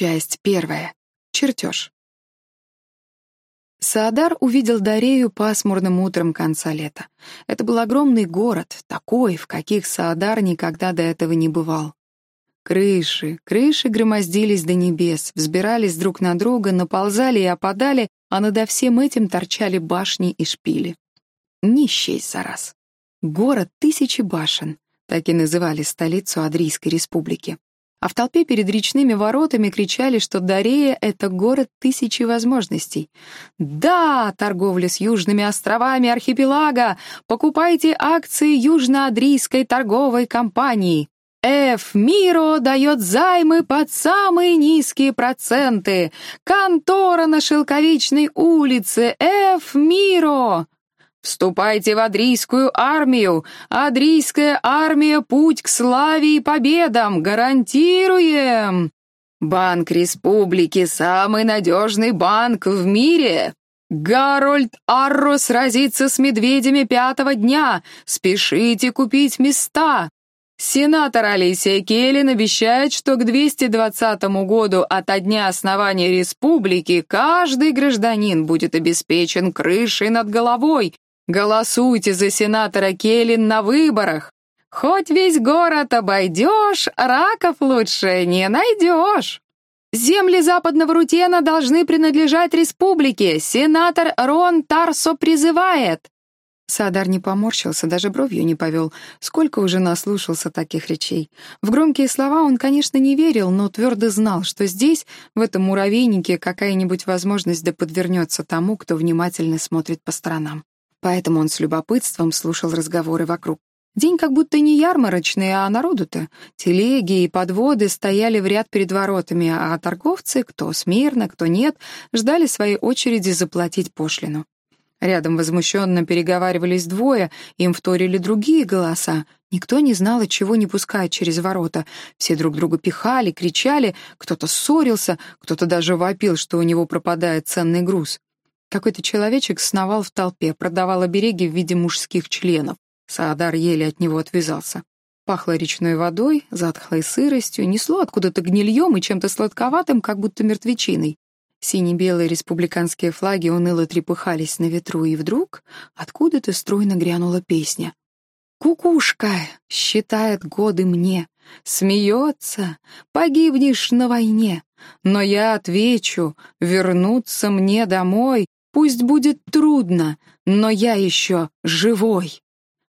Часть первая. Чертеж. Саадар увидел Дарею пасмурным утром конца лета. Это был огромный город, такой, в каких Саадар никогда до этого не бывал. Крыши, крыши громоздились до небес, взбирались друг на друга, наползали и опадали, а над всем этим торчали башни и шпили. Не счесть за раз. Город тысячи башен, так и называли столицу Адрийской республики а в толпе перед речными воротами кричали, что Дарея — это город тысячи возможностей. «Да, торговля с южными островами архипелага! Покупайте акции Южно-Адрийской торговой компании!» Эф Миро дает займы под самые низкие проценты. Контора на Шелковичной улице. Эф Миро. Вступайте в Адрийскую армию! Адрийская армия — путь к славе и победам! Гарантируем! Банк Республики — самый надежный банк в мире! Гарольд Арро сразится с медведями пятого дня! Спешите купить места! Сенатор Алисия Келлин обещает, что к 220 году от дня основания республики каждый гражданин будет обеспечен крышей над головой, Голосуйте за сенатора Келлин на выборах. Хоть весь город обойдешь, раков лучше не найдешь. Земли западного Рутена должны принадлежать республике. Сенатор Рон Тарсо призывает. Садар не поморщился, даже бровью не повел. Сколько уже наслушался таких речей. В громкие слова он, конечно, не верил, но твердо знал, что здесь, в этом муравейнике, какая-нибудь возможность да подвернется тому, кто внимательно смотрит по сторонам поэтому он с любопытством слушал разговоры вокруг. День как будто не ярмарочный, а народу-то. Телеги и подводы стояли в ряд перед воротами, а торговцы, кто смирно, кто нет, ждали своей очереди заплатить пошлину. Рядом возмущенно переговаривались двое, им вторили другие голоса. Никто не знал, от чего не пускают через ворота. Все друг друга пихали, кричали, кто-то ссорился, кто-то даже вопил, что у него пропадает ценный груз. Какой-то человечек сновал в толпе, продавал обереги в виде мужских членов. Саадар еле от него отвязался. Пахло речной водой, затхлой сыростью, несло откуда-то гнильем и чем-то сладковатым, как будто мертвечиной. Сине-белые республиканские флаги уныло трепыхались на ветру, и вдруг откуда-то стройно грянула песня. «Кукушка считает годы мне, смеется, погибнешь на войне, но я отвечу, вернуться мне домой Пусть будет трудно, но я еще живой.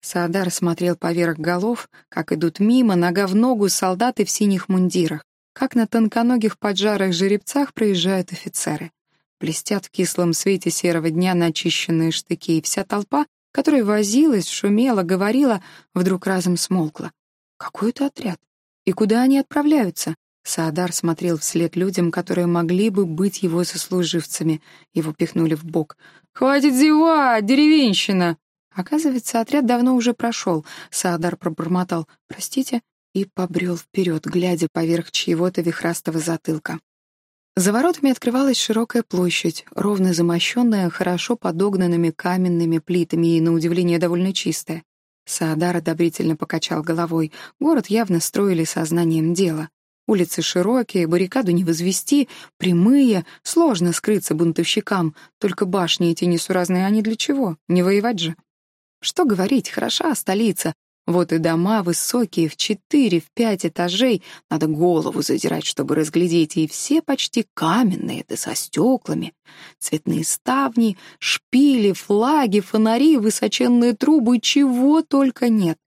Саадар смотрел поверх голов, как идут мимо, нога в ногу солдаты в синих мундирах, как на тонконогих поджарых жеребцах проезжают офицеры. Блестят в кислом свете серого дня начищенные штыки, и вся толпа, которая возилась, шумела, говорила, вдруг разом смолкла. Какой это отряд? И куда они отправляются? Саадар смотрел вслед людям, которые могли бы быть его сослуживцами. Его пихнули в бок. «Хватит зевать, деревенщина!» Оказывается, отряд давно уже прошел. Саадар пробормотал «Простите» и побрел вперед, глядя поверх чьего-то вихрастого затылка. За воротами открывалась широкая площадь, ровно замощенная, хорошо подогнанными каменными плитами и, на удивление, довольно чистая. Саадар одобрительно покачал головой. Город явно строили сознанием дела. Улицы широкие, баррикаду не возвести, прямые, сложно скрыться бунтовщикам. Только башни эти несуразные, они для чего? Не воевать же. Что говорить, хороша столица. Вот и дома высокие, в четыре, в пять этажей. Надо голову задирать, чтобы разглядеть, и все почти каменные, да со стеклами. Цветные ставни, шпили, флаги, фонари, высоченные трубы, чего только нет.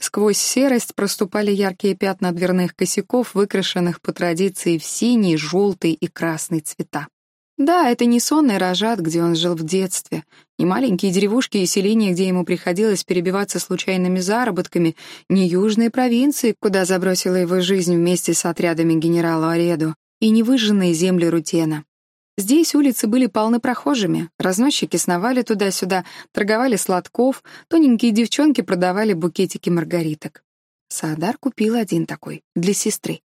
Сквозь серость проступали яркие пятна дверных косяков, выкрашенных по традиции в синий, желтый и красный цвета. Да, это не сонный рожат, где он жил в детстве, не маленькие деревушки и селения, где ему приходилось перебиваться случайными заработками, не южные провинции, куда забросила его жизнь вместе с отрядами генерала Ореду, и не выжженные земли Рутена. Здесь улицы были полны прохожими, разносчики сновали туда-сюда, торговали сладков, тоненькие девчонки продавали букетики маргариток. Саадар купил один такой, для сестры.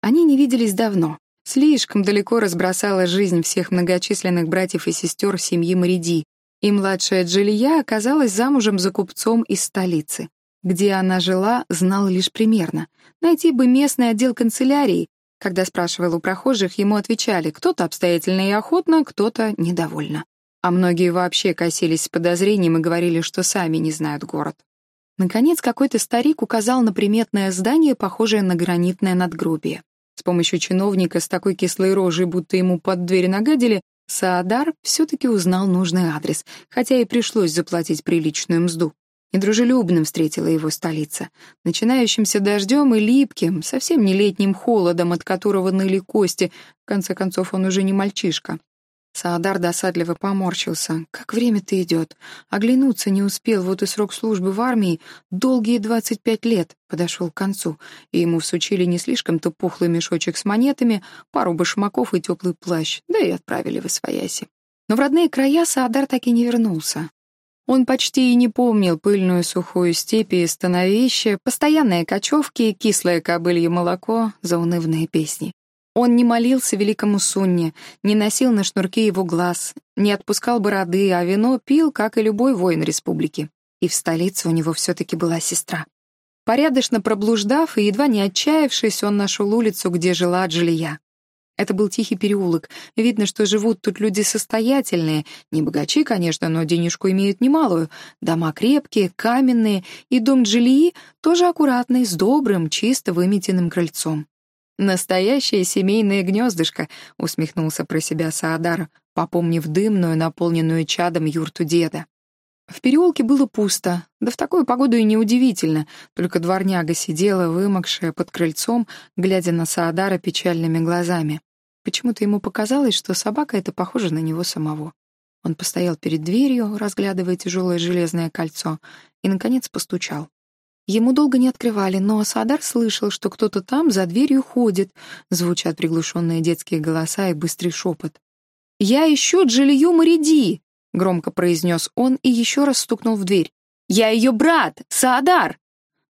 Они не виделись давно. Слишком далеко разбросала жизнь всех многочисленных братьев и сестер семьи Мариди, и младшая Джилия оказалась замужем за купцом из столицы. Где она жила, знал лишь примерно. Найти бы местный отдел канцелярии, Когда спрашивал у прохожих, ему отвечали кто-то обстоятельно и охотно, кто-то недовольно. А многие вообще косились с подозрением и говорили, что сами не знают город. Наконец, какой-то старик указал на приметное здание, похожее на гранитное надгробие. С помощью чиновника с такой кислой рожей, будто ему под дверь нагадили, Саадар все-таки узнал нужный адрес, хотя и пришлось заплатить приличную мзду. Недружелюбным встретила его столица, начинающимся дождем и липким, совсем не летним холодом, от которого ныли кости, в конце концов он уже не мальчишка. Саадар досадливо поморщился. Как время-то идет. Оглянуться не успел, вот и срок службы в армии, долгие двадцать пять лет, подошел к концу, и ему всучили не слишком-то пухлый мешочек с монетами, пару башмаков и теплый плащ, да и отправили в Освояси. Но в родные края Саадар так и не вернулся. Он почти и не помнил пыльную сухую степь и становище, постоянные кочевки, кислое кобылье молоко, заунывные песни. Он не молился великому Сунне, не носил на шнурке его глаз, не отпускал бороды, а вино пил, как и любой воин республики. И в столице у него все-таки была сестра. Порядочно проблуждав и едва не отчаявшись, он нашел улицу, где жила Джалия. Это был тихий переулок. Видно, что живут тут люди состоятельные. Не богачи, конечно, но денежку имеют немалую. Дома крепкие, каменные, и дом Джилии тоже аккуратный, с добрым, чисто выметенным крыльцом. «Настоящее семейное гнездышко», — усмехнулся про себя Саадар, попомнив дымную, наполненную чадом юрту деда. В переулке было пусто, да в такую погоду и неудивительно, только дворняга сидела, вымокшая под крыльцом, глядя на Саадара печальными глазами. Почему-то ему показалось, что собака эта похожа на него самого. Он постоял перед дверью, разглядывая тяжелое железное кольцо, и, наконец, постучал. Ему долго не открывали, но Садар слышал, что кто-то там за дверью ходит. Звучат приглушенные детские голоса и быстрый шепот. «Я ищу Джилию Мариди!» — громко произнес он и еще раз стукнул в дверь. «Я ее брат! Саадар!»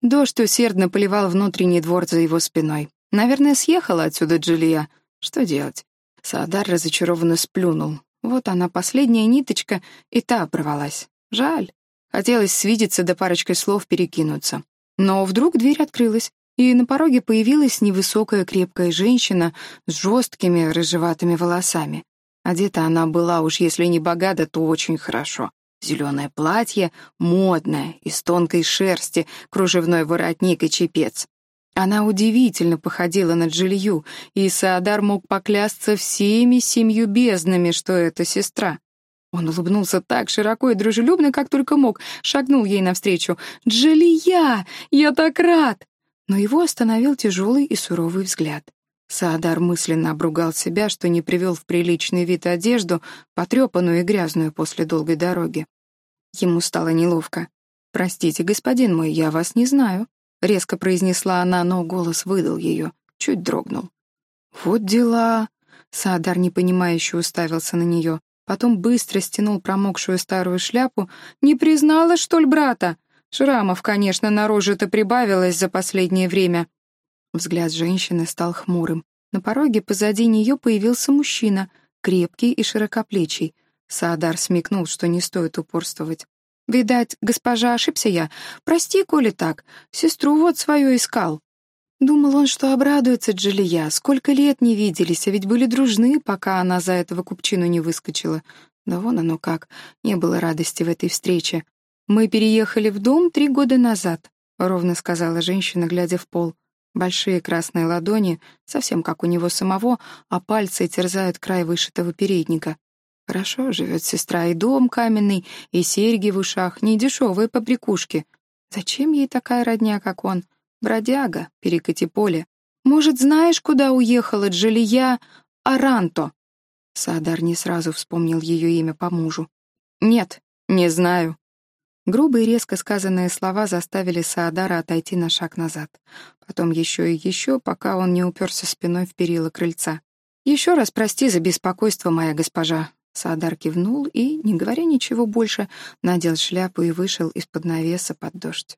Дождь усердно поливал внутренний двор за его спиной. Наверное, съехала отсюда Джилия. Что делать? Саадар разочарованно сплюнул. Вот она, последняя ниточка, и та оборвалась. Жаль. Хотелось свидеться да парочкой слов перекинуться. Но вдруг дверь открылась, и на пороге появилась невысокая крепкая женщина с жесткими рыжеватыми волосами. Одета она была уж если не богата, то очень хорошо. Зеленое платье, модное, из тонкой шерсти, кружевной воротник и чепец. Она удивительно походила на Джилью, и Саадар мог поклясться всеми семью безднами, что это сестра. Он улыбнулся так широко и дружелюбно, как только мог, шагнул ей навстречу. «Джилия! Я так рад!» Но его остановил тяжелый и суровый взгляд. Саадар мысленно обругал себя, что не привел в приличный вид одежду, потрепанную и грязную после долгой дороги. Ему стало неловко. «Простите, господин мой, я вас не знаю», — резко произнесла она, но голос выдал ее, чуть дрогнул. «Вот дела!» — Саадар непонимающе уставился на нее, потом быстро стянул промокшую старую шляпу. «Не признала, что ли, брата? Шрамов, конечно, на роже-то прибавилось за последнее время». Взгляд женщины стал хмурым. На пороге позади нее появился мужчина, крепкий и широкоплечий. Саадар смекнул, что не стоит упорствовать. Видать, госпожа, ошибся я. Прости, коли так. Сестру вот свою искал. Думал он, что обрадуется Джилия. Сколько лет не виделись, а ведь были дружны, пока она за этого купчину не выскочила. Да вон оно как. Не было радости в этой встрече. Мы переехали в дом три года назад, — ровно сказала женщина, глядя в пол. Большие красные ладони, совсем как у него самого, а пальцы терзают край вышитого передника. Хорошо живет сестра, и дом каменный, и серьги в ушах, не дешевые побрякушки. Зачем ей такая родня, как он? Бродяга, перекати поле. Может, знаешь, куда уехала Джалия Аранто? Саадар не сразу вспомнил ее имя по мужу. «Нет, не знаю». Грубые резко сказанные слова заставили Саадара отойти на шаг назад. Потом еще и еще, пока он не уперся спиной в перила крыльца. «Еще раз прости за беспокойство, моя госпожа. Саадар кивнул и, не говоря ничего больше, надел шляпу и вышел из-под навеса под дождь.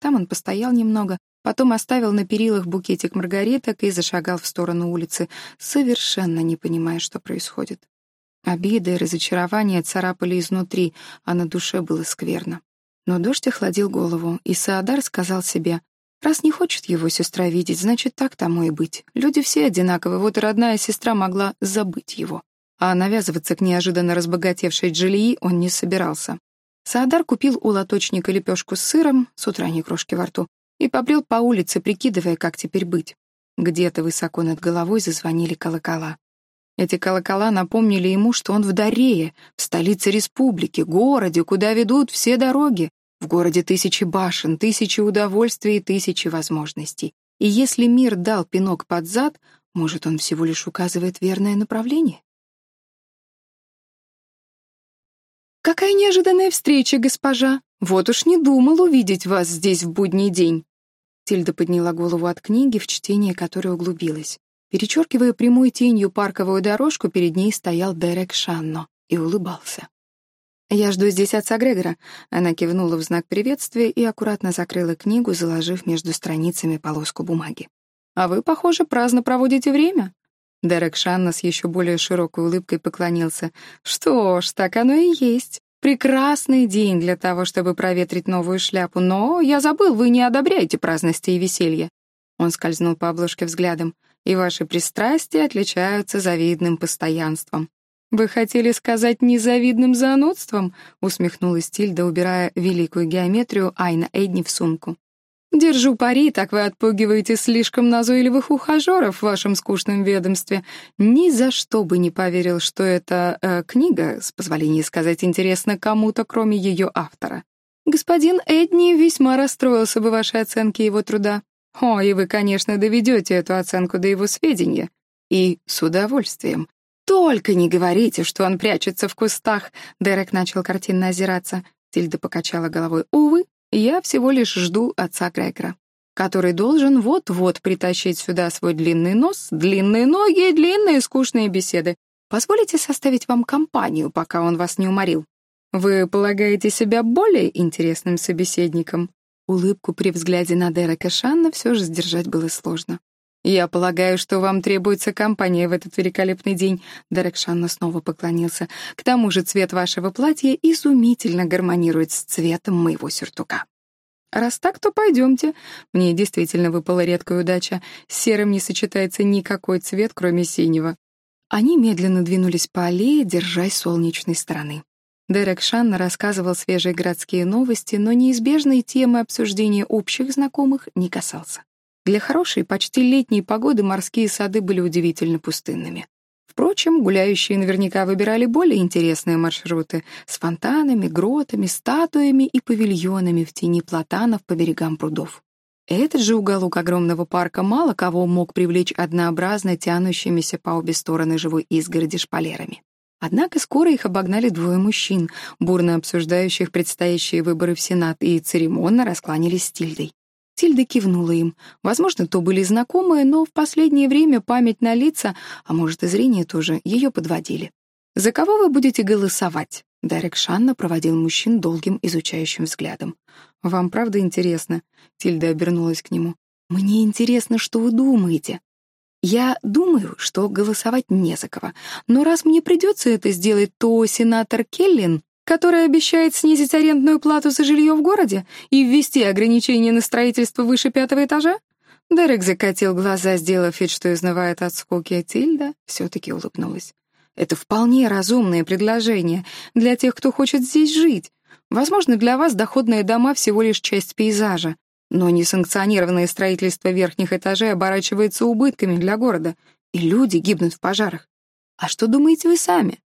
Там он постоял немного, потом оставил на перилах букетик маргариток и зашагал в сторону улицы, совершенно не понимая, что происходит. Обиды и разочарования царапали изнутри, а на душе было скверно. Но дождь охладил голову, и Саадар сказал себе, Раз не хочет его сестра видеть, значит, так тому и быть. Люди все одинаковы, вот и родная сестра могла забыть его. А навязываться к неожиданно разбогатевшей Джилии он не собирался. Саадар купил у лоточника лепешку с сыром, с утра не крошки во рту, и побрел по улице, прикидывая, как теперь быть. Где-то высоко над головой зазвонили колокола. Эти колокола напомнили ему, что он в Дарее, в столице республики, городе, куда ведут все дороги. В городе тысячи башен, тысячи удовольствий и тысячи возможностей. И если мир дал пинок под зад, может, он всего лишь указывает верное направление? «Какая неожиданная встреча, госпожа! Вот уж не думал увидеть вас здесь в будний день!» Тильда подняла голову от книги, в чтение которой углубилась. Перечеркивая прямой тенью парковую дорожку, перед ней стоял Дерек Шанно и улыбался. «Я жду здесь отца Грегора», — она кивнула в знак приветствия и аккуратно закрыла книгу, заложив между страницами полоску бумаги. «А вы, похоже, праздно проводите время?» Дерек Шанно с еще более широкой улыбкой поклонился. «Что ж, так оно и есть. Прекрасный день для того, чтобы проветрить новую шляпу, но я забыл, вы не одобряете праздности и веселье». Он скользнул по обложке взглядом и ваши пристрастия отличаются завидным постоянством. «Вы хотели сказать незавидным занудством?» — усмехнулась Тильда, убирая великую геометрию Айна Эдни в сумку. «Держу пари, так вы отпугиваете слишком назойливых ухажеров в вашем скучном ведомстве. Ни за что бы не поверил, что эта э, книга, с позволения сказать, интересна кому-то, кроме ее автора. Господин Эдни весьма расстроился бы вашей оценке его труда. О, и вы, конечно, доведете эту оценку до его сведения. И с удовольствием. Только не говорите, что он прячется в кустах. Дерек начал картинно озираться. Тильда покачала головой. Увы, я всего лишь жду отца Грегора, который должен вот-вот притащить сюда свой длинный нос, длинные ноги и длинные скучные беседы. Позволите составить вам компанию, пока он вас не уморил? Вы полагаете себя более интересным собеседником? Улыбку при взгляде на Дерека Шанна все же сдержать было сложно. «Я полагаю, что вам требуется компания в этот великолепный день», — Дерек Шанна снова поклонился. «К тому же цвет вашего платья изумительно гармонирует с цветом моего сюртука». «Раз так, то пойдемте. Мне действительно выпала редкая удача. С серым не сочетается никакой цвет, кроме синего». Они медленно двинулись по аллее, держась солнечной стороны. Дерек Шанна рассказывал свежие городские новости, но неизбежной темы обсуждения общих знакомых не касался. Для хорошей, почти летней погоды морские сады были удивительно пустынными. Впрочем, гуляющие наверняка выбирали более интересные маршруты с фонтанами, гротами, статуями и павильонами в тени платанов по берегам прудов. Этот же уголок огромного парка мало кого мог привлечь однообразно тянущимися по обе стороны живой изгороди шпалерами. Однако скоро их обогнали двое мужчин, бурно обсуждающих предстоящие выборы в Сенат, и церемонно раскланялись с Тильдой. Тильда кивнула им. Возможно, то были знакомые, но в последнее время память на лица, а может и зрение тоже, ее подводили. «За кого вы будете голосовать?» Дерек Шанна проводил мужчин долгим изучающим взглядом. «Вам правда интересно?» Тильда обернулась к нему. «Мне интересно, что вы думаете. Я думаю, что голосовать не за кого. Но раз мне придется это сделать, то сенатор Келлин, который обещает снизить арендную плату за жилье в городе и ввести ограничения на строительство выше пятого этажа? Дерек закатил глаза, сделав вид, что изнывает от скуки, а Тильда все-таки улыбнулась. Это вполне разумное предложение для тех, кто хочет здесь жить. Возможно, для вас доходные дома всего лишь часть пейзажа, но несанкционированное строительство верхних этажей оборачивается убытками для города, и люди гибнут в пожарах. А что думаете вы сами?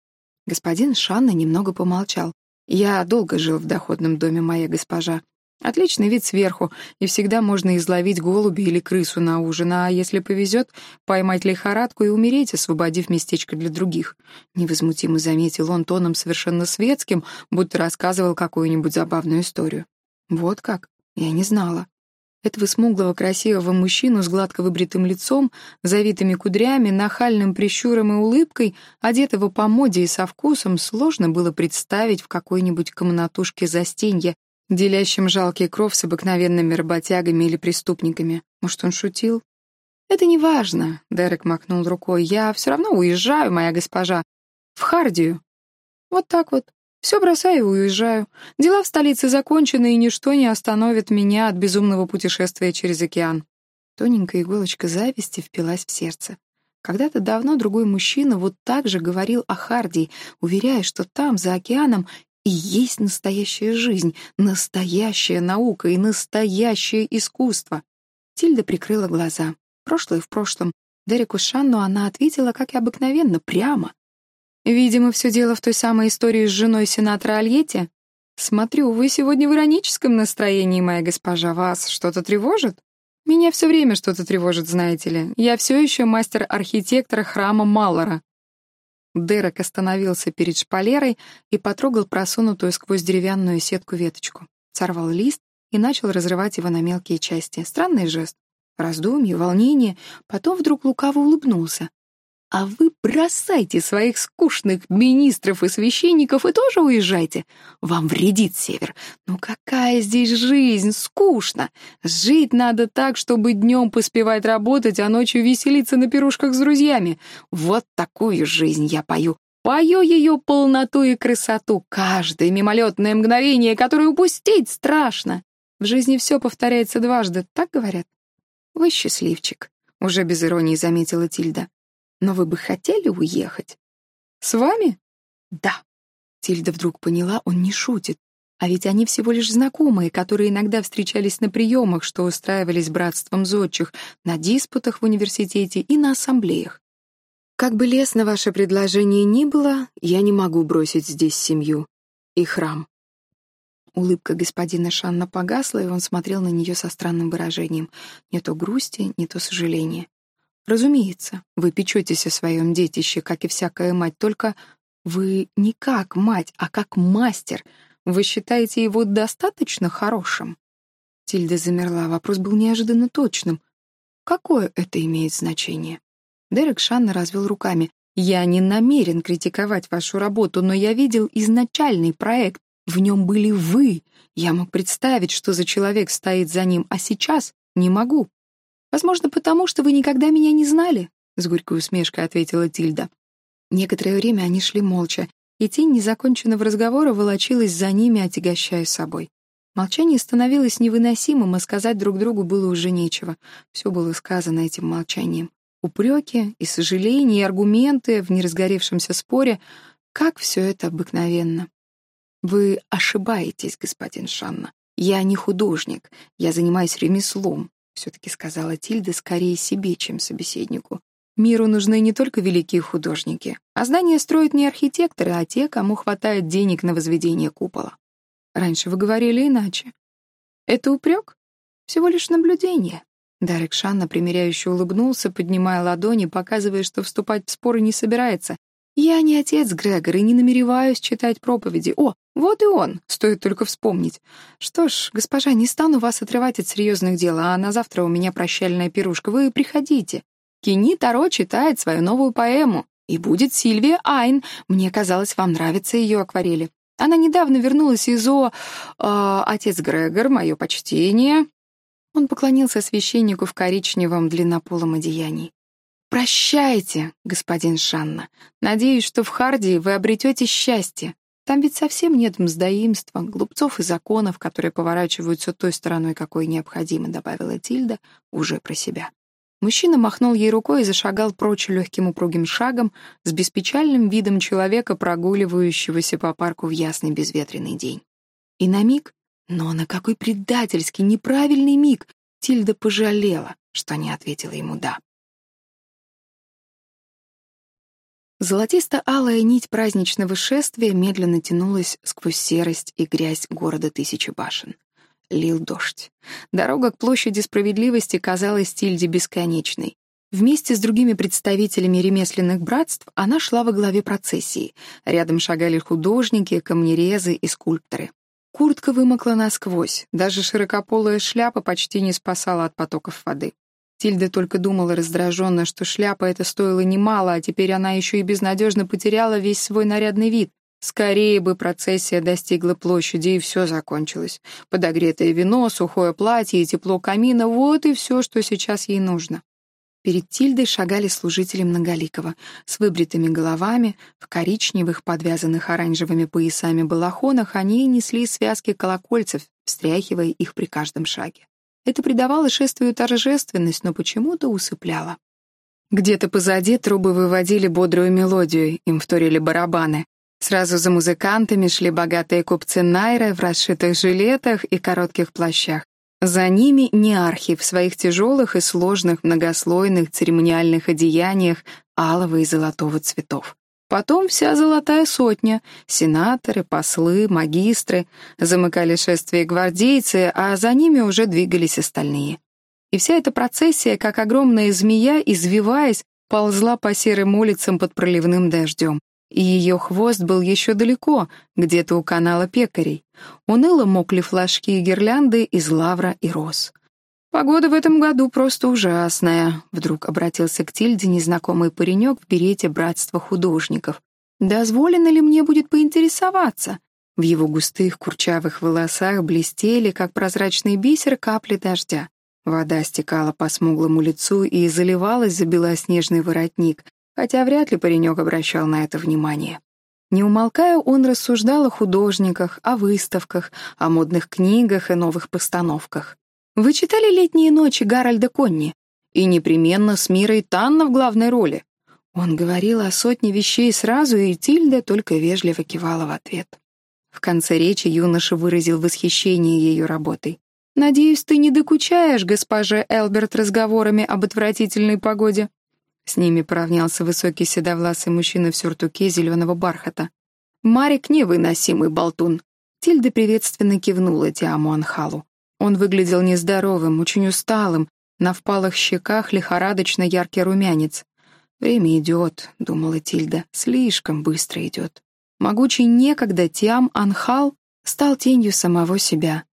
Господин Шанна немного помолчал. Я долго жил в доходном доме, моя госпожа. Отличный вид сверху, и всегда можно изловить голуби или крысу на ужин, а если повезет, поймать лихорадку и умереть, освободив местечко для других. Невозмутимо заметил он тоном совершенно светским, будто рассказывал какую-нибудь забавную историю. Вот как? Я не знала. Этого смуглого красивого мужчину с гладко выбритым лицом, завитыми кудрями, нахальным прищуром и улыбкой, одетого по моде и со вкусом, сложно было представить в какой-нибудь комнатушке застенья, делящем жалкий кров с обыкновенными работягами или преступниками. Может, он шутил? «Это не важно», — Дерек махнул рукой. «Я все равно уезжаю, моя госпожа. В Хардию». Вот так вот. Все бросаю и уезжаю. Дела в столице закончены, и ничто не остановит меня от безумного путешествия через океан. Тоненькая иголочка зависти впилась в сердце. Когда-то давно другой мужчина вот так же говорил о Харди, уверяя, что там, за океаном, и есть настоящая жизнь, настоящая наука и настоящее искусство. Тильда прикрыла глаза. Прошлое в прошлом. Дереку Шанну она ответила, как и обыкновенно, прямо. Видимо, все дело в той самой истории с женой сенатора Альете. Смотрю, вы сегодня в ироническом настроении, моя госпожа. Вас что-то тревожит? Меня все время что-то тревожит, знаете ли. Я все еще мастер-архитектора храма Маллора. Дерек остановился перед шпалерой и потрогал просунутую сквозь деревянную сетку веточку. Сорвал лист и начал разрывать его на мелкие части. Странный жест. Раздумье, волнение. Потом вдруг лукаво улыбнулся. А вы бросайте своих скучных министров и священников и тоже уезжайте. Вам вредит север. Ну какая здесь жизнь? Скучно. Жить надо так, чтобы днем поспевать работать, а ночью веселиться на пирушках с друзьями. Вот такую жизнь я пою. Пою ее полноту и красоту, каждое мимолетное мгновение, которое упустить страшно. В жизни все повторяется дважды, так говорят? Вы счастливчик, уже без иронии заметила Тильда. Но вы бы хотели уехать? С вами? Да. Тильда вдруг поняла, он не шутит. А ведь они всего лишь знакомые, которые иногда встречались на приемах, что устраивались братством зодчих, на диспутах в университете и на ассамблеях. Как бы лестно ваше предложение ни было, я не могу бросить здесь семью и храм. Улыбка господина Шанна погасла, и он смотрел на нее со странным выражением. Не то грусти, не то сожаления. Разумеется, вы печетесь о своем детище, как и всякая мать, только вы не как мать, а как мастер. Вы считаете его достаточно хорошим? Тильда замерла, вопрос был неожиданно точным. Какое это имеет значение? Дерек Шанна развел руками. «Я не намерен критиковать вашу работу, но я видел изначальный проект. В нем были вы. Я мог представить, что за человек стоит за ним, а сейчас не могу. «Возможно, потому что вы никогда меня не знали», — с горькой усмешкой ответила Тильда. Некоторое время они шли молча, и тень незаконченного разговора волочилась за ними, отягощая собой. Молчание становилось невыносимым, а сказать друг другу было уже нечего. Все было сказано этим молчанием. Упреки и сожаления, и аргументы в неразгоревшемся споре. Как все это обыкновенно. Вы ошибаетесь, господин Шанна. Я не художник, я занимаюсь ремеслом все-таки сказала Тильда скорее себе, чем собеседнику. Миру нужны не только великие художники, а здания строят не архитекторы, а те, кому хватает денег на возведение купола. Раньше вы говорили иначе. Это упрек? Всего лишь наблюдение. Дарек Шанна примиряюще улыбнулся, поднимая ладони, показывая, что вступать в споры не собирается, я не отец Грегор и не намереваюсь читать проповеди. О, вот и он, стоит только вспомнить. Что ж, госпожа, не стану вас отрывать от серьезных дел, а на завтра у меня прощальная пирушка. Вы приходите. Кини Таро читает свою новую поэму. И будет Сильвия Айн. Мне казалось, вам нравятся ее акварели. Она недавно вернулась из О... Э, отец Грегор, мое почтение. Он поклонился священнику в коричневом длиннополом одеянии. «Прощайте, господин Шанна. Надеюсь, что в Харди вы обретете счастье. Там ведь совсем нет мздоимства, глупцов и законов, которые поворачиваются той стороной, какой необходимо», — добавила Тильда уже про себя. Мужчина махнул ей рукой и зашагал прочь легким упругим шагом с беспечальным видом человека, прогуливающегося по парку в ясный безветренный день. И на миг, но на какой предательский, неправильный миг, Тильда пожалела, что не ответила ему «да». Золотисто-алая нить праздничного шествия медленно тянулась сквозь серость и грязь города Тысячи башен. Лил дождь. Дорога к площади справедливости казалась Тильде бесконечной. Вместе с другими представителями ремесленных братств она шла во главе процессии. Рядом шагали художники, камнерезы и скульпторы. Куртка вымокла насквозь, даже широкополая шляпа почти не спасала от потоков воды. Тильда только думала раздраженно, что шляпа эта стоила немало, а теперь она еще и безнадежно потеряла весь свой нарядный вид. Скорее бы процессия достигла площади, и все закончилось. Подогретое вино, сухое платье и тепло камина — вот и все, что сейчас ей нужно. Перед Тильдой шагали служители Многоликого, с выбритыми головами, в коричневых, подвязанных оранжевыми поясами балахонах они несли связки колокольцев, встряхивая их при каждом шаге. Это придавало шествию торжественность, но почему-то усыпляло. Где-то позади трубы выводили бодрую мелодию, им вторили барабаны. Сразу за музыкантами шли богатые купцы Найры в расшитых жилетах и коротких плащах. За ними неархи в своих тяжелых и сложных многослойных церемониальных одеяниях алого и золотого цветов. Потом вся золотая сотня, сенаторы, послы, магистры, замыкали шествие гвардейцы, а за ними уже двигались остальные. И вся эта процессия, как огромная змея, извиваясь, ползла по серым улицам под проливным дождем и ее хвост был еще далеко, где-то у канала пекарей. Уныло мокли флажки и гирлянды из лавра и роз. «Погода в этом году просто ужасная», — вдруг обратился к Тильде незнакомый паренек в берете братства художников. «Дозволено ли мне будет поинтересоваться?» В его густых курчавых волосах блестели, как прозрачный бисер, капли дождя. Вода стекала по смуглому лицу и заливалась за белоснежный воротник, хотя вряд ли паренек обращал на это внимание. Не умолкая, он рассуждал о художниках, о выставках, о модных книгах и новых постановках. «Вы читали «Летние ночи» Гарольда Конни? И непременно с Мирой Танна в главной роли». Он говорил о сотне вещей сразу, и Тильда только вежливо кивала в ответ. В конце речи юноша выразил восхищение ее работой. «Надеюсь, ты не докучаешь госпоже Элберт разговорами об отвратительной погоде?» С ними поравнялся высокий седовласый мужчина в сюртуке зеленого бархата. «Марик — невыносимый болтун!» Тильда приветственно кивнула Тиаму Анхалу. Он выглядел нездоровым, очень усталым, на впалых щеках лихорадочно яркий румянец. «Время идет», — думала Тильда, — «слишком быстро идет». Могучий некогда Тиам Анхал стал тенью самого себя.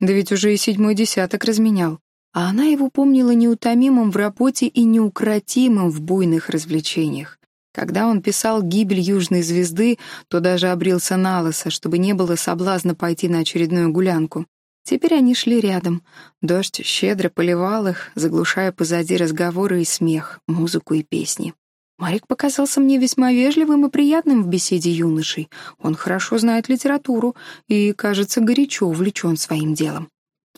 Да ведь уже и седьмой десяток разменял а она его помнила неутомимым в работе и неукротимым в буйных развлечениях. Когда он писал «Гибель южной звезды», то даже обрился на лысо, чтобы не было соблазна пойти на очередную гулянку. Теперь они шли рядом. Дождь щедро поливал их, заглушая позади разговоры и смех, музыку и песни. Марик показался мне весьма вежливым и приятным в беседе юношей. Он хорошо знает литературу и, кажется, горячо увлечен своим делом.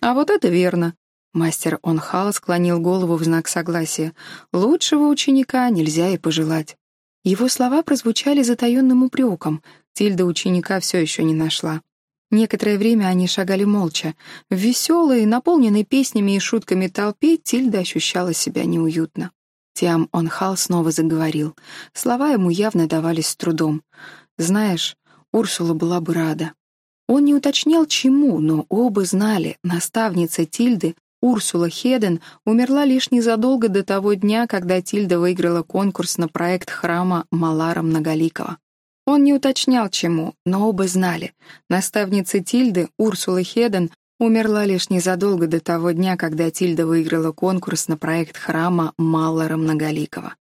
А вот это верно. Мастер Онхал склонил голову в знак согласия. Лучшего ученика нельзя и пожелать. Его слова прозвучали затаенным упреком. Тильда ученика все еще не нашла. Некоторое время они шагали молча. В веселой, наполненной песнями и шутками толпе Тильда ощущала себя неуютно. Тиам Онхал снова заговорил. Слова ему явно давались с трудом. «Знаешь, Урсула была бы рада». Он не уточнял, чему, но оба знали, наставница Тильды Урсула Хеден умерла лишь незадолго до того дня, когда Тильда выиграла конкурс на проект храма Малара Многоликого. Он не уточнял, чему, но оба знали. Наставница Тильды, Урсула Хеден, умерла лишь незадолго до того дня, когда Тильда выиграла конкурс на проект храма Маллара Многоликого.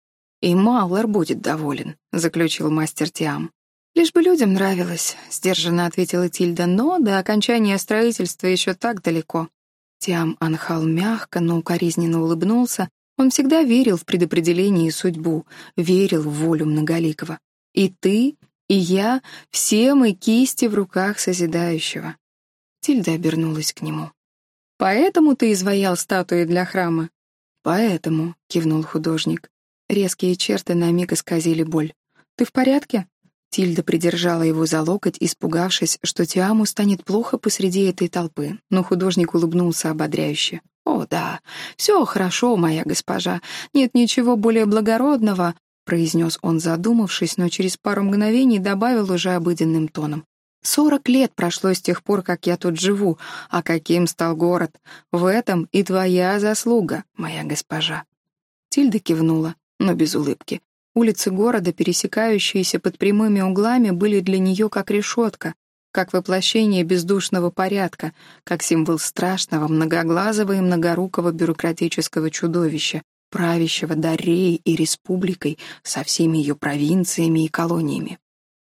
«И Маллар будет доволен», — заключил мастер Тиам. «Лишь бы людям нравилось», — сдержанно ответила Тильда, «но до окончания строительства еще так далеко». Тиам Анхал мягко, но укоризненно улыбнулся. Он всегда верил в предопределение и судьбу, верил в волю Многоликого. И ты, и я, все мы кисти в руках созидающего. Тильда обернулась к нему. «Поэтому ты изваял статуи для храма?» «Поэтому», — кивнул художник. Резкие черты на миг исказили боль. «Ты в порядке?» Тильда придержала его за локоть, испугавшись, что Тиаму станет плохо посреди этой толпы, но художник улыбнулся ободряюще. «О, да, все хорошо, моя госпожа. Нет ничего более благородного», — произнес он, задумавшись, но через пару мгновений добавил уже обыденным тоном. «Сорок лет прошло с тех пор, как я тут живу, а каким стал город. В этом и твоя заслуга, моя госпожа». Тильда кивнула, но без улыбки. Улицы города, пересекающиеся под прямыми углами, были для нее как решетка, как воплощение бездушного порядка, как символ страшного, многоглазого и многорукого бюрократического чудовища, правящего Дареей и республикой со всеми ее провинциями и колониями.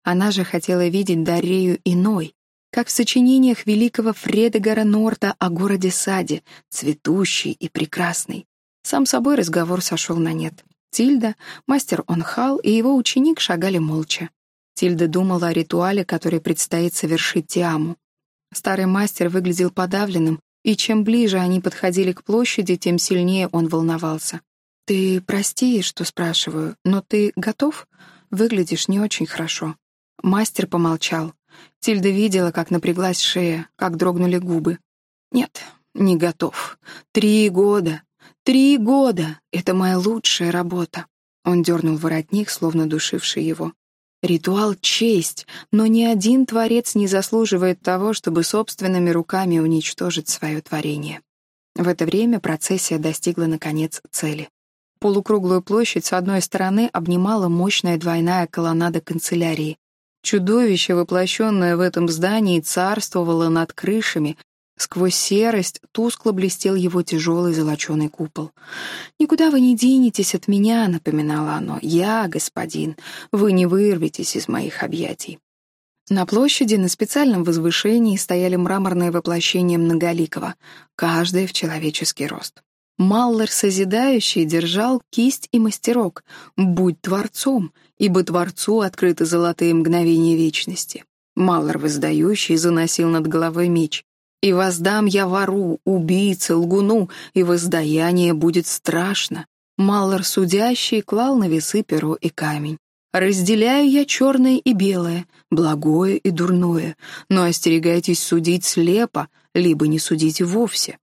Она же хотела видеть Дарею иной, как в сочинениях великого Фредегара Норта о городе Саде, цветущий и прекрасный. Сам собой разговор сошел на нет. Тильда, мастер Онхал и его ученик шагали молча. Тильда думала о ритуале, который предстоит совершить Тиаму. Старый мастер выглядел подавленным, и чем ближе они подходили к площади, тем сильнее он волновался. «Ты прости, что спрашиваю, но ты готов? Выглядишь не очень хорошо». Мастер помолчал. Тильда видела, как напряглась шея, как дрогнули губы. «Нет, не готов. Три года. Три года! Это моя лучшая работа!» Он дернул воротник, словно душивший его. Ритуал — честь, но ни один творец не заслуживает того, чтобы собственными руками уничтожить свое творение. В это время процессия достигла, наконец, цели. Полукруглую площадь с одной стороны обнимала мощная двойная колоннада канцелярии. Чудовище, воплощенное в этом здании, царствовало над крышами, Сквозь серость тускло блестел его тяжелый золоченый купол. «Никуда вы не денетесь от меня», — напоминало оно. «Я, господин, вы не вырветесь из моих объятий». На площади на специальном возвышении стояли мраморные воплощения Многоликого, каждое в человеческий рост. Маллер Созидающий держал кисть и мастерок. «Будь творцом, ибо творцу открыты золотые мгновения вечности». Маллер Воздающий заносил над головой меч. И воздам я вору, убийце, лгуну, и воздаяние будет страшно. Малор судящий клал на весы перо и камень. Разделяю я черное и белое, благое и дурное, но остерегайтесь судить слепо, либо не судите вовсе.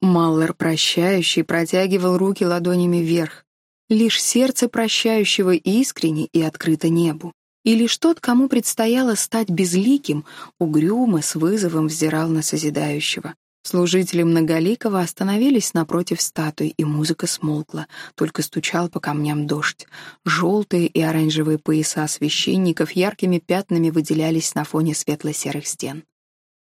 Маллер прощающий протягивал руки ладонями вверх. Лишь сердце прощающего искренне и открыто небу. И лишь тот, кому предстояло стать безликим, угрюмо с вызовом взирал на созидающего. Служители Многоликого остановились напротив статуи, и музыка смолкла, только стучал по камням дождь. Желтые и оранжевые пояса священников яркими пятнами выделялись на фоне светло-серых стен.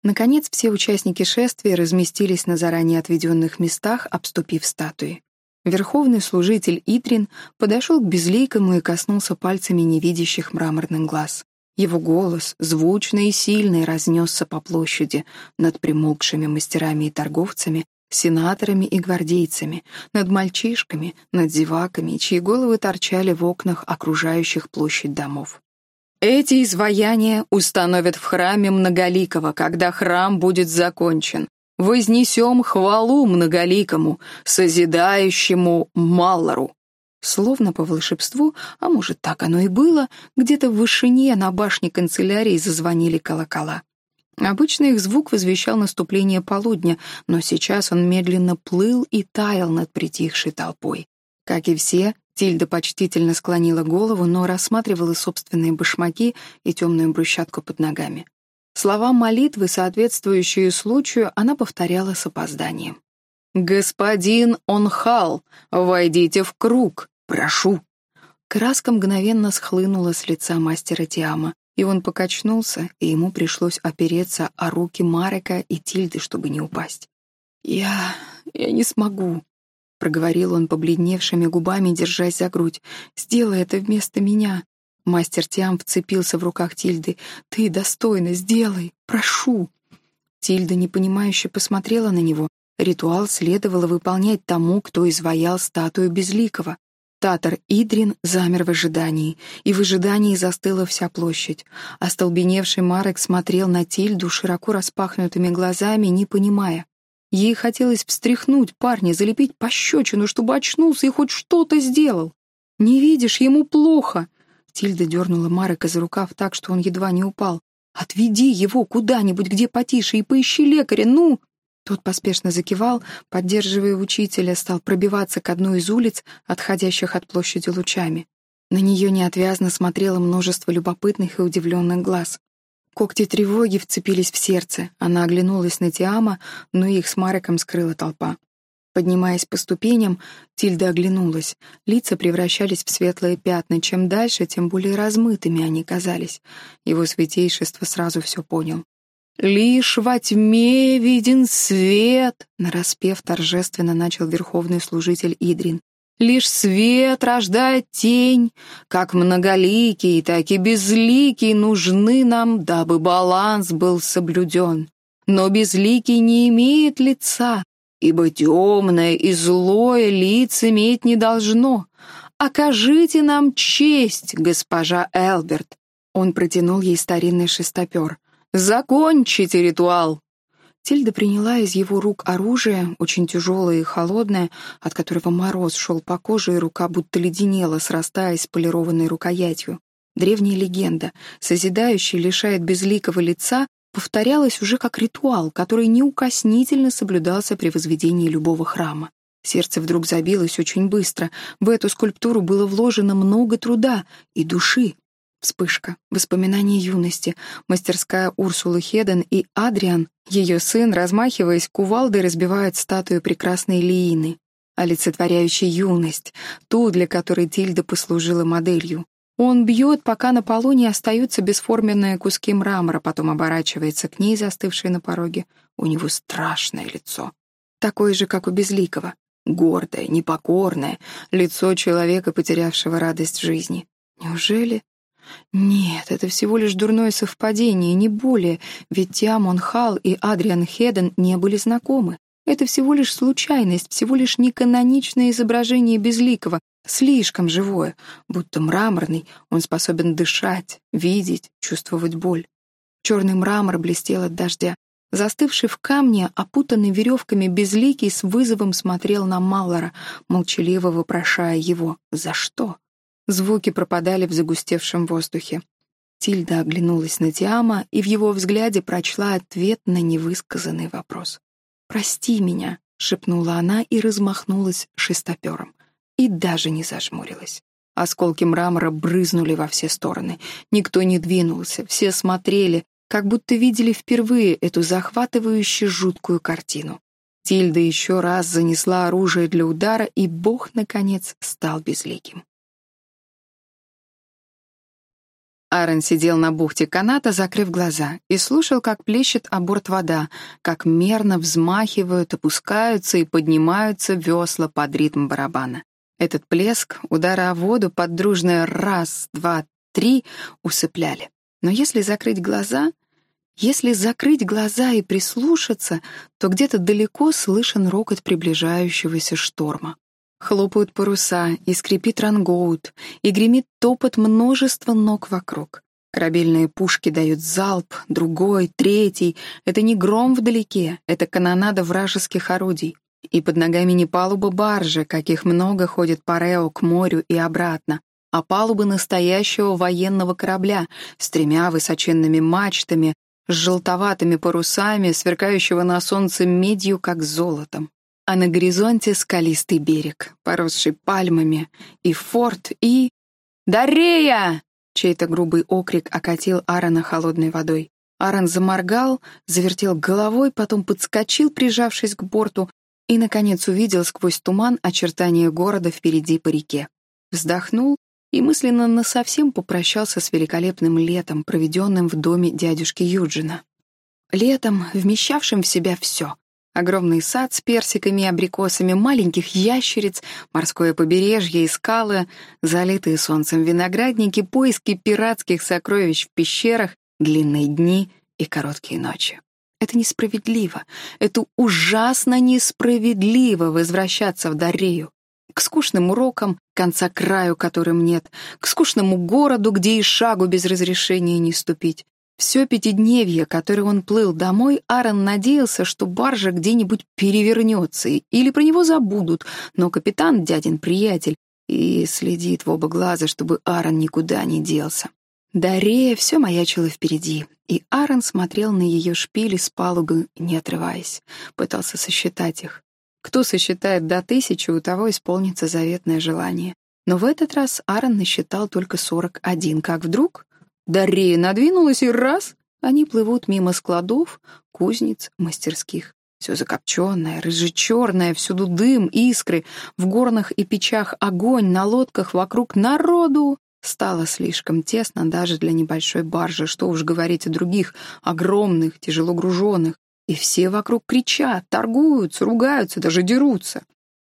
Наконец, все участники шествия разместились на заранее отведенных местах, обступив статуи. Верховный служитель Итрин подошел к безликому и коснулся пальцами невидящих мраморных глаз. Его голос, звучный и сильный, разнесся по площади над примолкшими мастерами и торговцами, сенаторами и гвардейцами, над мальчишками, над зеваками, чьи головы торчали в окнах окружающих площадь домов. Эти изваяния установят в храме Многоликого, когда храм будет закончен вознесем хвалу многоликому, созидающему Маллору. Словно по волшебству, а может, так оно и было, где-то в вышине на башне канцелярии зазвонили колокола. Обычно их звук возвещал наступление полудня, но сейчас он медленно плыл и таял над притихшей толпой. Как и все, Тильда почтительно склонила голову, но рассматривала собственные башмаки и темную брусчатку под ногами. Слова молитвы, соответствующие случаю, она повторяла с опозданием. «Господин Онхал, войдите в круг, прошу!» Краска мгновенно схлынула с лица мастера Тиама, и он покачнулся, и ему пришлось опереться о руки Марека и Тильды, чтобы не упасть. «Я... я не смогу», — проговорил он побледневшими губами, держась за грудь. «Сделай это вместо меня. Мастер Тиам вцепился в руках Тильды. «Ты достойно, сделай! Прошу!» Тильда непонимающе посмотрела на него. Ритуал следовало выполнять тому, кто изваял статую Безликого. Татар Идрин замер в ожидании, и в ожидании застыла вся площадь. Остолбеневший Марек смотрел на Тильду широко распахнутыми глазами, не понимая. Ей хотелось встряхнуть парня, залепить пощечину, чтобы очнулся и хоть что-то сделал. «Не видишь, ему плохо!» Тильда дернула Марека за рукав так, что он едва не упал. «Отведи его куда-нибудь, где потише, и поищи лекаря, ну!» Тот поспешно закивал, поддерживая учителя, стал пробиваться к одной из улиц, отходящих от площади лучами. На нее неотвязно смотрело множество любопытных и удивленных глаз. Когти тревоги вцепились в сердце. Она оглянулась на Тиама, но их с Мареком скрыла толпа. Поднимаясь по ступеням, Тильда оглянулась. Лица превращались в светлые пятна. Чем дальше, тем более размытыми они казались. Его святейшество сразу все понял. «Лишь во тьме виден свет», — нараспев торжественно начал верховный служитель Идрин. «Лишь свет рождает тень, как многоликий, так и безликий нужны нам, дабы баланс был соблюден. Но безликий не имеет лица, ибо темное и злое лиц иметь не должно. Окажите нам честь, госпожа Элберт!» Он протянул ей старинный шестопер. «Закончите ритуал!» Тильда приняла из его рук оружие, очень тяжелое и холодное, от которого мороз шел по коже, и рука будто леденела, срастаясь полированной рукоятью. Древняя легенда, созидающий лишает безликого лица, повторялась уже как ритуал, который неукоснительно соблюдался при возведении любого храма. Сердце вдруг забилось очень быстро. В эту скульптуру было вложено много труда и души. Вспышка, воспоминания юности, мастерская Урсулы Хеден и Адриан, ее сын, размахиваясь кувалдой, разбивают статую прекрасной Лиины, олицетворяющей юность, ту, для которой Тильда послужила моделью. Он бьет, пока на полу не остаются бесформенные куски мрамора, потом оборачивается к ней, застывшей на пороге. У него страшное лицо. Такое же, как у Безликого. Гордое, непокорное, лицо человека, потерявшего радость жизни. Неужели нет, это всего лишь дурное совпадение, не более, ведь Тиамон Хал и Адриан Хеден не были знакомы. Это всего лишь случайность, всего лишь неканоничное изображение безликого, слишком живое, будто мраморный, он способен дышать, видеть, чувствовать боль. Черный мрамор блестел от дождя. Застывший в камне, опутанный веревками безликий, с вызовом смотрел на Маллора, молчаливо вопрошая его «За что?». Звуки пропадали в загустевшем воздухе. Тильда оглянулась на Тиама и в его взгляде прочла ответ на невысказанный вопрос. «Прости меня», — шепнула она и размахнулась шестопером. И даже не зажмурилась. Осколки мрамора брызнули во все стороны. Никто не двинулся, все смотрели, как будто видели впервые эту захватывающую жуткую картину. Тильда еще раз занесла оружие для удара, и Бог, наконец, стал безликим. Аарон сидел на бухте каната, закрыв глаза, и слушал, как плещет о борт вода, как мерно взмахивают, опускаются и поднимаются весла под ритм барабана. Этот плеск, удары о воду под дружное «раз, два, три» усыпляли. Но если закрыть глаза, если закрыть глаза и прислушаться, то где-то далеко слышен рокот приближающегося шторма. Хлопают паруса, и скрипит рангоут, и гремит топот множества ног вокруг. Корабельные пушки дают залп, другой, третий. Это не гром вдалеке, это канонада вражеских орудий. И под ногами не палуба баржи, каких много ходит по Рео к морю и обратно, а палуба настоящего военного корабля с тремя высоченными мачтами, с желтоватыми парусами, сверкающего на солнце медью, как золотом а на горизонте скалистый берег, поросший пальмами, и форт, и... «Дарея!» — чей-то грубый окрик окатил Аарона холодной водой. Аарон заморгал, завертел головой, потом подскочил, прижавшись к борту, и, наконец, увидел сквозь туман очертания города впереди по реке. Вздохнул и мысленно насовсем попрощался с великолепным летом, проведенным в доме дядюшки Юджина. Летом, вмещавшим в себя все Огромный сад с персиками и абрикосами, маленьких ящериц, морское побережье и скалы, залитые солнцем виноградники, поиски пиратских сокровищ в пещерах, длинные дни и короткие ночи. Это несправедливо. Это ужасно несправедливо возвращаться в Дарею. К скучным урокам, конца краю которым нет, к скучному городу, где и шагу без разрешения не ступить. Все пятидневье, которое он плыл домой, Аарон надеялся, что баржа где-нибудь перевернется или про него забудут, но капитан, дядин приятель, и следит в оба глаза, чтобы Аарон никуда не делся. Дарея все маячила впереди, и Аарон смотрел на ее шпили с палубы, не отрываясь, пытался сосчитать их. Кто сосчитает до тысячи, у того исполнится заветное желание. Но в этот раз Аарон насчитал только сорок один, как вдруг Дарья надвинулась и раз — они плывут мимо складов, кузниц, мастерских. Все закопченное, рыжечерное, всюду дым, искры, в горнах и печах огонь, на лодках вокруг народу. Стало слишком тесно даже для небольшой баржи, что уж говорить о других, огромных, тяжело груженных. И все вокруг кричат, торгуются, ругаются, даже дерутся.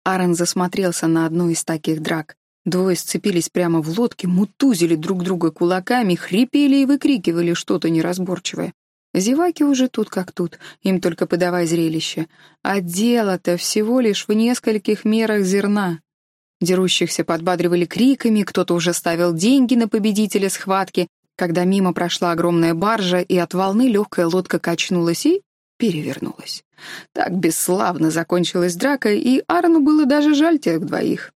Аарон засмотрелся на одну из таких драк. Двое сцепились прямо в лодке, мутузили друг друга кулаками, хрипели и выкрикивали что-то неразборчивое. Зеваки уже тут как тут, им только подавай зрелище. А дело-то всего лишь в нескольких мерах зерна. Дерущихся подбадривали криками, кто-то уже ставил деньги на победителя схватки, когда мимо прошла огромная баржа, и от волны легкая лодка качнулась и перевернулась. Так бесславно закончилась драка, и Арну было даже жаль тех двоих.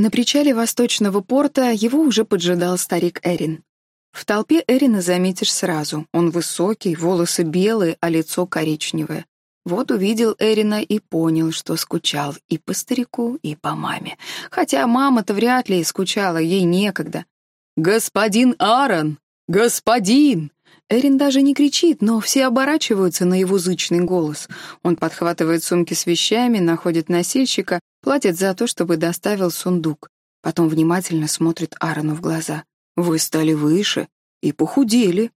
На причале восточного порта его уже поджидал старик Эрин. В толпе Эрина заметишь сразу. Он высокий, волосы белые, а лицо коричневое. Вот увидел Эрина и понял, что скучал и по старику, и по маме. Хотя мама-то вряд ли скучала, ей некогда. «Господин Аарон! Господин!» Эрин даже не кричит, но все оборачиваются на его зычный голос. Он подхватывает сумки с вещами, находит носильщика, платит за то, чтобы доставил сундук. Потом внимательно смотрит Аарону в глаза. «Вы стали выше и похудели».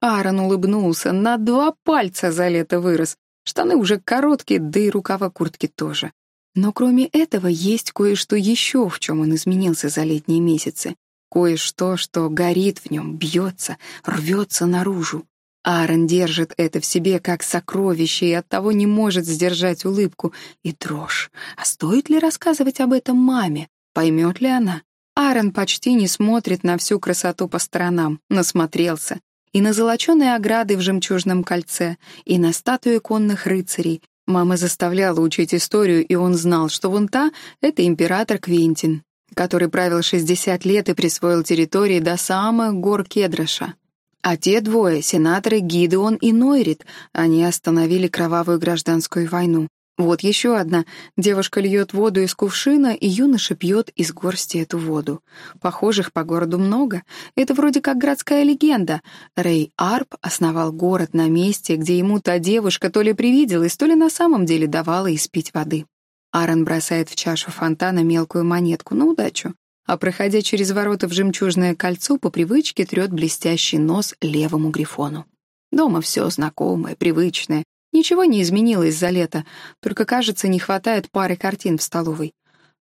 Аарон улыбнулся, на два пальца за лето вырос. Штаны уже короткие, да и рукава куртки тоже. Но кроме этого есть кое-что еще, в чем он изменился за летние месяцы. Кое-что, что горит в нем, бьется, рвется наружу. Аарон держит это в себе как сокровище и оттого не может сдержать улыбку и дрожь. А стоит ли рассказывать об этом маме? Поймет ли она? Аарон почти не смотрит на всю красоту по сторонам, насмотрелся. И на золоченые ограды в жемчужном кольце, и на статуи конных рыцарей. Мама заставляла учить историю, и он знал, что вон та — это император Квентин, который правил 60 лет и присвоил территории до самых гор Кедраша. А те двое, сенаторы Гидеон и Нойрит, они остановили кровавую гражданскую войну. Вот еще одна. Девушка льет воду из кувшина, и юноша пьет из горсти эту воду. Похожих по городу много. Это вроде как городская легенда. Рэй Арп основал город на месте, где ему та девушка то ли привиделась, то ли на самом деле давала испить воды. Аарон бросает в чашу фонтана мелкую монетку на удачу, а проходя через ворота в жемчужное кольцо, по привычке трет блестящий нос левому грифону. Дома все знакомое, привычное, ничего не изменилось за лето, только, кажется, не хватает пары картин в столовой.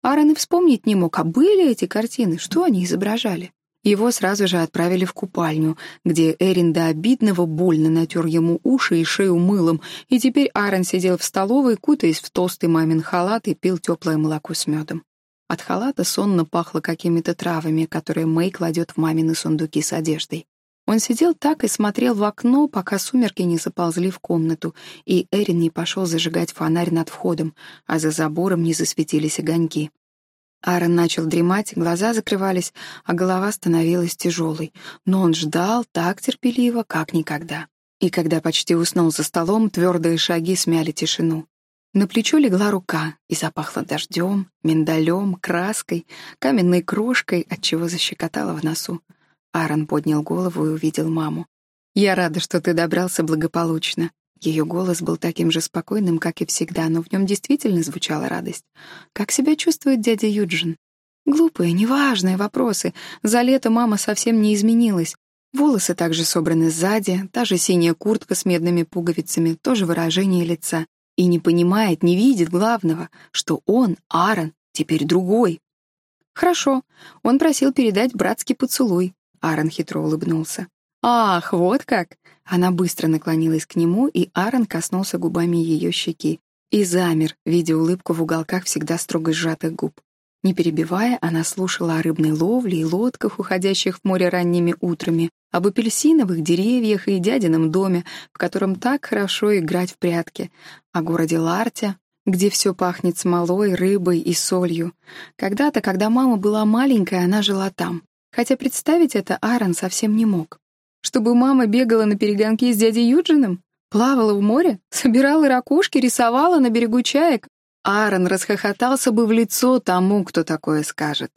Аарон и вспомнить не мог, а были эти картины, что они изображали. Его сразу же отправили в купальню, где Эрин до обидного больно натер ему уши и шею мылом, и теперь Аарон сидел в столовой, кутаясь в толстый мамин халат и пил теплое молоко с медом. От халата сонно пахло какими-то травами, которые Мэй кладет в мамины сундуки с одеждой. Он сидел так и смотрел в окно, пока сумерки не заползли в комнату, и Эрин не пошел зажигать фонарь над входом, а за забором не засветились огоньки. Аарон начал дремать, глаза закрывались, а голова становилась тяжелой. Но он ждал так терпеливо, как никогда. И когда почти уснул за столом, твердые шаги смяли тишину. На плечо легла рука и запахло дождем, миндалем, краской, каменной крошкой, отчего защекотало в носу. Аарон поднял голову и увидел маму. «Я рада, что ты добрался благополучно. Ее голос был таким же спокойным, как и всегда, но в нем действительно звучала радость. Как себя чувствует дядя Юджин? Глупые, неважные вопросы. За лето мама совсем не изменилась. Волосы также собраны сзади, та же синяя куртка с медными пуговицами, тоже выражение лица. И не понимает, не видит главного, что он, Аарон, теперь другой. Хорошо, он просил передать братский поцелуй. Аарон хитро улыбнулся. «Ах, вот как!» Она быстро наклонилась к нему, и Аарон коснулся губами ее щеки и замер, видя улыбку в уголках всегда строго сжатых губ. Не перебивая, она слушала о рыбной ловле и лодках, уходящих в море ранними утрами, об апельсиновых деревьях и дядином доме, в котором так хорошо играть в прятки, о городе Ларте, где все пахнет смолой, рыбой и солью. Когда-то, когда мама была маленькая, она жила там. Хотя представить это Аарон совсем не мог. Чтобы мама бегала на перегонки с дядей Юджином? Плавала в море? Собирала ракушки, рисовала на берегу чаек? Аарон расхохотался бы в лицо тому, кто такое скажет.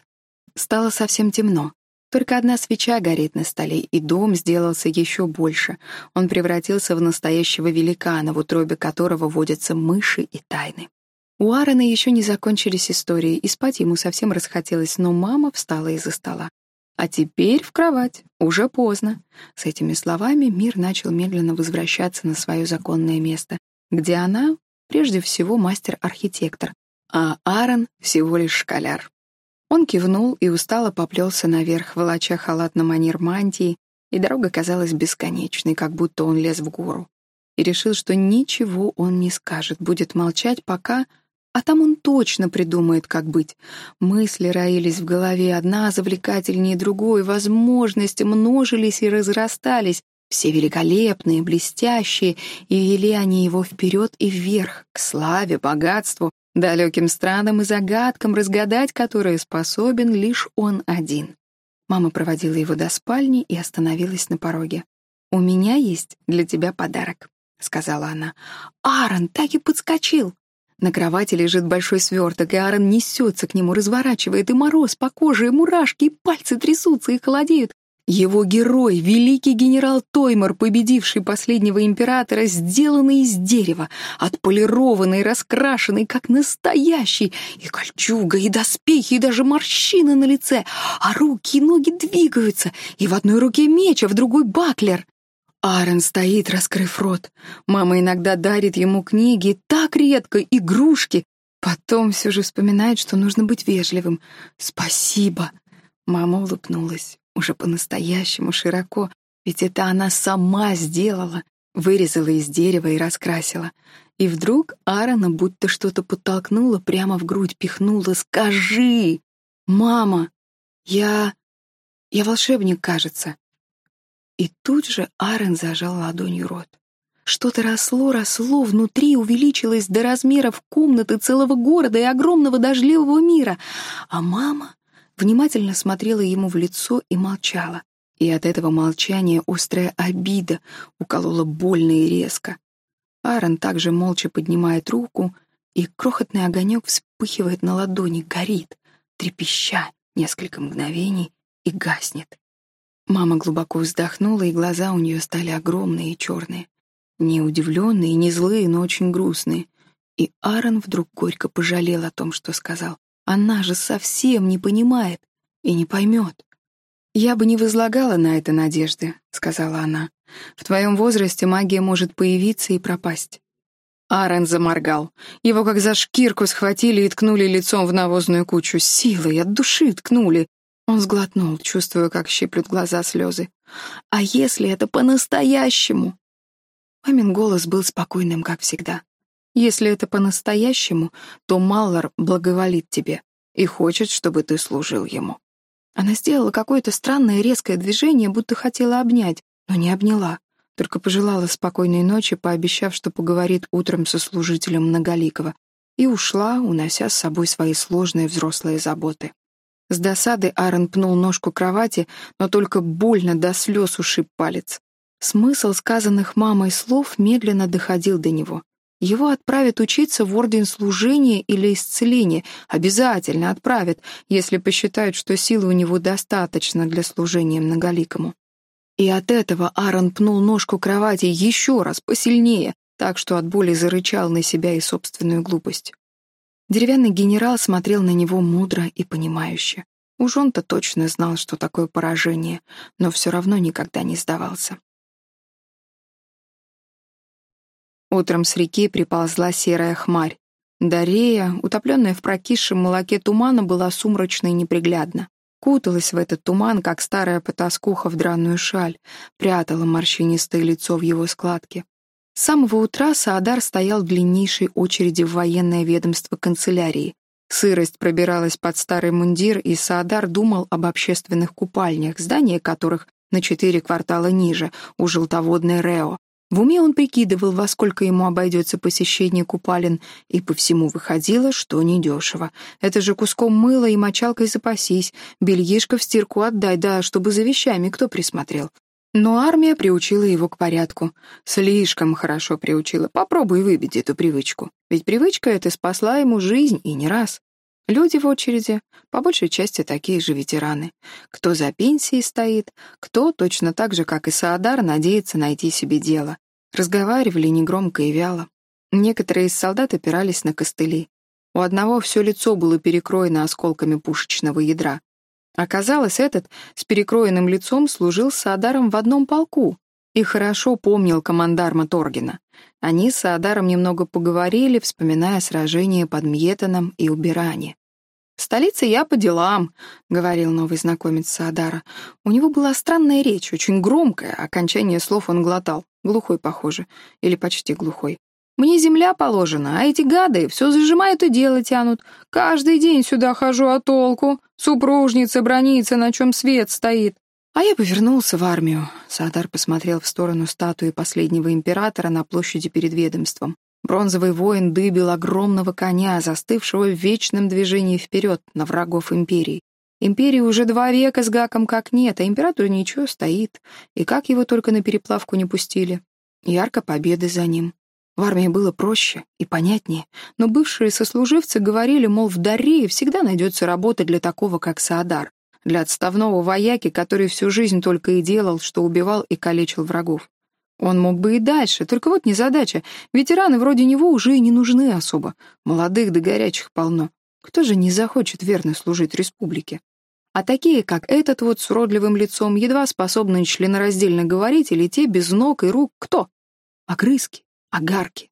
Стало совсем темно. Только одна свеча горит на столе, и дом сделался еще больше. Он превратился в настоящего великана, в утробе которого водятся мыши и тайны. У Аарона еще не закончились истории, и спать ему совсем расхотелось, но мама встала из-за стола. А теперь в кровать. Уже поздно. С этими словами мир начал медленно возвращаться на свое законное место, где она, прежде всего, мастер-архитектор, а Аарон всего лишь школяр. Он кивнул и устало поплелся наверх, волоча халат на манер мантии, и дорога казалась бесконечной, как будто он лез в гору. И решил, что ничего он не скажет, будет молчать, пока... А там он точно придумает, как быть. Мысли роились в голове, одна завлекательнее другой, возможности множились и разрастались, все великолепные, блестящие, и вели они его вперед и вверх, к славе, богатству, далеким странам и загадкам, разгадать которые способен лишь он один. Мама проводила его до спальни и остановилась на пороге. «У меня есть для тебя подарок», — сказала она. «Аарон так и подскочил!» На кровати лежит большой сверток, и Аарон несется к нему, разворачивает, и мороз по коже, и мурашки, и пальцы трясутся и холодеют. Его герой, великий генерал Тоймар, победивший последнего императора, сделанный из дерева, отполированный, раскрашенный, как настоящий, и кольчуга, и доспехи, и даже морщины на лице, а руки и ноги двигаются, и в одной руке меч, а в другой баклер. Аарон стоит, раскрыв рот. Мама иногда дарит ему книги, так редко, игрушки. Потом все же вспоминает, что нужно быть вежливым. «Спасибо!» Мама улыбнулась уже по-настоящему широко, ведь это она сама сделала, вырезала из дерева и раскрасила. И вдруг Аарона будто что-то подтолкнуло, прямо в грудь пихнула. «Скажи! Мама! Я... я волшебник, кажется!» И тут же Аарон зажал ладонью рот. Что-то росло, росло, внутри увеличилось до размеров комнаты целого города и огромного дождливого мира. А мама внимательно смотрела ему в лицо и молчала. И от этого молчания острая обида уколола больно и резко. Аарон также молча поднимает руку, и крохотный огонек вспыхивает на ладони, горит, трепеща несколько мгновений и гаснет. Мама глубоко вздохнула, и глаза у нее стали огромные и черные. Не удивленные, не злые, но очень грустные. И Аарон вдруг горько пожалел о том, что сказал. Она же совсем не понимает и не поймет. «Я бы не возлагала на это надежды», — сказала она. «В твоем возрасте магия может появиться и пропасть». Аарон заморгал. Его как за шкирку схватили и ткнули лицом в навозную кучу. Силой, от души ткнули. Он сглотнул, чувствуя, как щиплют глаза слезы. «А если это по-настоящему?» Мамин голос был спокойным, как всегда. Если это по-настоящему, то Маллар благоволит тебе и хочет, чтобы ты служил ему». Она сделала какое-то странное резкое движение, будто хотела обнять, но не обняла, только пожелала спокойной ночи, пообещав, что поговорит утром со служителем Многоликого, и ушла, унося с собой свои сложные взрослые заботы. С досады Аарон пнул ножку кровати, но только больно до слез ушиб палец. Смысл сказанных мамой слов медленно доходил до него. Его отправят учиться в орден служения или исцеления. Обязательно отправят, если посчитают, что силы у него достаточно для служения многоликому. И от этого Аарон пнул ножку кровати еще раз, посильнее, так что от боли зарычал на себя и собственную глупость. Деревянный генерал смотрел на него мудро и понимающе. Уж он-то точно знал, что такое поражение, но все равно никогда не сдавался. Утром с реки приползла серая хмарь. Дарея, утопленная в прокисшем молоке тумана, была сумрачна и неприглядна. Куталась в этот туман, как старая потаскуха в драную шаль, прятала морщинистое лицо в его складке. С самого утра Саадар стоял в длиннейшей очереди в военное ведомство канцелярии. Сырость пробиралась под старый мундир, и Саадар думал об общественных купальнях, здание которых на четыре квартала ниже, у желтоводной Рео, в уме он прикидывал, во сколько ему обойдется посещение купалин, и по всему выходило, что недешево. Это же куском мыла и мочалкой запасись, бельишко в стирку отдай, да, чтобы за вещами кто присмотрел. Но армия приучила его к порядку. Слишком хорошо приучила. Попробуй выбить эту привычку. Ведь привычка эта спасла ему жизнь и не раз. Люди в очереди, по большей части такие же ветераны. Кто за пенсией стоит, кто, точно так же, как и Саадар, надеется найти себе дело. Разговаривали негромко и вяло. Некоторые из солдат опирались на костыли. У одного все лицо было перекроено осколками пушечного ядра. Оказалось, этот с перекроенным лицом служил Саадаром в одном полку и хорошо помнил командарма Торгина. Они с Саадаром немного поговорили, вспоминая сражение под Мьетаном и Убиране. «В столице я по делам», — говорил новый знакомец Саадара. У него была странная речь, очень громкая, окончание слов он глотал. Глухой, похоже, или почти глухой. «Мне земля положена, а эти гады все зажимают и дело тянут. Каждый день сюда хожу, а толку? Супружница бронится, на чем свет стоит. А я повернулся в армию. Саадар посмотрел в сторону статуи последнего императора на площади перед ведомством. Бронзовый воин дыбил огромного коня, застывшего в вечном движении вперед на врагов империи. Империи уже два века с гаком как нет, а император ничего стоит. И как его только на переплавку не пустили. Ярко победы за ним. В армии было проще и понятнее, но бывшие сослуживцы говорили, мол, в Дарее всегда найдется работа для такого, как Саадар, для отставного вояки, который всю жизнь только и делал, что убивал и калечил врагов. Он мог бы и дальше, только вот незадача. Ветераны вроде него уже и не нужны особо. Молодых да горячих полно. Кто же не захочет верно служить республике? А такие, как этот вот с уродливым лицом, едва способные членораздельно говорить, или те без ног и рук, кто? Огрызки, огарки.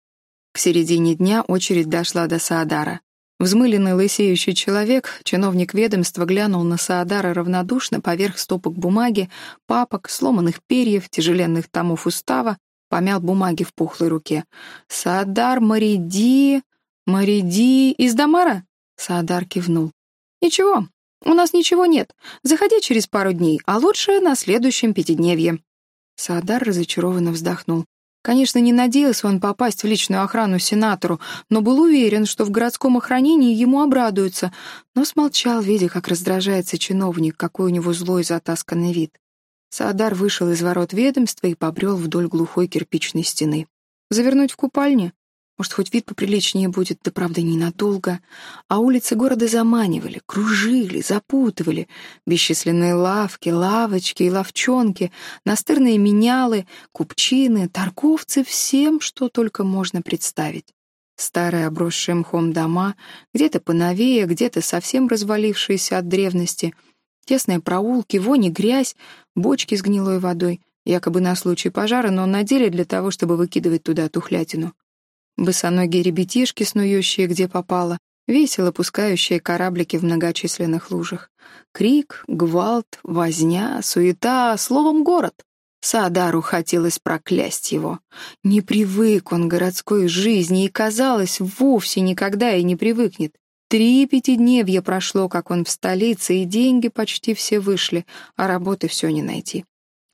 К середине дня очередь дошла до Саадара. Взмыленный лысеющий человек, чиновник ведомства, глянул на Саадара равнодушно поверх стопок бумаги, папок, сломанных перьев, тяжеленных томов устава, помял бумаги в пухлой руке. «Саадар Мариди... Мариди... Из Дамара?» Саадар кивнул. «Ничего, у нас ничего нет. Заходи через пару дней, а лучше на следующем пятидневье». Саадар разочарованно вздохнул. Конечно, не надеялся он попасть в личную охрану сенатору, но был уверен, что в городском охранении ему обрадуются, но смолчал, видя, как раздражается чиновник, какой у него злой затасканный вид. Саадар вышел из ворот ведомства и побрел вдоль глухой кирпичной стены. Завернуть в купальню? Может, хоть вид поприличнее будет, да правда ненадолго. А улицы города заманивали, кружили, запутывали. Бесчисленные лавки, лавочки и ловчонки, настырные менялы, купчины, торговцы всем, что только можно представить. Старые обросшие мхом дома, где-то поновее, где-то совсем развалившиеся от древности, тесные проулки, вони, грязь, бочки с гнилой водой, якобы на случай пожара, но на деле для того, чтобы выкидывать туда тухлятину. Босоногие ребятишки, снующие где попало, весело пускающие кораблики в многочисленных лужах. Крик, гвалт, возня, суета, словом, город. Саадару хотелось проклясть его. Не привык он к городской жизни и, казалось, вовсе никогда и не привыкнет. Три пятидневья прошло, как он в столице, и деньги почти все вышли, а работы все не найти.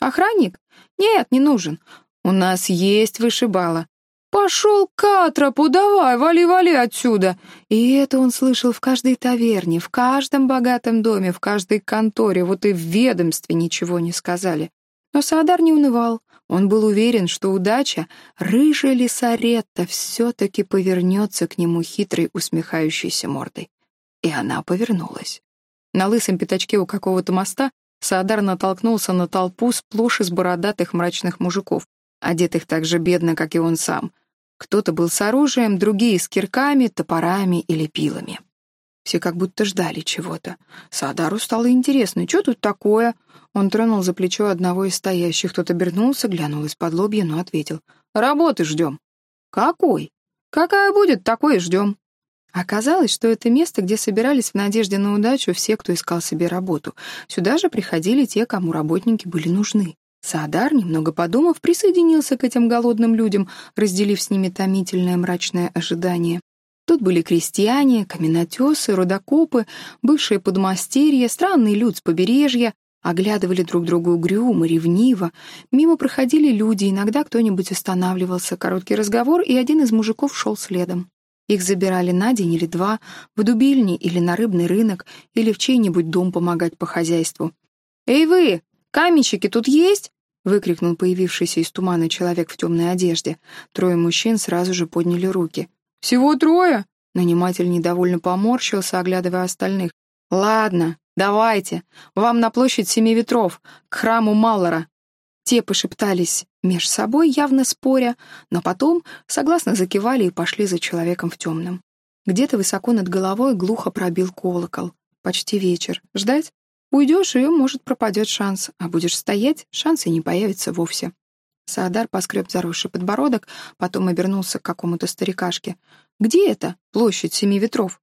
«Охранник? Нет, не нужен. У нас есть вышибала. «Пошел к Атропу, давай, вали-вали отсюда!» И это он слышал в каждой таверне, в каждом богатом доме, в каждой конторе, вот и в ведомстве ничего не сказали. Но Саадар не унывал. Он был уверен, что удача, рыжая лисаретта, все-таки повернется к нему хитрой усмехающейся мордой. И она повернулась. На лысом пятачке у какого-то моста Саадар натолкнулся на толпу сплошь из бородатых мрачных мужиков, одетых так же бедно, как и он сам. Кто-то был с оружием, другие с кирками, топорами или пилами. Все как будто ждали чего-то. Садару стало интересно, что тут такое? Он тронул за плечо одного из стоящих, тот обернулся, глянул из-под лобья, но ответил. «Работы ждем». «Какой? Какая будет, такой и ждем». Оказалось, что это место, где собирались в надежде на удачу все, кто искал себе работу. Сюда же приходили те, кому работники были нужны. Саадар, немного подумав, присоединился к этим голодным людям, разделив с ними томительное мрачное ожидание. Тут были крестьяне, каменотесы, рудокопы, бывшие подмастерья, странный люд с побережья, оглядывали друг друга угрюмо, ревниво. Мимо проходили люди, иногда кто-нибудь останавливался, короткий разговор, и один из мужиков шел следом. Их забирали на день или два, в дубильни или на рыбный рынок, или в чей-нибудь дом помогать по хозяйству. «Эй вы, «Каменщики тут есть?» — выкрикнул появившийся из тумана человек в темной одежде. Трое мужчин сразу же подняли руки. «Всего трое?» Наниматель недовольно поморщился, оглядывая остальных. «Ладно, давайте. Вам на площадь Семи Ветров, к храму Маллора». Те пошептались меж собой, явно споря, но потом согласно закивали и пошли за человеком в темном. Где-то высоко над головой глухо пробил колокол. Почти вечер. Ждать? Уйдешь, и, может, пропадет шанс, а будешь стоять, шанс и не появится вовсе. Саадар поскреб заросший подбородок, потом обернулся к какому-то старикашке. «Где это? Площадь Семи Ветров?»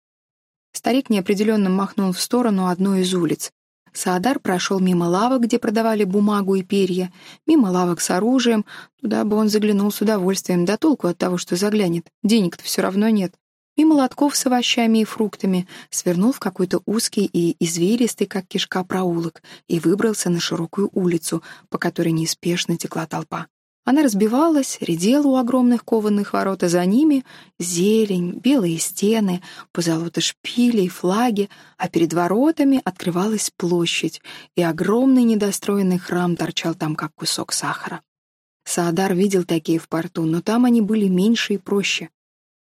Старик неопределенно махнул в сторону одной из улиц. Саадар прошел мимо лавок, где продавали бумагу и перья, мимо лавок с оружием. Туда бы он заглянул с удовольствием, да толку от того, что заглянет. Денег-то все равно нет. Мимо лотков с овощами и фруктами, свернул в какой-то узкий и извилистый, как кишка, проулок и выбрался на широкую улицу, по которой неспешно текла толпа. Она разбивалась, редела у огромных кованых ворот, а за ними зелень, белые стены, позолота шпилей, флаги, а перед воротами открывалась площадь, и огромный недостроенный храм торчал там, как кусок сахара. Саадар видел такие в порту, но там они были меньше и проще.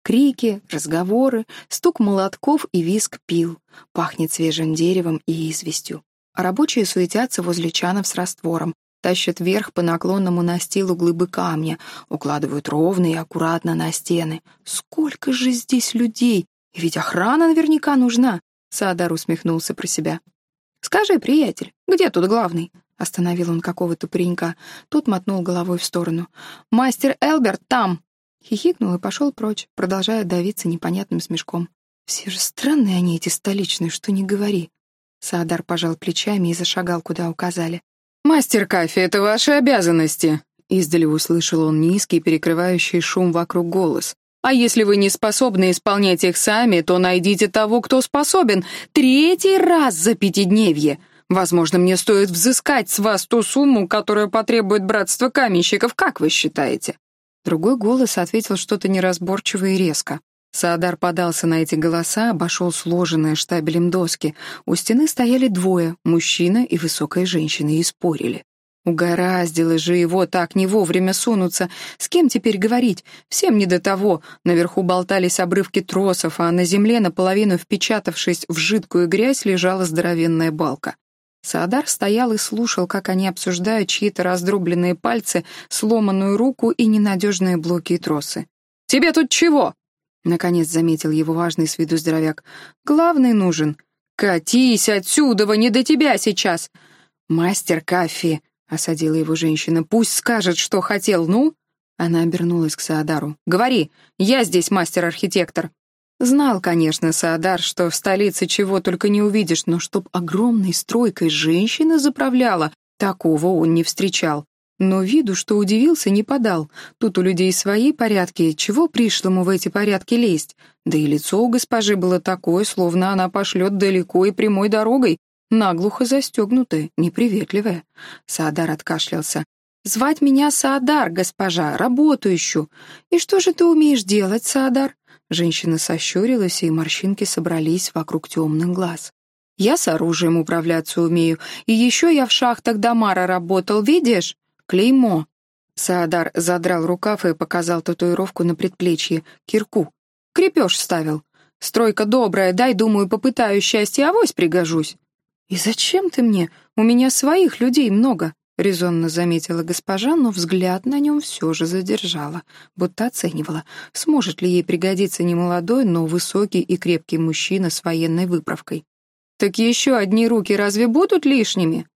Крики, разговоры, стук молотков и виск пил. Пахнет свежим деревом и известью. А рабочие суетятся возле чанов с раствором, тащат вверх по наклонному настилу глыбы камня, укладывают ровно и аккуратно на стены. Сколько же здесь людей! Ведь охрана наверняка нужна. Саадар усмехнулся про себя. «Скажи, приятель, где тут главный?» Остановил он какого-то паренька. Тот мотнул головой в сторону. «Мастер Элберт там!» Хихикнул и пошел прочь, продолжая давиться непонятным смешком. «Все же странные они, эти столичные, что не говори». Саадар пожал плечами и зашагал, куда указали. «Мастер Кафе, это ваши обязанности!» Издали услышал он низкий, перекрывающий шум вокруг голос. «А если вы не способны исполнять их сами, то найдите того, кто способен. Третий раз за пятидневье. Возможно, мне стоит взыскать с вас ту сумму, которую потребует братство каменщиков, как вы считаете?» Другой голос ответил что-то неразборчиво и резко. Саадар подался на эти голоса, обошел сложенные штабелем доски. У стены стояли двое, мужчина и высокая женщина, и спорили. Угораздило же его так не вовремя сунуться. С кем теперь говорить? Всем не до того. Наверху болтались обрывки тросов, а на земле, наполовину впечатавшись в жидкую грязь, лежала здоровенная балка. Саадар стоял и слушал, как они обсуждают чьи-то раздробленные пальцы, сломанную руку и ненадежные блоки и тросы. «Тебе тут чего?» Наконец заметил его важный с виду здоровяк. «Главный нужен». «Катись отсюда, не до тебя сейчас!» «Мастер Кафи», — осадила его женщина, — «пусть скажет, что хотел, ну?» Она обернулась к Саадару. «Говори, я здесь мастер-архитектор». Знал, конечно, Саадар, что в столице чего только не увидишь, но чтоб огромной стройкой женщина заправляла, такого он не встречал. Но виду, что удивился, не подал. Тут у людей свои порядки, чего пришлому в эти порядки лезть? Да и лицо у госпожи было такое, словно она пошлет далеко и прямой дорогой, наглухо застегнутое, неприветливое. Саадар откашлялся. «Звать меня Саадар, госпожа, работу ищу. И что же ты умеешь делать, Саадар?» Женщина сощурилась, и морщинки собрались вокруг темных глаз. «Я с оружием управляться умею, и еще я в шахтах Дамара работал, видишь? Клеймо. Саадар задрал рукав и показал татуировку на предплечье, кирку. Крепеж ставил. Стройка добрая, дай, думаю, попытаю счастье, авось пригожусь. И зачем ты мне? У меня своих людей много. — резонно заметила госпожа, но взгляд на нем все же задержала, будто оценивала, сможет ли ей пригодиться немолодой, но высокий и крепкий мужчина с военной выправкой. «Так еще одни руки разве будут лишними?»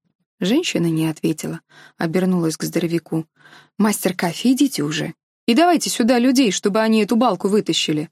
Женщина не ответила, обернулась к здоровяку. «Мастер Кафе, идите уже. И давайте сюда людей, чтобы они эту балку вытащили».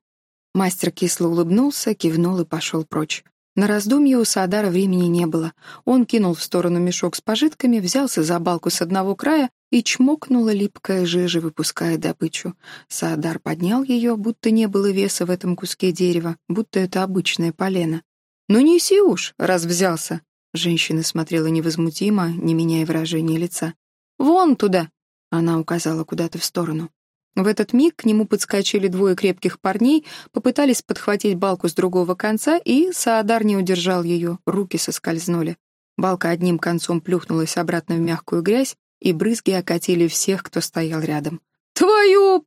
Мастер кисло улыбнулся, кивнул и пошел прочь. На раздумье у Саадара времени не было. Он кинул в сторону мешок с пожитками, взялся за балку с одного края и чмокнула липкая жижа, выпуская добычу. Саадар поднял ее, будто не было веса в этом куске дерева, будто это обычное полено. «Ну неси уж, раз взялся», Женщина смотрела невозмутимо, не меняя выражения лица. «Вон туда!» — она указала куда-то в сторону. В этот миг к нему подскочили двое крепких парней, попытались подхватить балку с другого конца, и Саадар не удержал ее, руки соскользнули. Балка одним концом плюхнулась обратно в мягкую грязь, и брызги окатили всех, кто стоял рядом. «Твою!»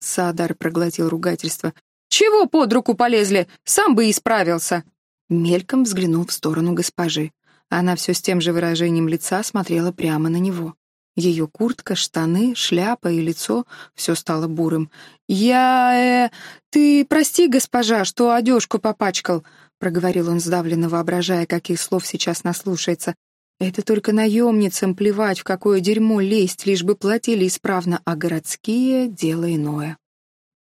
Саадар проглотил ругательство. «Чего под руку полезли? Сам бы исправился!» Мельком взглянул в сторону госпожи. Она все с тем же выражением лица смотрела прямо на него. Ее куртка, штаны, шляпа и лицо — все стало бурым. «Я... э... Ты прости, госпожа, что одежку попачкал», — проговорил он сдавленно, воображая, каких слов сейчас наслушается. «Это только наемницам плевать, в какое дерьмо лезть, лишь бы платили исправно, а городские — дело иное».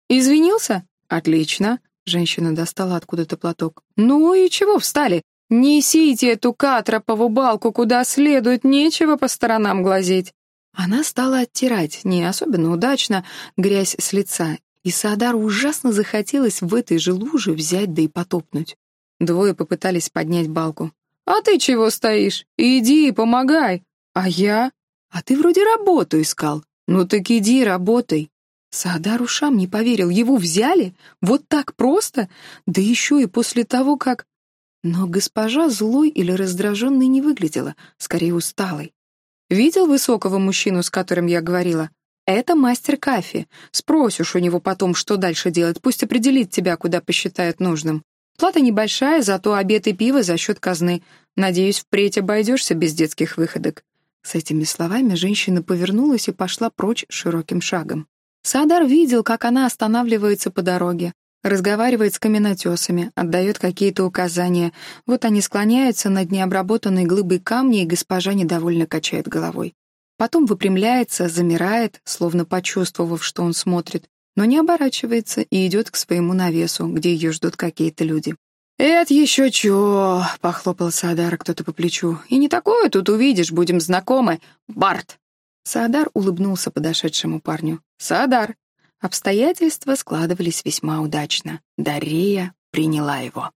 «Извинился? Отлично. Женщина достала откуда-то платок. «Ну и чего встали? Несите эту катропову балку куда следует, нечего по сторонам глазеть». Она стала оттирать, не особенно удачно, грязь с лица, и Саадару ужасно захотелось в этой же луже взять да и потопнуть. Двое попытались поднять балку. «А ты чего стоишь? Иди, помогай!» «А я?» «А ты вроде работу искал. Ну так иди, работай!» Саадар ушам не поверил. Его взяли? Вот так просто? Да еще и после того, как... Но госпожа злой или раздраженной не выглядела, скорее усталой. Видел высокого мужчину, с которым я говорила? Это мастер Кафи. Спросишь у него потом, что дальше делать, пусть определит тебя, куда посчитает нужным. Плата небольшая, зато обед и пиво за счет казны. Надеюсь, впредь обойдешься без детских выходок». С этими словами женщина повернулась и пошла прочь широким шагом. Садар видел, как она останавливается по дороге, разговаривает с каменотесами, отдает какие-то указания. Вот они склоняются над необработанной глыбой камня, и госпожа недовольно качает головой. Потом выпрямляется, замирает, словно почувствовав, что он смотрит, но не оборачивается и идет к своему навесу, где ее ждут какие-то люди. «Это еще чё?» — похлопал Саадара кто-то по плечу. «И не такое тут увидишь, будем знакомы. Барт!» Саадар улыбнулся подошедшему парню. «Саадар, Обстоятельства складывались весьма удачно. Дария приняла его.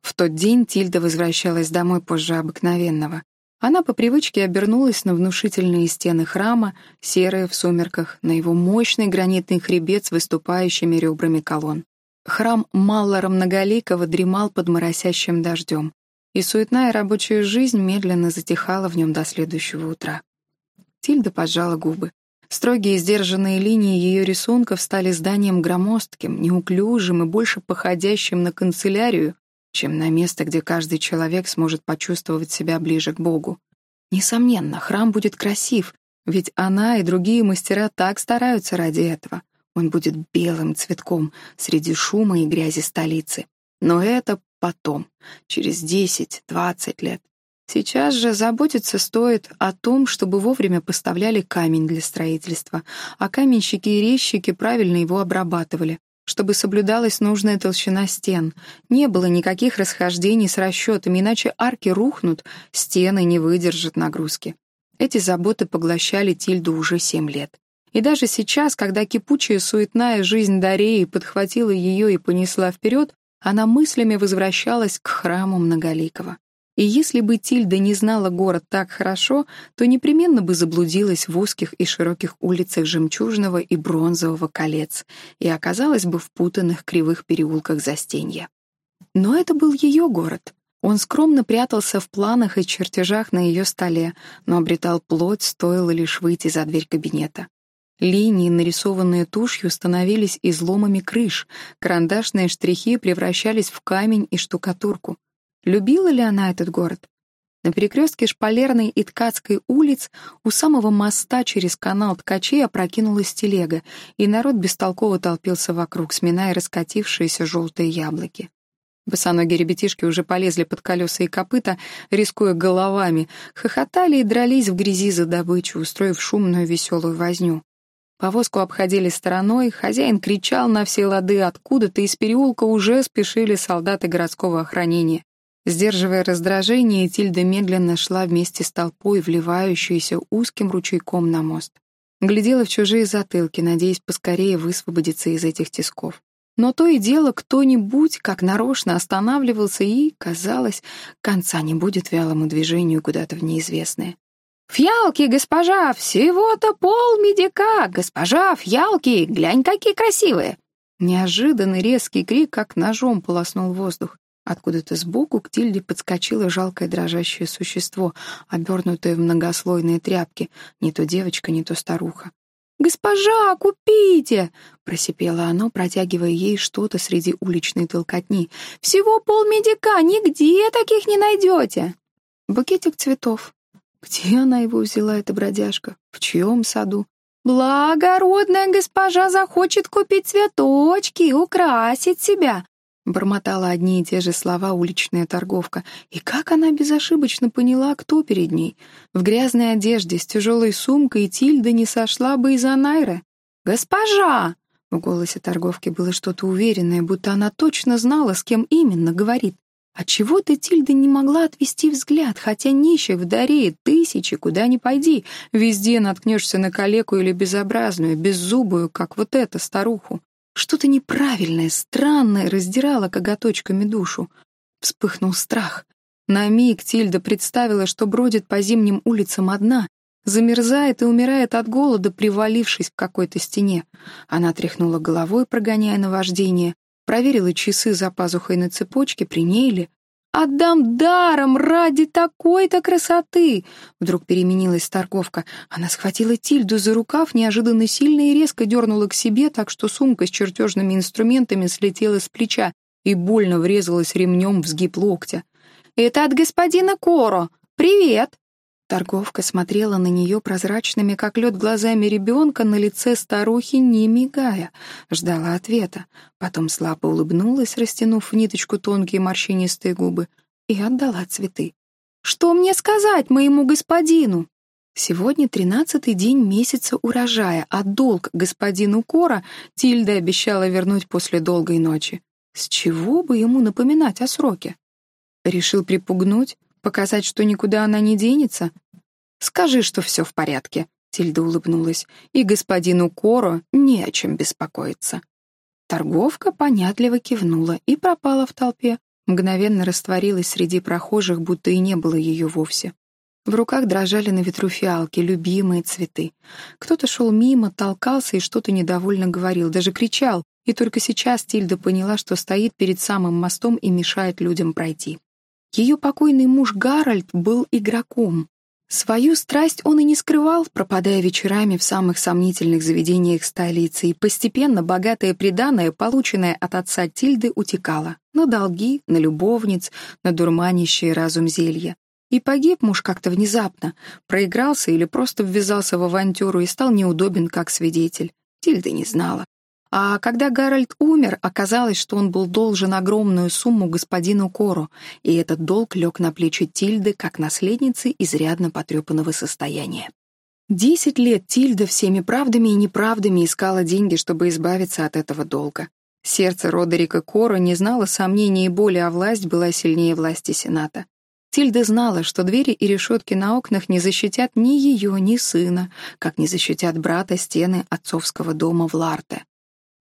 В тот день Тильда возвращалась домой позже обыкновенного. Она по привычке обернулась на внушительные стены храма, серые в сумерках, на его мощный гранитный хребет с выступающими ребрами колонн. Храм Маллара Многоликого дремал под моросящим дождем, и суетная рабочая жизнь медленно затихала в нем до следующего утра. Тильда поджала губы. Строгие сдержанные линии ее рисунков стали зданием громоздким, неуклюжим и больше походящим на канцелярию, чем на место, где каждый человек сможет почувствовать себя ближе к Богу. Несомненно, храм будет красив, ведь она и другие мастера так стараются ради этого. Он будет белым цветком среди шума и грязи столицы. Но это потом, через 10-20 лет. Сейчас же заботиться стоит о том, чтобы вовремя поставляли камень для строительства, а каменщики и резчики правильно его обрабатывали, чтобы соблюдалась нужная толщина стен. Не было никаких расхождений с расчетами, иначе арки рухнут, стены не выдержат нагрузки. Эти заботы поглощали Тильду уже семь лет. И даже сейчас, когда кипучая суетная жизнь Дареи подхватила ее и понесла вперед, она мыслями возвращалась к храму Многоликого. И если бы Тильда не знала город так хорошо, то непременно бы заблудилась в узких и широких улицах жемчужного и бронзового колец и оказалась бы в путанных кривых переулках застенья. Но это был ее город. Он скромно прятался в планах и чертежах на ее столе, но обретал плоть, стоило лишь выйти за дверь кабинета. Линии, нарисованные тушью, становились изломами крыш, карандашные штрихи превращались в камень и штукатурку. Любила ли она этот город? На перекрестке Шпалерной и Ткацкой улиц у самого моста через канал ткачей опрокинулась телега, и народ бестолково толпился вокруг, сминая раскатившиеся желтые яблоки. Босоногие ребятишки уже полезли под колеса и копыта, рискуя головами, хохотали и дрались в грязи за добычу, устроив шумную веселую возню. Повозку обходили стороной, хозяин кричал на все лады, откуда-то из переулка уже спешили солдаты городского охранения. Сдерживая раздражение, Тильда медленно шла вместе с толпой, вливающейся узким ручейком на мост. Глядела в чужие затылки, надеясь поскорее высвободиться из этих тисков. Но то и дело кто-нибудь, как нарочно, останавливался и, казалось, конца не будет вялому движению куда-то в неизвестное. «Фьялки, госпожа, всего-то пол медика! Госпожа, фьялки, глянь, какие красивые!» Неожиданный резкий крик, как ножом полоснул воздух. Откуда-то сбоку к Тильде подскочило жалкое дрожащее существо, обернутое в многослойные тряпки, не то девочка, не то старуха. «Госпожа, купите!» — просипело оно, протягивая ей что-то среди уличной толкотни. «Всего полмедика, нигде таких не найдете!» Букетик цветов. Где она его взяла, эта бродяжка? В чьем саду? «Благородная госпожа захочет купить цветочки, украсить себя. Бормотала одни и те же слова уличная торговка. И как она безошибочно поняла, кто перед ней? В грязной одежде, с тяжелой сумкой Тильда не сошла бы из Анайры. «Госпожа!» В голосе торговки было что-то уверенное, будто она точно знала, с кем именно говорит. Отчего-то Тильда не могла отвести взгляд, хотя нищих в Дарее тысячи, куда ни пойди. Везде наткнешься на калеку или безобразную, беззубую, как вот эта старуху. Что-то неправильное, странное раздирало коготочками душу. Вспыхнул страх. На миг Тильда представила, что бродит по зимним улицам одна, замерзает и умирает от голода, привалившись к какой-то стене. Она тряхнула головой, прогоняя наваждение, проверила часы за пазухой на цепочке, при ней ли. «Отдам даром ради такой-то красоты!» Вдруг переменилась торговка. Она схватила Тильду за рукав, неожиданно сильно и резко дернула к себе, так что сумка с чертежными инструментами слетела с плеча и больно врезалась ремнем в сгиб локтя. «Это от господина Коро! Привет!» Торговка смотрела на нее прозрачными, как лед, глазами ребенка на лице старухи, не мигая. Ждала ответа. Потом слабо улыбнулась, растянув в ниточку тонкие морщинистые губы, и отдала цветы. «Что мне сказать моему господину?» Сегодня тринадцатый день месяца урожая, а долг господину Кора Тильда обещала вернуть после долгой ночи. С чего бы ему напоминать о сроке? Решил припугнуть? Показать, что никуда она не денется? Скажи, что все в порядке, Тильда улыбнулась, и господину Коро не о чем беспокоиться. Торговка понятливо кивнула и пропала в толпе, мгновенно растворилась среди прохожих, будто и не было ее вовсе. В руках дрожали на ветру фиалки, любимые цветы. Кто-то шел мимо, толкался и что-то недовольно говорил, даже кричал, и только сейчас Тильда поняла, что стоит перед самым мостом и мешает людям пройти. Ее покойный муж Гарольд был игроком. Свою страсть он и не скрывал, пропадая вечерами в самых сомнительных заведениях столицы, и постепенно богатое приданое, полученное от отца Тильды, утекало. На долги, на любовниц, на дурманящие разум зелья. И погиб муж как-то внезапно, проигрался или просто ввязался в авантюру и стал неудобен как свидетель. Тильда не знала. А когда Гарольд умер, оказалось, что он был должен огромную сумму господину Кору, и этот долг лег на плечи Тильды как наследницы изрядно потрепанного состояния. Десять лет Тильда всеми правдами и неправдами искала деньги, чтобы избавиться от этого долга. Сердце Родерика Кора не знало сомнений и боли, а власть была сильнее власти Сената. Тильда знала, что двери и решетки на окнах не защитят ни ее, ни сына, как не защитят брата стены отцовского дома в Ларте.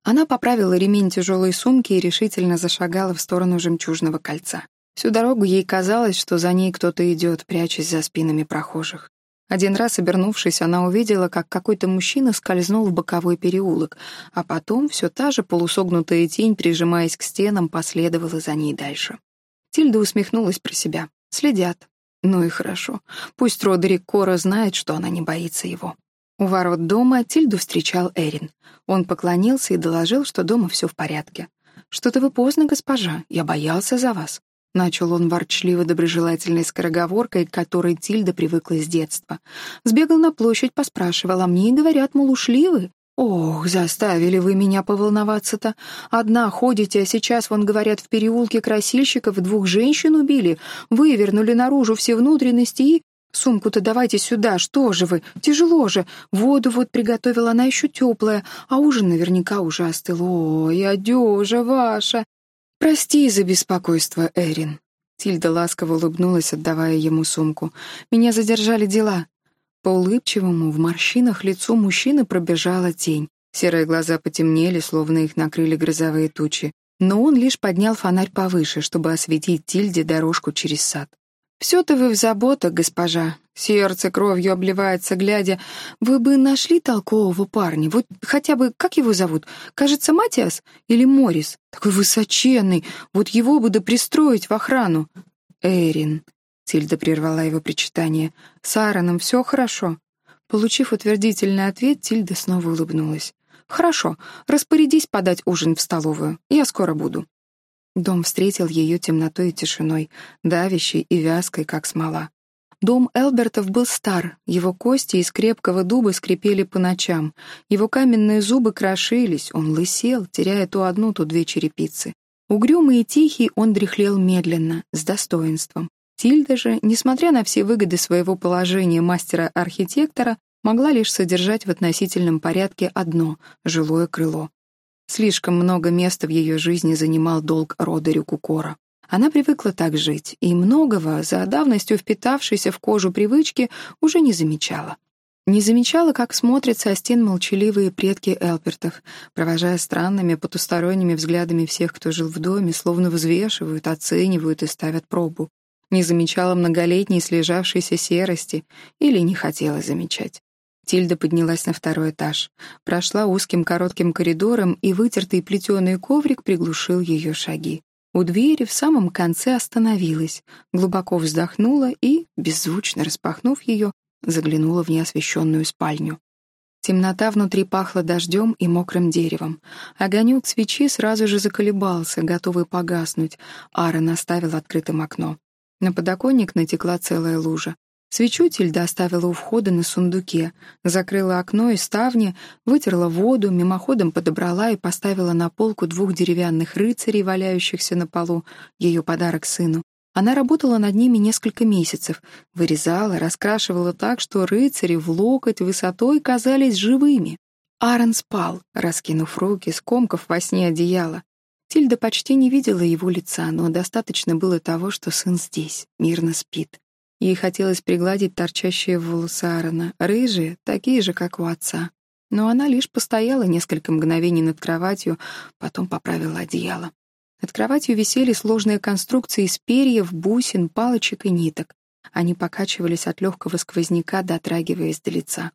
Она поправила ремень тяжелой сумки и решительно зашагала в сторону жемчужного кольца. Всю дорогу ей казалось, что за ней кто-то идет, прячась за спинами прохожих. Один раз, обернувшись, она увидела, как какой-то мужчина скользнул в боковой переулок, а потом все та же полусогнутая тень, прижимаясь к стенам, последовала за ней дальше. Тильда усмехнулась про себя. Следят. Ну и хорошо. Пусть Родерик Кора знает, что она не боится его. У ворот дома Тильду встречал Эрин. Он поклонился и доложил, что дома все в порядке. «Что-то вы поздно, госпожа. Я боялся за вас». Начал он ворчливо-доброжелательной скороговоркой, к которой Тильда привыкла с детства. Сбегал на площадь, поспрашивал, а мне и говорят, мол, ушли вы. «Ох, заставили вы меня поволноваться-то. Одна ходите, а сейчас, вон, говорят, в переулке красильщиков двух женщин убили, вывернули наружу все внутренности и «Сумку-то давайте сюда, что же вы? Тяжело же. Воду вот приготовила, она еще теплая, а ужин наверняка уже остыл. Ой, одежа ваша!» «Прости за беспокойство, Эрин». Тильда ласково улыбнулась, отдавая ему сумку. «Меня задержали дела». По улыбчивому, в морщинах лицу мужчины пробежала тень. Серые глаза потемнели, словно их накрыли грозовые тучи. Но он лишь поднял фонарь повыше, чтобы осветить Тильде дорожку через сад. «Все-то вы в заботах, госпожа. Сердце кровью обливается, глядя. Вы бы нашли толкового парня. Вот хотя бы, как его зовут? Кажется, Матиас или Морис? Такой высоченный. Вот его бы да пристроить в охрану». «Эрин», — Тильда прервала его причитание, — «с Аароном все хорошо?» Получив утвердительный ответ, Тильда снова улыбнулась. «Хорошо, распорядись подать ужин в столовую. Я скоро буду». Дом встретил ее темнотой и тишиной, давящей и вязкой, как смола. Дом Элбертов был стар, его кости из крепкого дуба скрипели по ночам, его каменные зубы крошились, он лысел, теряя то одну, то две черепицы. Угрюмый и тихий он дряхлел медленно, с достоинством. Тильда же, несмотря на все выгоды своего положения мастера-архитектора, могла лишь содержать в относительном порядке одно — жилое крыло. Слишком много места в ее жизни занимал долг Родерю Кукора. Она привыкла так жить, и многого, за давностью впитавшейся в кожу привычки, уже не замечала. Не замечала, как смотрят со стен молчаливые предки Элпертов, провожая странными потусторонними взглядами всех, кто жил в доме, словно взвешивают, оценивают и ставят пробу. Не замечала многолетней слежавшейся серости или не хотела замечать. Тильда поднялась на второй этаж, прошла узким коротким коридором, и вытертый плетеный коврик приглушил ее шаги. У двери в самом конце остановилась, глубоко вздохнула и, беззвучно распахнув ее, заглянула в неосвещенную спальню. Темнота внутри пахла дождем и мокрым деревом. Огонек свечи сразу же заколебался, готовый погаснуть. Аарон оставил открытым окно. На подоконник натекла целая лужа. Свечу Тильда оставила у входа на сундуке, закрыла окно и ставни, вытерла воду, мимоходом подобрала и поставила на полку двух деревянных рыцарей, валяющихся на полу, ее подарок сыну. Она работала над ними несколько месяцев, вырезала, раскрашивала так, что рыцари в локоть высотой казались живыми. Аарон спал, раскинув руки, скомков во сне одеяло. Тильда почти не видела его лица, но достаточно было того, что сын здесь, мирно спит. Ей хотелось пригладить торчащие волосы Аарона, рыжие, такие же, как у отца. Но она лишь постояла несколько мгновений над кроватью, потом поправила одеяло. Над кроватью висели сложные конструкции из перьев, бусин, палочек и ниток. Они покачивались от легкого сквозняка, дотрагиваясь до лица.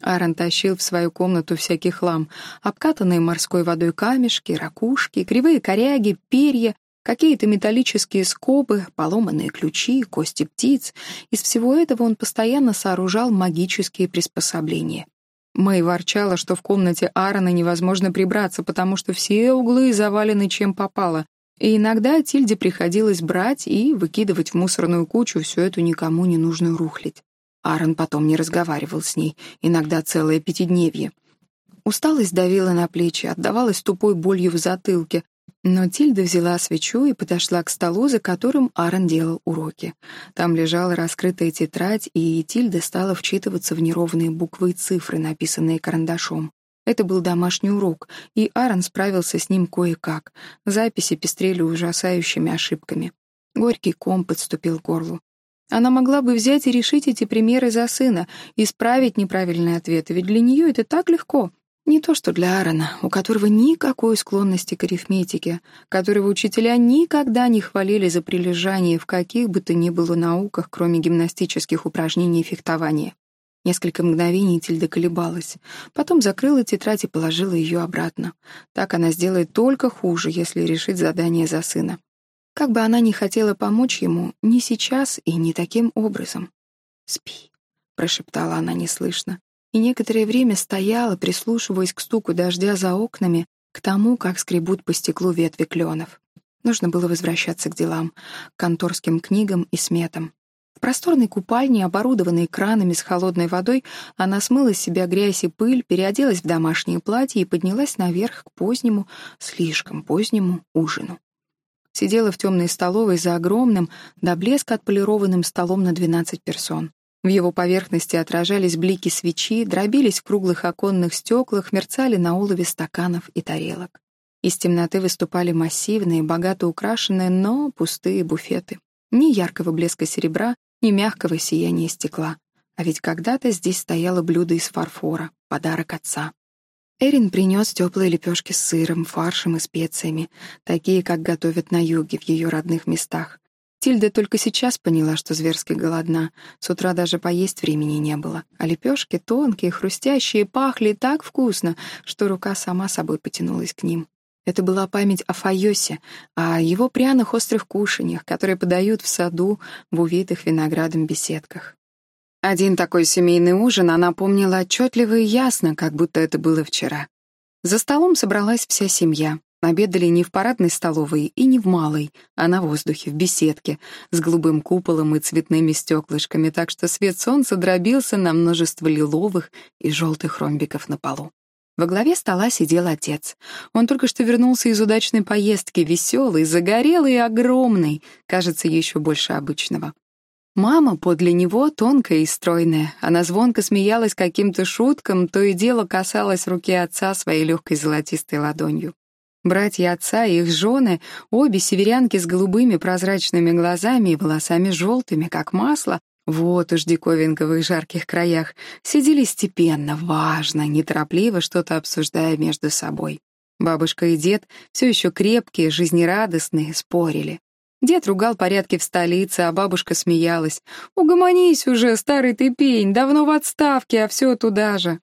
Аарон тащил в свою комнату всякий хлам. Обкатанные морской водой камешки, ракушки, кривые коряги, перья, Какие-то металлические скобы, поломанные ключи, кости птиц. Из всего этого он постоянно сооружал магические приспособления. Мэй ворчала, что в комнате Аарона невозможно прибраться, потому что все углы завалены чем попало, и иногда Тильде приходилось брать и выкидывать в мусорную кучу всю эту никому не нужную рухлядь. Аарон потом не разговаривал с ней, иногда целое пятидневье. Усталость давила на плечи, отдавалась тупой болью в затылке, но Тильда взяла свечу и подошла к столу, за которым Аарон делал уроки. Там лежала раскрытая тетрадь, и Тильда стала вчитываться в неровные буквы и цифры, написанные карандашом. Это был домашний урок, и Аарон справился с ним кое-как. Записи пестрели ужасающими ошибками. Горький ком подступил к горлу. Она могла бы взять и решить эти примеры за сына, исправить неправильные ответы, ведь для нее это так легко. Не то что для Аарона, у которого никакой склонности к арифметике, которого учителя никогда не хвалили за прилежание в каких бы то ни было науках, кроме гимнастических упражнений и фехтования. Несколько мгновений Тильда колебалась, потом закрыла тетрадь и положила ее обратно. Так она сделает только хуже, если решит задание за сына. Как бы она ни хотела помочь ему, ни сейчас и не таким образом. «Спи», — прошептала она неслышно и некоторое время стояла, прислушиваясь к стуку дождя за окнами, к тому, как скребут по стеклу ветви кленов. Нужно было возвращаться к делам, к конторским книгам и сметам. В просторной купальне, оборудованной кранами с холодной водой, она смыла с себя грязь и пыль, переоделась в домашнее платье и поднялась наверх к позднему, слишком позднему ужину. Сидела в темной столовой за огромным, до блеска отполированным столом на 12 персон. В его поверхности отражались блики свечи, дробились в круглых оконных стеклах, мерцали на улове стаканов и тарелок. Из темноты выступали массивные, богато украшенные, но пустые буфеты. Ни яркого блеска серебра, ни мягкого сияния стекла. А ведь когда-то здесь стояло блюдо из фарфора, подарок отца. Эрин принес теплые лепешки с сыром, фаршем и специями, такие, как готовят на юге в ее родных местах. Тильда только сейчас поняла, что зверски голодна. С утра даже поесть времени не было. А лепешки тонкие, хрустящие, пахли так вкусно, что рука сама собой потянулась к ним. Это была память о Файосе, о его пряных острых кушаньях, которые подают в саду в увитых виноградом беседках. Один такой семейный ужин она помнила отчетливо и ясно, как будто это было вчера. За столом собралась вся семья. Обедали не в парадной столовой и не в малой, а на воздухе, в беседке, с голубым куполом и цветными стеклышками, так что свет солнца дробился на множество лиловых и желтых ромбиков на полу. Во главе стола сидел отец. Он только что вернулся из удачной поездки, веселый, загорелый и огромный, кажется, еще больше обычного. Мама подле него тонкая и стройная. Она звонко смеялась каким-то шуткам, то и дело касалась руки отца своей легкой золотистой ладонью. Братья отца и их жены, обе северянки с голубыми прозрачными глазами и волосами желтыми, как масло, вот уж диковинка в их жарких краях, сидели степенно, важно, неторопливо что-то обсуждая между собой. Бабушка и дед, все еще крепкие, жизнерадостные, спорили. Дед ругал порядки в столице, а бабушка смеялась. «Угомонись уже, старый ты пень, давно в отставке, а все туда же».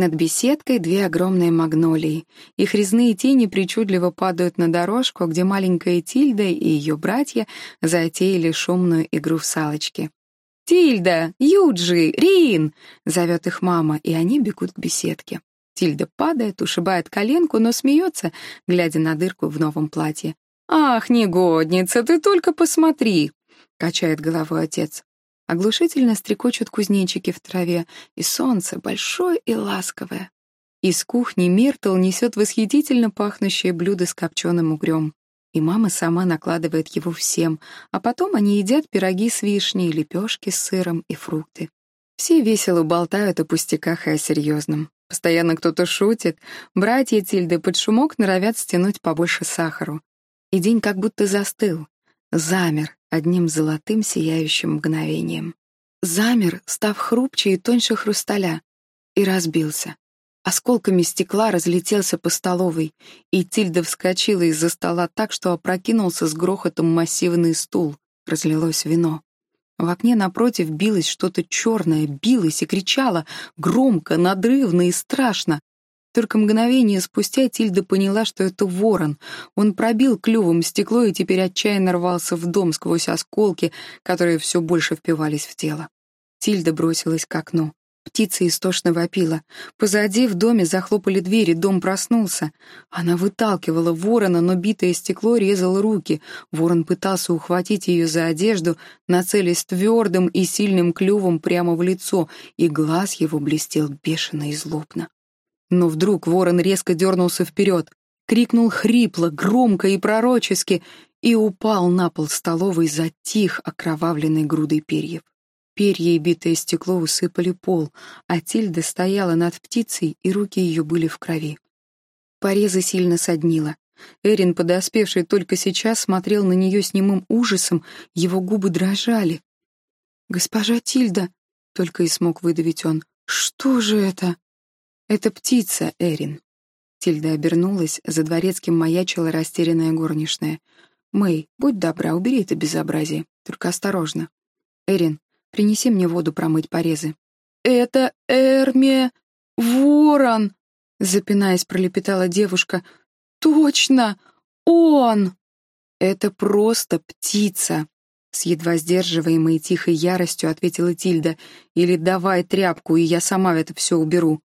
Над беседкой две огромные магнолии. Их резные тени причудливо падают на дорожку, где маленькая Тильда и ее братья затеяли шумную игру в салочки. «Тильда! Юджи! Рин!» — зовет их мама, и они бегут к беседке. Тильда падает, ушибает коленку, но смеется, глядя на дырку в новом платье. «Ах, негодница, ты только посмотри!» — качает головой отец. Оглушительно стрекочут кузнечики в траве, и солнце большое и ласковое. Из кухни Миртл несет восхитительно пахнущее блюдо с копченым угрем. И мама сама накладывает его всем, а потом они едят пироги с вишней, лепешки с сыром и фрукты. Все весело болтают о пустяках и о серьезном. Постоянно кто-то шутит. Братья Тильды под шумок норовят стянуть побольше сахару. И день как будто застыл. Замер, одним золотым сияющим мгновением. Замер, став хрупче и тоньше хрусталя, и разбился. Осколками стекла разлетелся по столовой, и Тильда вскочила из-за стола так, что опрокинулся с грохотом массивный стул. Разлилось вино. В окне напротив билось что-то черное, билось и кричало, громко, надрывно и страшно. Только мгновение спустя Тильда поняла, что это ворон. Он пробил клювом стекло и теперь отчаянно рвался в дом сквозь осколки, которые все больше впивались в тело. Тильда бросилась к окну. Птица истошно вопила. Позади в доме захлопали двери, дом проснулся. Она выталкивала ворона, но битое стекло резало руки. Ворон пытался ухватить ее за одежду, нацелясь твердым и сильным клювом прямо в лицо, и глаз его блестел бешено и злобно. Но вдруг ворон резко дернулся вперед, крикнул хрипло, громко и пророчески и упал на пол столовой, затих окровавленной грудой перьев. Перья и битое стекло усыпали пол, а Тильда стояла над птицей, и руки ее были в крови. Порезы сильно соднило. Эрин, подоспевший только сейчас, смотрел на нее с немым ужасом, его губы дрожали. «Госпожа Тильда», — только и смог выдавить он, — «что же это?» «Это птица, Эрин». Тильда обернулась, за дворецким маячила растерянная горничная. «Мэй, будь добра, убери это безобразие, только осторожно». «Эрин, принеси мне воду промыть порезы». «Это Эрме... Ворон!» Запинаясь, пролепетала девушка. «Точно! Он!» «Это просто птица!» С едва сдерживаемой тихой яростью ответила Тильда. «Или давай тряпку, и я сама это все уберу».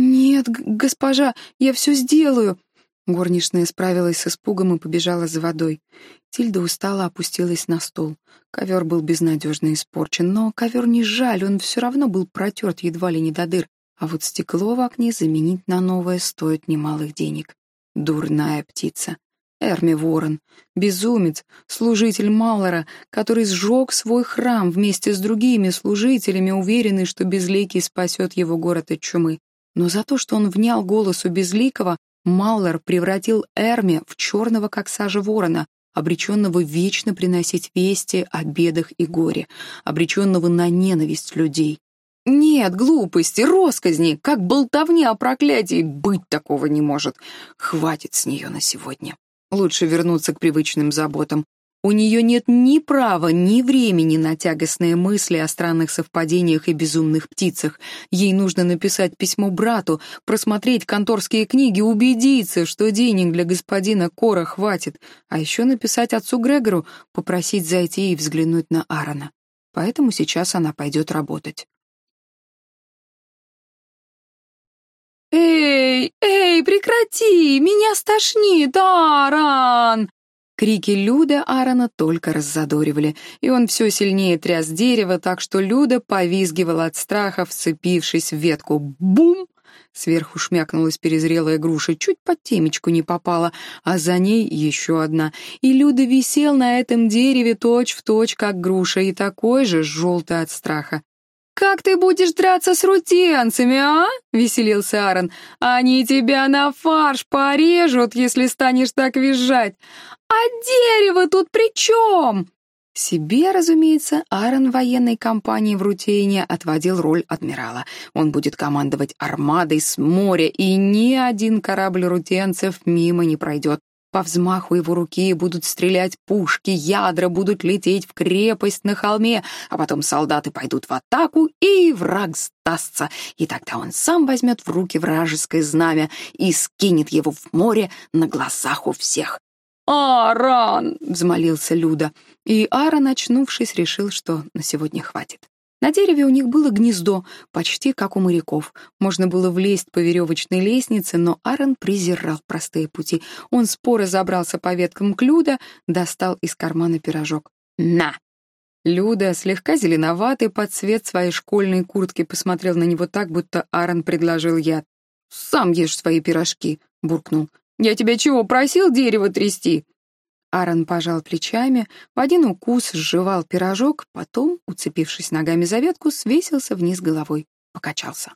«Нет, госпожа, я все сделаю!» Горничная справилась с испугом и побежала за водой. Тильда устала опустилась на стол. Ковер был безнадежно испорчен, но ковер не жаль, он все равно был протерт едва ли не до дыр. А вот стекло в окне заменить на новое стоит немалых денег. Дурная птица. Эрми Ворон, безумец, служитель Маллера, который сжег свой храм вместе с другими служителями, уверенный, что Безликий спасет его город от чумы. Но за то, что он внял голосу Безликого, Маллер превратил Эрми в черного, как сажа ворона, обреченного вечно приносить вести о бедах и горе, обреченного на ненависть людей. Нет, глупости, росказни, как болтовня о проклятии, быть такого не может. Хватит с нее на сегодня. Лучше вернуться к привычным заботам, у нее нет ни права, ни времени на тягостные мысли о странных совпадениях и безумных птицах. Ей нужно написать письмо брату, просмотреть конторские книги, убедиться, что денег для господина Кора хватит, а еще написать отцу Грегору, попросить зайти и взглянуть на Аарона. Поэтому сейчас она пойдет работать. «Эй, эй, прекрати! Меня стошнит, Аарон!» Крики Люда Аарона только раззадоривали, и он все сильнее тряс дерево, так что Люда повизгивала от страха, вцепившись в ветку. Бум! Сверху шмякнулась перезрелая груша, чуть под темечку не попала, а за ней еще одна. И Люда висел на этом дереве точь-в-точь, точь, как груша, и такой же, желтый от страха. «Как ты будешь драться с рутенцами, а?» — веселился Аарон. «Они тебя на фарш порежут, если станешь так визжать. А дерево тут при чем?» Себе, разумеется, Аарон военной компании в Рутейне отводил роль адмирала. Он будет командовать армадой с моря, и ни один корабль рутенцев мимо не пройдет. По взмаху его руки будут стрелять пушки, ядра будут лететь в крепость на холме, а потом солдаты пойдут в атаку, и враг сдастся. И тогда он сам возьмет в руки вражеское знамя и скинет его в море на глазах у всех. «Аарон!» — взмолился Люда. И Аарон, очнувшись, решил, что на сегодня хватит. На дереве у них было гнездо, почти как у моряков. Можно было влезть по веревочной лестнице, но Аарон презирал простые пути. Он споро забрался по веткам к Люда, достал из кармана пирожок. «На!» Люда, слегка зеленоватый под цвет своей школьной куртки, посмотрел на него так, будто Аарон предложил яд. «Сам ешь свои пирожки», — буркнул. «Я тебя чего, просил дерево трясти?» Аарон пожал плечами, в один укус сживал пирожок, потом, уцепившись ногами за ветку, свесился вниз головой, покачался.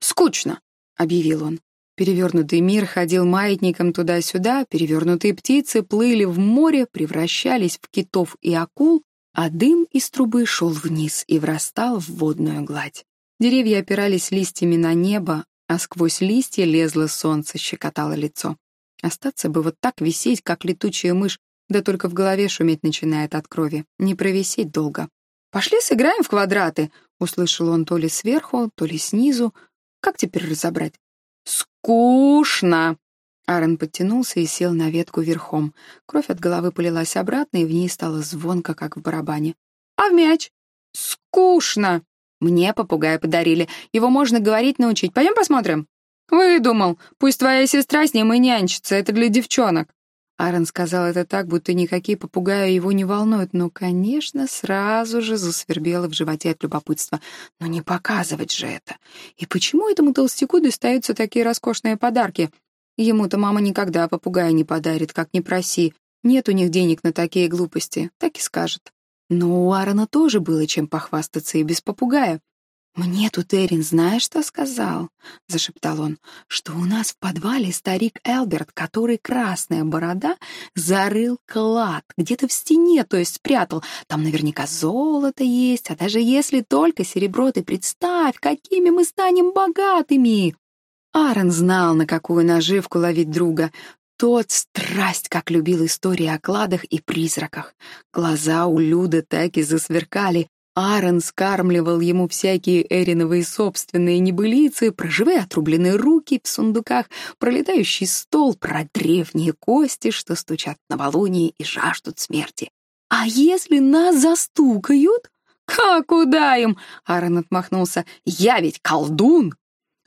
«Скучно», — объявил он. Перевернутый мир ходил маятником туда-сюда, перевернутые птицы плыли в море, превращались в китов и акул, а дым из трубы шел вниз и врастал в водную гладь. Деревья опирались листьями на небо, а сквозь листья лезло солнце, щекотало лицо. Остаться бы вот так висеть, как летучая мышь, да только в голове шуметь начинает от крови. Не провисеть долго. «Пошли сыграем в квадраты», — услышал он то ли сверху, то ли снизу. «Как теперь разобрать?» «Скучно!» Аарон подтянулся и сел на ветку верхом. Кровь от головы полилась обратно, и в ней стало звонко, как в барабане. «А в мяч?» «Скучно!» «Мне попугая подарили. Его можно говорить научить. Пойдем посмотрим?» «Выдумал. Пусть твоя сестра с ним и нянчится. Это для девчонок». Аарон сказал это так, будто никакие попугаи его не волнуют, но, конечно, сразу же засвербело в животе от любопытства. Но не показывать же это. И почему этому толстяку достаются такие роскошные подарки? Ему-то мама никогда попугая не подарит, как ни проси. Нет у них денег на такие глупости, так и скажет. Но у Аарона тоже было чем похвастаться и без попугая. «Мне тут Эрин знаешь, что сказал?» — зашептал он. «Что у нас в подвале старик Элберт, который красная борода, зарыл клад, где-то в стене, то есть спрятал. Там наверняка золото есть, а даже если только серебро, ты представь, какими мы станем богатыми!» Аарон знал, на какую наживку ловить друга. Тот страсть, как любил истории о кладах и призраках. Глаза у Люда так и засверкали, Аарон скармливал ему всякие Эриновые собственные небылицы, про живые отрубленные руки в сундуках, пролетающий стол, про древние кости, что стучат на балуне и жаждут смерти. «А если нас застукают?» «Как куда им?» — Аарон отмахнулся. «Я ведь колдун!»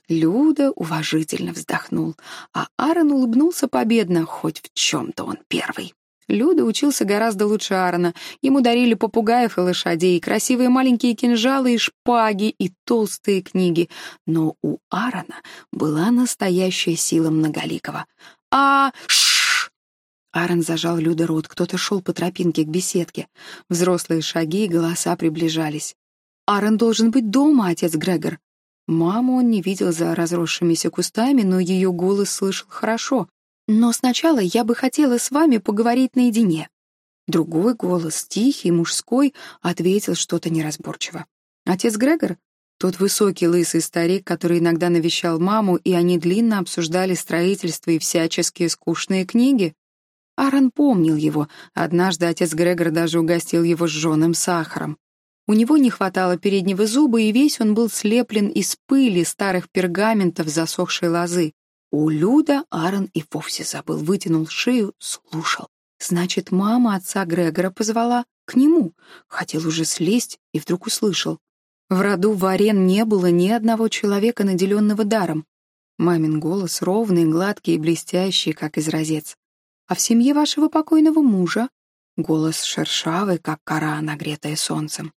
Люда уважительно вздохнул, а Аарон улыбнулся победно, хоть в чем-то он первый. Люда учился гораздо лучше Аарона. Ему дарили попугаев и лошадей, красивые маленькие кинжалы и шпаги, и толстые книги. Но у Аарона была настоящая сила Многоликого. «А... шш!» Аарон зажал Люда рот. Кто-то шел по тропинке к беседке. Взрослые шаги и голоса приближались. «Аарон должен быть дома, отец Грегор». Маму он не видел за разросшимися кустами, но ее голос слышал хорошо. Но сначала я бы хотела с вами поговорить наедине». Другой голос, тихий, мужской, ответил что-то неразборчиво. «Отец Грегор?» Тот высокий лысый старик, который иногда навещал маму, и они длинно обсуждали строительство и всяческие скучные книги. Аарон помнил его. Однажды отец Грегор даже угостил его сжёным сахаром. У него не хватало переднего зуба, и весь он был слеплен из пыли старых пергаментов засохшей лозы. У Люда Аарон и вовсе забыл, вытянул шею, слушал. Значит, мама отца Грегора позвала к нему. Хотел уже слезть и вдруг услышал. В роду Варен не было ни одного человека, наделенного даром. Мамин голос ровный, гладкий и блестящий, как изразец. А в семье вашего покойного мужа голос шершавый, как кора, нагретая солнцем.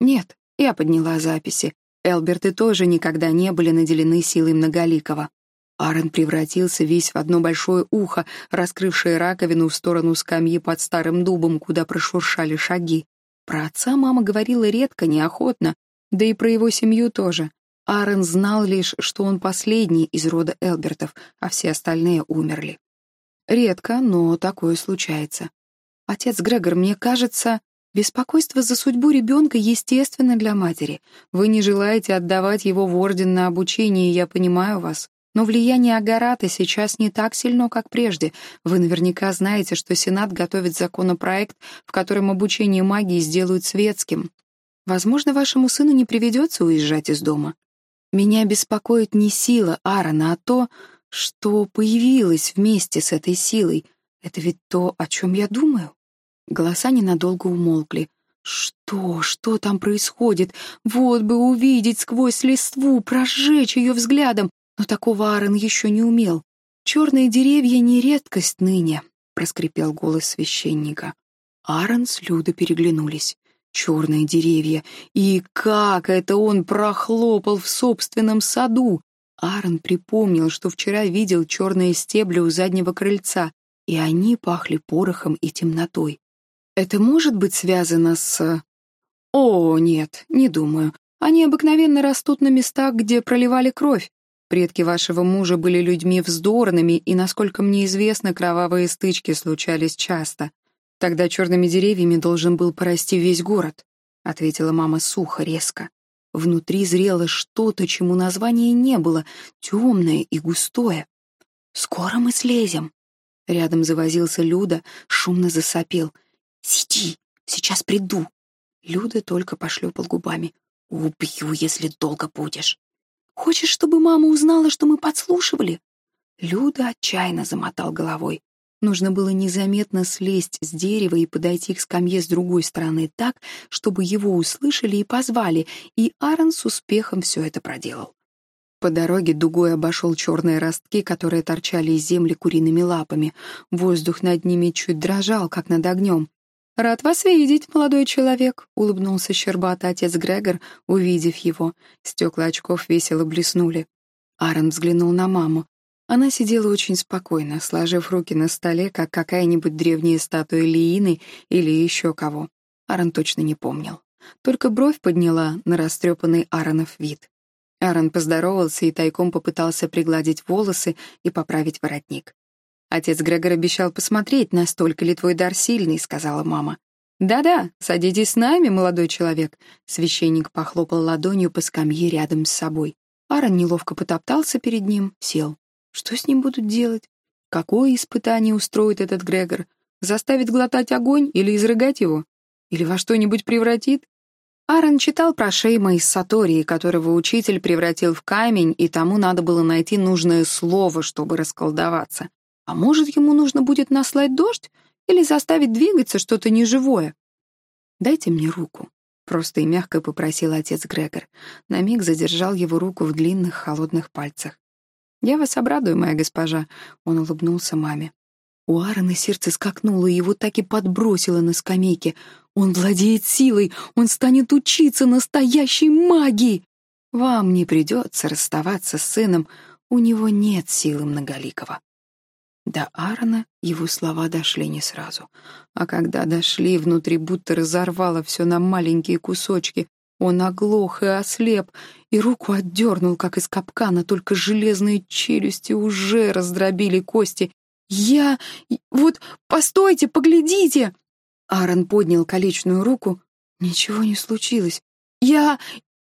Нет, я подняла записи. Элберты тоже никогда не были наделены силой многоликого. Аарон превратился весь в одно большое ухо, раскрывшее раковину в сторону скамьи под старым дубом, куда прошуршали шаги. Про отца мама говорила редко, неохотно, да и про его семью тоже. Аарон знал лишь, что он последний из рода Элбертов, а все остальные умерли. Редко, но такое случается. Отец Грегор, мне кажется, беспокойство за судьбу ребенка естественно для матери. Вы не желаете отдавать его в орден на обучение, я понимаю вас. Но влияние Агарата сейчас не так сильно, как прежде. Вы наверняка знаете, что Сенат готовит законопроект, в котором обучение магии сделают светским. Возможно, вашему сыну не приведется уезжать из дома. Меня беспокоит не сила Аарона, а то, что появилось вместе с этой силой. Это ведь то, о чем я думаю. Голоса ненадолго умолкли. Что, что там происходит? Вот бы увидеть сквозь листву, прожечь ее взглядом, но такого Аарон еще не умел. «Черные деревья не редкость ныне», — проскрипел голос священника. Аарон с Людо переглянулись. Черные деревья. И как это он прохлопал в собственном саду! Аарон припомнил, что вчера видел черные стебли у заднего крыльца, и они пахли порохом и темнотой. Это может быть связано с... О, нет, не думаю. Они обыкновенно растут на местах, где проливали кровь. Предки вашего мужа были людьми вздорными, и, насколько мне известно, кровавые стычки случались часто. Тогда черными деревьями должен был порасти весь город, ответила мама сухо, резко. Внутри зрело что-то, чему названия не было, темное и густое. «Скоро мы слезем!» Рядом завозился Люда, шумно засопел. «Сиди, сейчас приду!» Люда только пошлепал губами. «Убью, если долго будешь!» Хочешь, чтобы мама узнала, что мы подслушивали?» Люда отчаянно замотал головой. Нужно было незаметно слезть с дерева и подойти к скамье с другой стороны так, чтобы его услышали и позвали, и Аарон с успехом все это проделал. По дороге дугой обошел черные ростки, которые торчали из земли куриными лапами. Воздух над ними чуть дрожал, как над огнем. «Рад вас видеть, молодой человек», — улыбнулся щербатый отец Грегор, увидев его. Стекла очков весело блеснули. Аарон взглянул на маму. Она сидела очень спокойно, сложив руки на столе, как какая-нибудь древняя статуя Лиины или еще кого. Аарон точно не помнил. Только бровь подняла на растрепанный Ааронов вид. Аарон поздоровался и тайком попытался пригладить волосы и поправить воротник. «Отец Грегор обещал посмотреть, настолько ли твой дар сильный», — сказала мама. «Да-да, садитесь с нами, молодой человек», — священник похлопал ладонью по скамье рядом с собой. Аарон неловко потоптался перед ним, сел. Что с ним будут делать? Какое испытание устроит этот Грегор? Заставит глотать огонь или изрыгать его? Или во что-нибудь превратит? Аарон читал про Шейма из Сатории, которого учитель превратил в камень, и тому надо было найти нужное слово, чтобы расколдоваться. А может, ему нужно будет наслать дождь или заставить двигаться что-то неживое? «Дайте мне руку», — просто и мягко попросил отец Грегор. На миг задержал его руку в длинных холодных пальцах. «Я вас обрадую, моя госпожа», — он улыбнулся маме. У Аарона сердце скакнуло, и его так и подбросило на скамейке. «Он владеет силой! Он станет учиться настоящей магии!» «Вам не придется расставаться с сыном, у него нет силы многоликого». До Аарона его слова дошли не сразу. А когда дошли, внутри будто разорвало все на маленькие кусочки. Он оглох и ослеп, и руку отдернул, как из капкана, только железные челюсти уже раздробили кости. «Я... вот... постойте, поглядите!» Аарон поднял колечную руку. Ничего не случилось. «Я...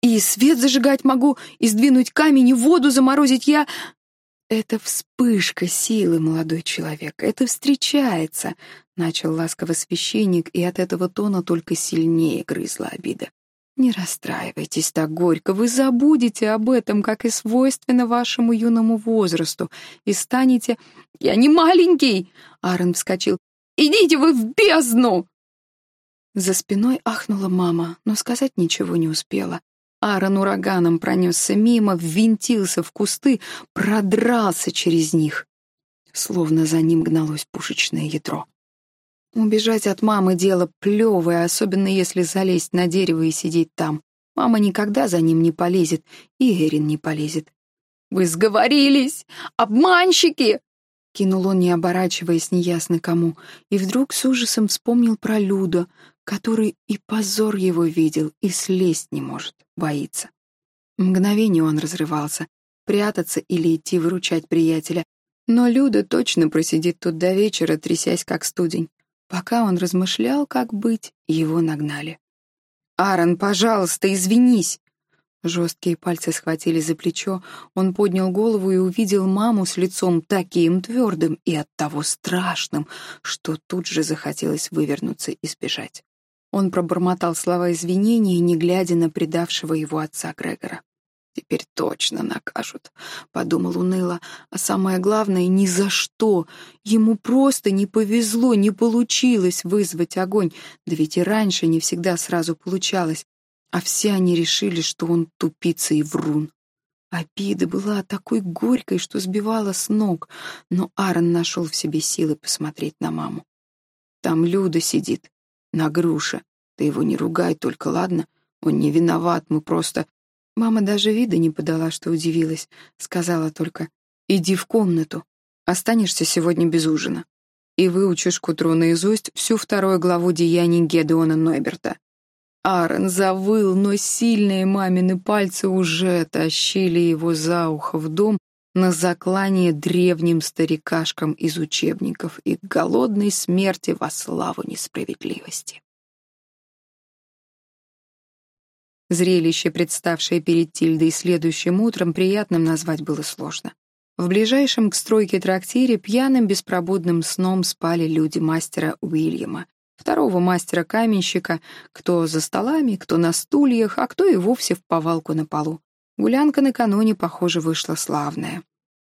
и свет зажигать могу, и сдвинуть камень, и воду заморозить. Я... «Это вспышка силы, молодой человек, это встречается», — начал ласково священник, и от этого тона только сильнее грызла обида. «Не расстраивайтесь так горько, вы забудете об этом, как и свойственно вашему юному возрасту, и станете...» «Я не маленький!» — Аарон вскочил. «Идите вы в бездну!» За спиной ахнула мама, но сказать ничего не успела. Аарон ураганом пронесся мимо, ввинтился в кусты, продрался через них. Словно за ним гналось пушечное ядро. Убежать от мамы — дело плевое, особенно если залезть на дерево и сидеть там. Мама никогда за ним не полезет, и Эрин не полезет. «Вы сговорились! Обманщики!» Кинул он, не оборачиваясь неясно кому, и вдруг с ужасом вспомнил про Люду, который и позор его видел, и слезть не может, боится. Мгновение он разрывался, прятаться или идти выручать приятеля, но Люда точно просидит тут до вечера, трясясь как студень. Пока он размышлял, как быть, его нагнали. «Аарон, пожалуйста, извинись!» Жесткие пальцы схватили за плечо, он поднял голову и увидел маму с лицом таким твердым и оттого страшным, что тут же захотелось вывернуться и сбежать. Он пробормотал слова извинения, не глядя на предавшего его отца Грегора. «Теперь точно накажут», — подумал уныло. «А самое главное, ни за что. Ему просто не повезло, не получилось вызвать огонь. Да ведь и раньше не всегда сразу получалось. А все они решили, что он тупица и врун. Обида была такой горькой, что сбивала с ног, но Аарон нашел в себе силы посмотреть на маму. «Там Люда сидит, на груше. Ты его не ругай только, ладно? Он не виноват, мы просто...» Мама даже вида не подала, что удивилась. Сказала только, «Иди в комнату, останешься сегодня без ужина. И выучишь к утру наизусть всю вторую главу деяний Гедеона Нойберта. Аарон завыл, но сильные мамины пальцы уже тащили его за ухо в дом на заклание древним старикашкам из учебников и голодной смерти во славу несправедливости. Зрелище, представшее перед Тильдой следующим утром, приятным назвать было сложно. В ближайшем к стройке трактире пьяным беспробудным сном спали люди мастера Уильяма, второго мастера-каменщика, кто за столами, кто на стульях, а кто и вовсе в повалку на полу. Гулянка накануне, похоже, вышла славная.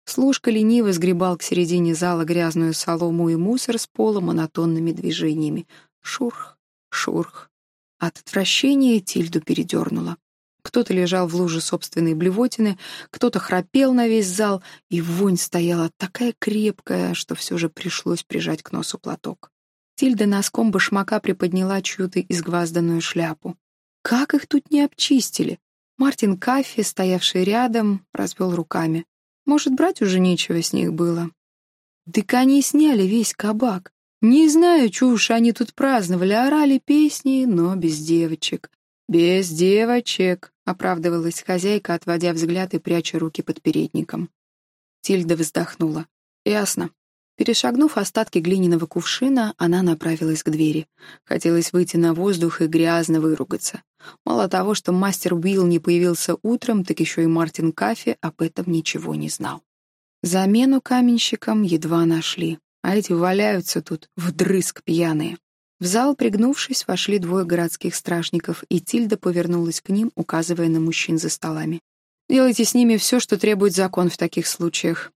Служка лениво сгребал к середине зала грязную солому и мусор с пола монотонными движениями. Шурх, шурх. От отвращения Тильду передернула. Кто-то лежал в луже собственной блевотины, кто-то храпел на весь зал, и вонь стояла такая крепкая, что все же пришлось прижать к носу платок. Тильда носком башмака приподняла чью-то изгвазданную шляпу. Как их тут не обчистили? Мартин Каффи, стоявший рядом, развел руками. Может, брать уже нечего с них было. Так они сняли весь кабак. Не знаю, чушь они тут праздновали, орали песни, но без девочек. «Без девочек», — оправдывалась хозяйка, отводя взгляд и пряча руки под передником. Тильда вздохнула. «Ясно. Перешагнув остатки глиняного кувшина, она направилась к двери. Хотелось выйти на воздух и грязно выругаться. Мало того, что мастер Уилл не появился утром, так еще и Мартин Кафе об этом ничего не знал. Замену каменщикам едва нашли, а эти валяются тут, вдрызг пьяные. В зал, пригнувшись, вошли двое городских стражников, и Тильда повернулась к ним, указывая на мужчин за столами. «Делайте с ними все, что требует закон в таких случаях.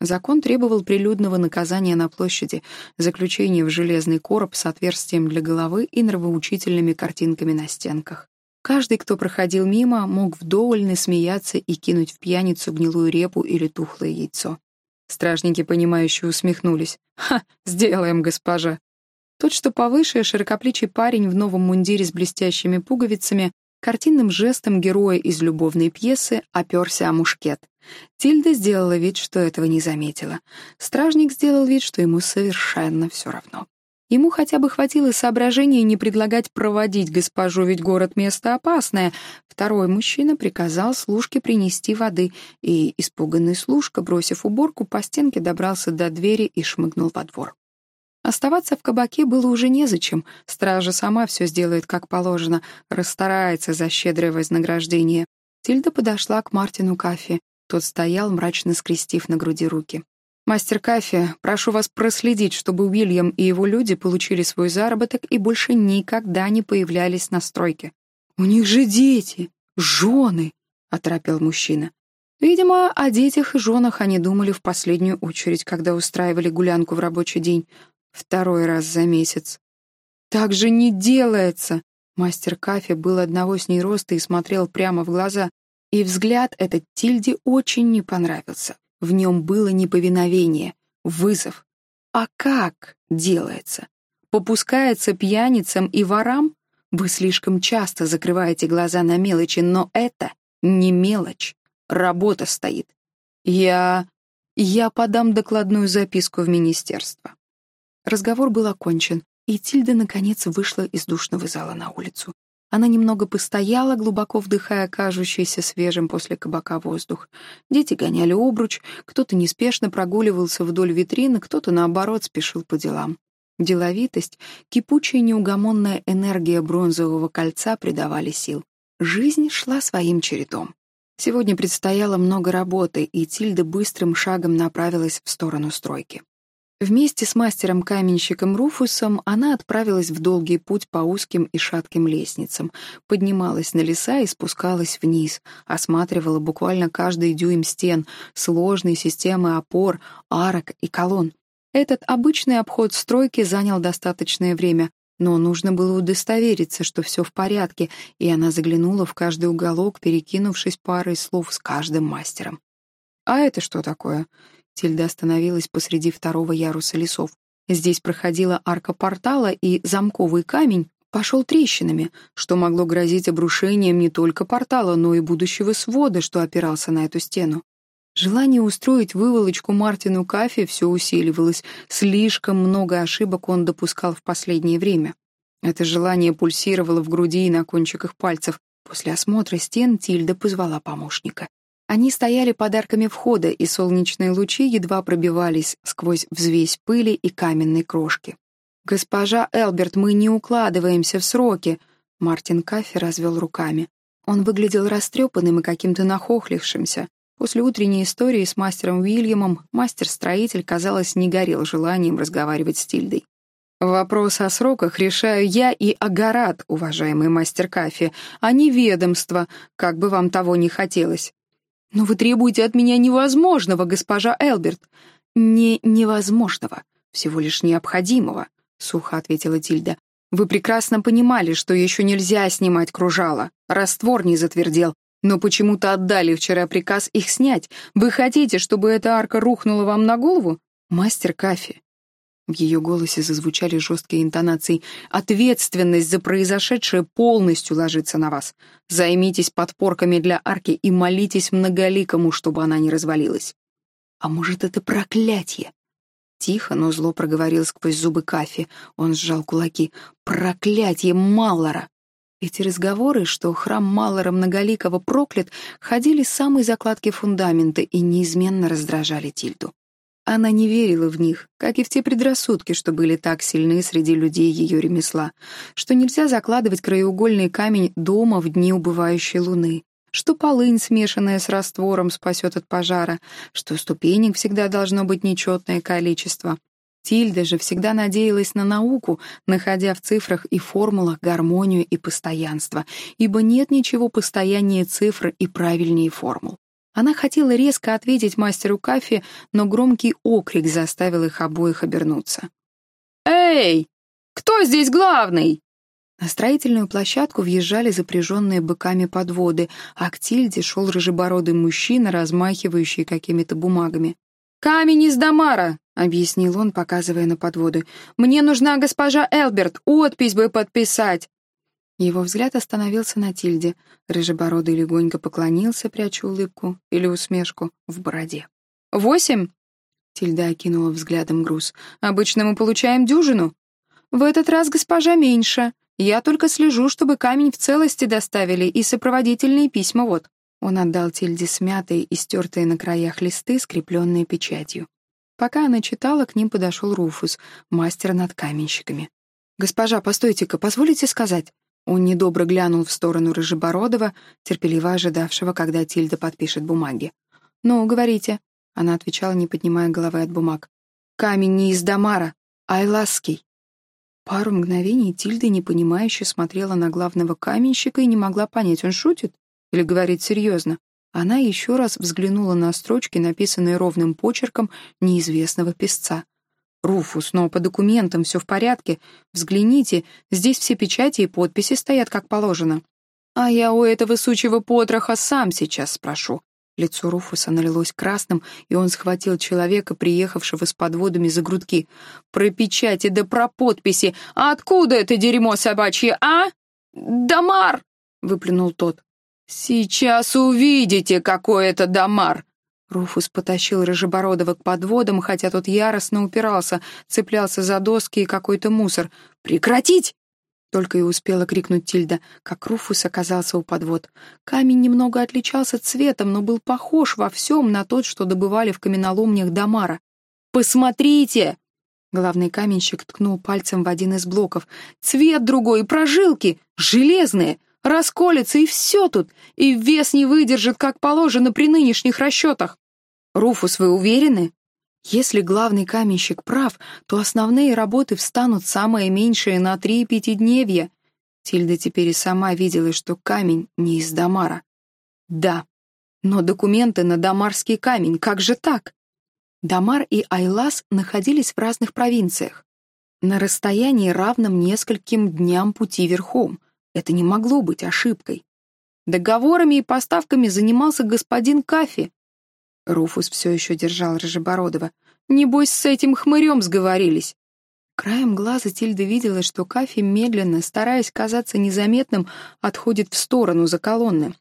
Закон требовал прилюдного наказания на площади, заключения в железный короб с отверстием для головы и нравоучительными картинками на стенках. Каждый, кто проходил мимо, мог вдоволь насмеяться и кинуть в пьяницу гнилую репу или тухлое яйцо. Стражники, понимающие, усмехнулись. «Ха, сделаем, госпожа!» Тот, что повыше, широкоплечий парень в новом мундире с блестящими пуговицами, картинным жестом героя из любовной пьесы оперся о мушкет. Тильда сделала вид, что этого не заметила. Стражник сделал вид, что ему совершенно все равно. Ему хотя бы хватило соображения не предлагать проводить госпожу, ведь город — место опасное. Второй мужчина приказал служке принести воды, и испуганный служка, бросив уборку, по стенке добрался до двери и шмыгнул во двор. Оставаться в кабаке было уже незачем, стража сама все сделает как положено, расстарается за щедрое вознаграждение. Тильда подошла к Мартину Кафе. Тот стоял, мрачно скрестив на груди руки. «Мастер Кафе, прошу вас проследить, чтобы Уильям и его люди получили свой заработок и больше никогда не появлялись на стройке». «У них же дети, жены», — оторопел мужчина. Видимо, о детях и женах они думали в последнюю очередь, когда устраивали гулянку в рабочий день. Второй раз за месяц. «Так же не делается!» Мастер Кафе был одного с ней роста и смотрел прямо в глаза. И взгляд этот Тильде очень не понравился. В нем было неповиновение, вызов. А как делается? Попускается пьяницам и ворам? Вы слишком часто закрываете глаза на мелочи, но это не мелочь. Работа стоит. Я... я подам докладную записку в министерство. Разговор был окончен, и Тильда, наконец, вышла из душного зала на улицу. Она немного постояла, глубоко вдыхая кажущийся свежим после кабака воздух. Дети гоняли обруч, кто-то неспешно прогуливался вдоль витрины, кто-то, наоборот, спешил по делам. Деловитость, кипучая неугомонная энергия бронзового кольца придавали сил. Жизнь шла своим чередом. Сегодня предстояло много работы, и Тильда быстрым шагом направилась в сторону стройки. Вместе с мастером-каменщиком Руфусом она отправилась в долгий путь по узким и шатким лестницам, поднималась на леса и спускалась вниз, осматривала буквально каждый дюйм стен, сложной системы опор, арок и колонн. Этот обычный обход стройки занял достаточное время, но нужно было удостовериться, что все в порядке, и она заглянула в каждый уголок, перекинувшись парой слов с каждым мастером. «А это что такое?» Тильда остановилась посреди второго яруса лесов. Здесь проходила арка портала, и замковый камень пошел трещинами, что могло грозить обрушением не только портала, но и будущего свода, что опирался на эту стену. Желание устроить выволочку Мартину Кафе все усиливалось, слишком много ошибок он допускал в последнее время. Это желание пульсировало в груди и на кончиках пальцев. После осмотра стен Тильда позвала помощника. Они стояли подарками входа, и солнечные лучи едва пробивались сквозь взвесь пыли и каменной крошки. «Госпожа Элберт, мы не укладываемся в сроки!» Мартин Каффи развел руками. Он выглядел растрепанным и каким-то нахохлившимся. После утренней истории с мастером Уильямом мастер-строитель, казалось, не горел желанием разговаривать с Тильдой. «Вопрос о сроках решаю я и Агарат, уважаемый мастер Кафи, а не ведомство, как бы вам того не хотелось. «Но вы требуете от меня невозможного, госпожа Элберт». «Не невозможного, всего лишь необходимого», — сухо ответила Тильда. «Вы прекрасно понимали, что еще нельзя снимать кружала. Раствор не затвердел. Но почему-то отдали вчера приказ их снять. Вы хотите, чтобы эта арка рухнула вам на голову? Мастер Кафи, в ее голосе зазвучали жесткие интонации. «Ответственность за произошедшее полностью ложится на вас. Займитесь подпорками для арки и молитесь многоликому, чтобы она не развалилась». «А может, это проклятие?» Тихо, но зло проговорил сквозь зубы Кафи. Он сжал кулаки. «Проклятие Маллора!» Эти разговоры, что храм Маллора Многоликого проклят, ходили с самой закладки фундамента и неизменно раздражали Тильду. Она не верила в них, как и в те предрассудки, что были так сильны среди людей ее ремесла, что нельзя закладывать краеугольный камень дома в дни убывающей луны, что полынь, смешанная с раствором, спасет от пожара, что ступенек всегда должно быть нечетное количество. Тильда же всегда надеялась на науку, находя в цифрах и формулах гармонию и постоянство, ибо нет ничего постояннее цифр и правильнее формул. Она хотела резко ответить мастеру Кафи, но громкий окрик заставил их обоих обернуться. «Эй! Кто здесь главный?» На строительную площадку въезжали запряженные быками подводы, а к Тильде шел рыжебородый мужчина, размахивающий какими-то бумагами. «Камень из Дамара!» — объяснил он, показывая на подводы. «Мне нужна госпожа Элберт, отпись бы подписать!» Его взгляд остановился на Тильде. Рыжебородый легонько поклонился, пряча улыбку или усмешку в бороде. «Восемь?» Тильда окинула взглядом груз. «Обычно мы получаем дюжину». «В этот раз госпожа меньше. Я только слежу, чтобы камень в целости доставили и сопроводительные письма вот». Он отдал Тильде смятые и стертые на краях листы, скрепленные печатью. Пока она читала, к ним подошел Руфус, мастер над каменщиками. «Госпожа, постойте-ка, позволите сказать?» Он недобро глянул в сторону Рыжебородова, терпеливо ожидавшего, когда Тильда подпишет бумаги. «Ну, говорите», — она отвечала, не поднимая головы от бумаг. «Камень не из Дамара, а Эласский». Пару мгновений Тильда непонимающе смотрела на главного каменщика и не могла понять, он шутит или говорит серьезно. Она еще раз взглянула на строчки, написанные ровным почерком неизвестного писца. «Руфус, но по документам все в порядке. Взгляните, здесь все печати и подписи стоят как положено». «А я у этого сучьего потроха сам сейчас спрошу». Лицо Руфуса налилось красным, и он схватил человека, приехавшего с подводами за грудки. «Про печати да про подписи! А откуда это дерьмо собачье, а?» Дамар!» — выплюнул тот. «Сейчас увидите, какой это Дамар!» Руфус потащил Рыжебородова к подводам, хотя тот яростно упирался, цеплялся за доски и какой-то мусор. «Прекратить!» Только и успела крикнуть Тильда, как Руфус оказался у подвод. Камень немного отличался цветом, но был похож во всем на тот, что добывали в каменоломнях Дамара. «Посмотрите!» Главный каменщик ткнул пальцем в один из блоков. «Цвет другой, прожилки! Железные! Расколется, и все тут! И вес не выдержит, как положено при нынешних расчетах!» «Руфус, вы уверены?» Если главный каменщик прав, то основные работы встанут самое меньшее на три пятидневья. Тильда теперь и сама видела, что камень не из Дамара. Да, но документы на Дамарский камень, как же так? Дамар и Айлас находились в разных провинциях. На расстоянии, равном нескольким дням пути верхом. Это не могло быть ошибкой. Договорами и поставками занимался господин Кафи, Руфус все еще держал Рыжебородова. «Небось, с этим хмырем сговорились». Краем глаза Тильда видела, что Кафи медленно, стараясь казаться незаметным, отходит в сторону за колонны.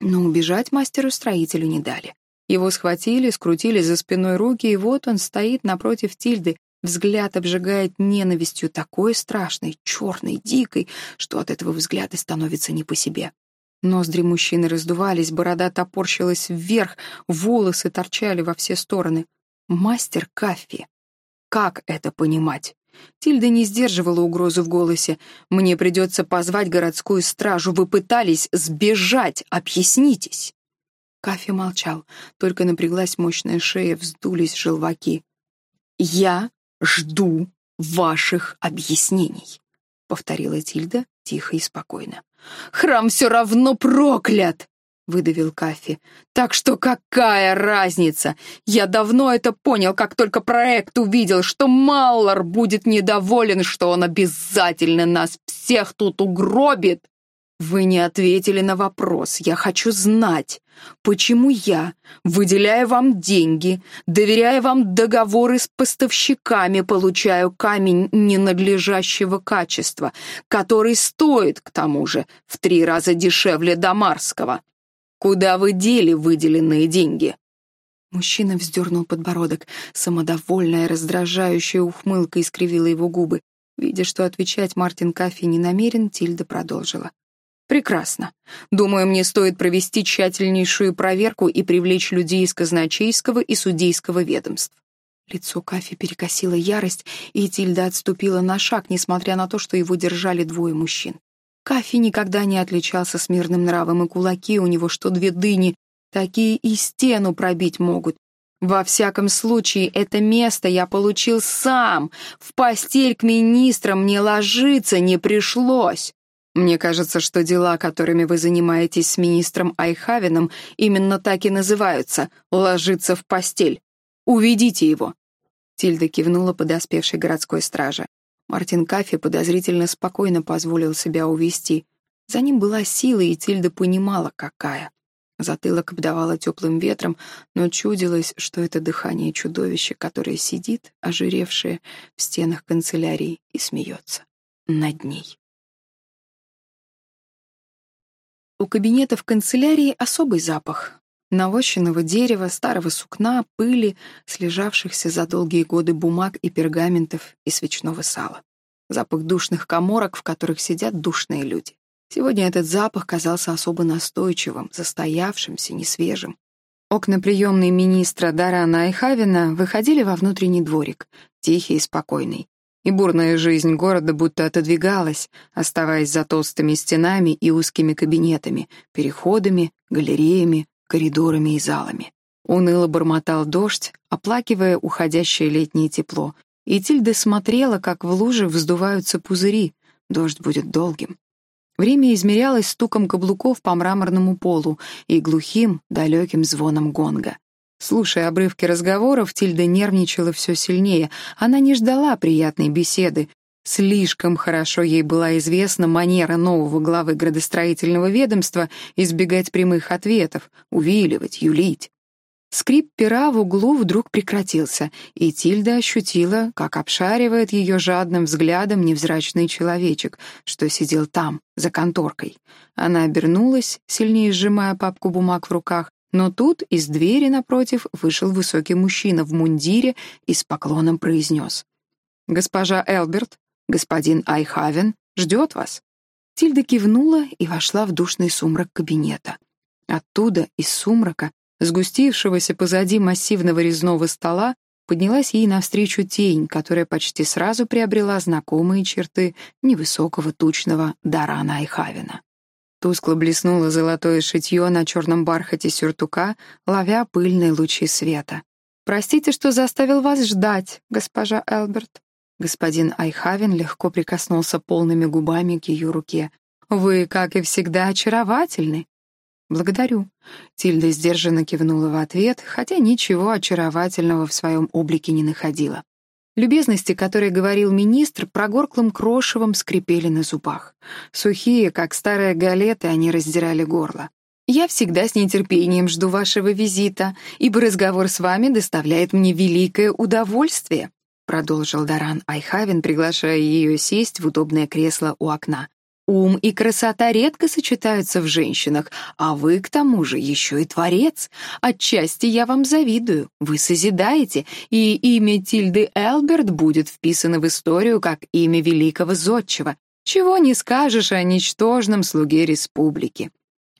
Но убежать мастеру-строителю не дали. Его схватили, скрутили за спиной руки, и вот он стоит напротив Тильды. Взгляд обжигает ненавистью такой страшной, черной, дикой, что от этого взгляда становится не по себе. Ноздри мужчины раздувались, борода топорщилась вверх, волосы торчали во все стороны. Мастер Каффи. Как это понимать? Тильда не сдерживала угрозу в голосе. «Мне придется позвать городскую стражу. Вы пытались сбежать. Объяснитесь!» Кафи молчал, только напряглась мощная шея, вздулись желваки. «Я жду ваших объяснений», — повторила Тильда тихо и спокойно. «Храм все равно проклят!» — выдавил Кафи. «Так что какая разница? Я давно это понял, как только проект увидел, что Маллар будет недоволен, что он обязательно нас всех тут угробит!» «Вы не ответили на вопрос. Я хочу знать, почему я, выделяя вам деньги, доверяя вам договоры с поставщиками, получаю камень ненадлежащего качества, который стоит, к тому же, в три раза дешевле Дамарского. Куда вы дели выделенные деньги?» Мужчина вздернул подбородок. Самодовольная, раздражающая ухмылка искривила его губы. Видя, что отвечать Мартин Каффи не намерен, Тильда продолжила. Прекрасно. Думаю, мне стоит провести тщательнейшую проверку и привлечь людей из казначейского и судейского ведомств. Лицо Кафи перекосило ярость, и Тильда отступила на шаг, несмотря на то, что его держали двое мужчин. Кафи никогда не отличался смирным нравом, и кулаки у него, что две дыни, такие и стену пробить могут. Во всяком случае, это место я получил сам. В постель к министрам мне ложиться не пришлось. Мне кажется, что дела, которыми вы занимаетесь с министром Айхавином, именно так и называются — ложиться в постель. Уведите его». Тильда кивнула подоспевшей городской страже. Мартин Кафи подозрительно спокойно позволил себя увести. За ним была сила, и Тильда понимала, какая. Затылок обдавало теплым ветром, но чудилось, что это дыхание чудовища, которое сидит, ожиревшее в стенах канцелярии, и смеется над ней. У кабинета в канцелярии особый запах. Навощенного дерева, старого сукна, пыли, слежавшихся за долгие годы бумаг и пергаментов и свечного сала. Запах душных коморок, в которых сидят душные люди. Сегодня этот запах казался особо настойчивым, застоявшимся, несвежим. Окна приемной министра Дарана Айхавина выходили во внутренний дворик, тихий и спокойный и бурная жизнь города будто отодвигалась, оставаясь за толстыми стенами и узкими кабинетами, переходами, галереями, коридорами и залами. Уныло бормотал дождь, оплакивая уходящее летнее тепло, и Тильда смотрела, как в луже вздуваются пузыри, дождь будет долгим. Время измерялось стуком каблуков по мраморному полу и глухим, далеким звоном гонга. Слушая обрывки разговоров, Тильда нервничала все сильнее. Она не ждала приятной беседы. Слишком хорошо ей была известна манера нового главы градостроительного ведомства избегать прямых ответов, увиливать, юлить. Скрип пера в углу вдруг прекратился, и Тильда ощутила, как обшаривает ее жадным взглядом невзрачный человечек, что сидел там, за конторкой. Она обернулась, сильнее сжимая папку бумаг в руках, но тут из двери напротив вышел высокий мужчина в мундире и с поклоном произнес. «Госпожа Элберт, господин Айхавен ждет вас». Тильда кивнула и вошла в душный сумрак кабинета. Оттуда, из сумрака, сгустившегося позади массивного резного стола, поднялась ей навстречу тень, которая почти сразу приобрела знакомые черты невысокого тучного Дарана Айхавина. Тускло блеснуло золотое шитье на черном бархате сюртука, ловя пыльные лучи света. «Простите, что заставил вас ждать, госпожа Элберт». Господин Айхавин легко прикоснулся полными губами к ее руке. «Вы, как и всегда, очаровательны. «Благодарю». Тильда сдержанно кивнула в ответ, хотя ничего очаровательного в своем облике не находила. Любезности, которые говорил министр, прогорклым крошевом скрипели на зубах. Сухие, как старая галета, они раздирали горло. «Я всегда с нетерпением жду вашего визита, ибо разговор с вами доставляет мне великое удовольствие», продолжил Даран Айхавин, приглашая ее сесть в удобное кресло у окна. Ум и красота редко сочетаются в женщинах, а вы, к тому же, еще и творец. Отчасти я вам завидую. Вы созидаете, и имя Тильды Элберт будет вписано в историю как имя великого зодчего. Чего не скажешь о ничтожном слуге республики».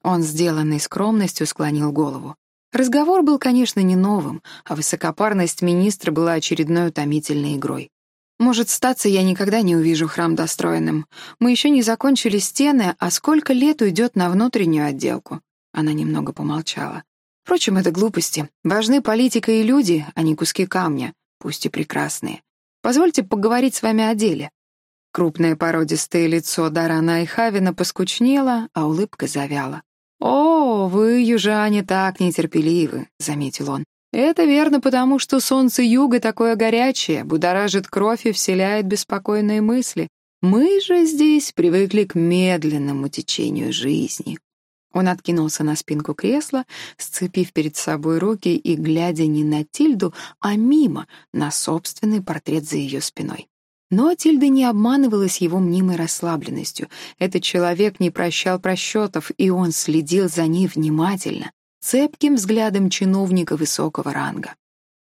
Он, сделанный скромностью, склонил голову. Разговор был, конечно, не новым, а высокопарность министра была очередной утомительной игрой. Может, статься я никогда не увижу храм достроенным. Мы еще не закончили стены, а сколько лет уйдет на внутреннюю отделку?» Она немного помолчала. «Впрочем, это глупости. Важны политика и люди, а не куски камня, пусть и прекрасные. Позвольте поговорить с вами о деле». Крупное породистое лицо Дарана и Хавина поскучнело, а улыбка завяла. «О, вы, южане, так нетерпеливы», — заметил он. Это верно потому, что солнце юга такое горячее, будоражит кровь и вселяет беспокойные мысли. Мы же здесь привыкли к медленному течению жизни. Он откинулся на спинку кресла, сцепив перед собой руки и глядя не на Тильду, а мимо, на собственный портрет за ее спиной. Но Тильда не обманывалась его мнимой расслабленностью. Этот человек не прощал просчетов, и он следил за ней внимательно цепким взглядом чиновника высокого ранга.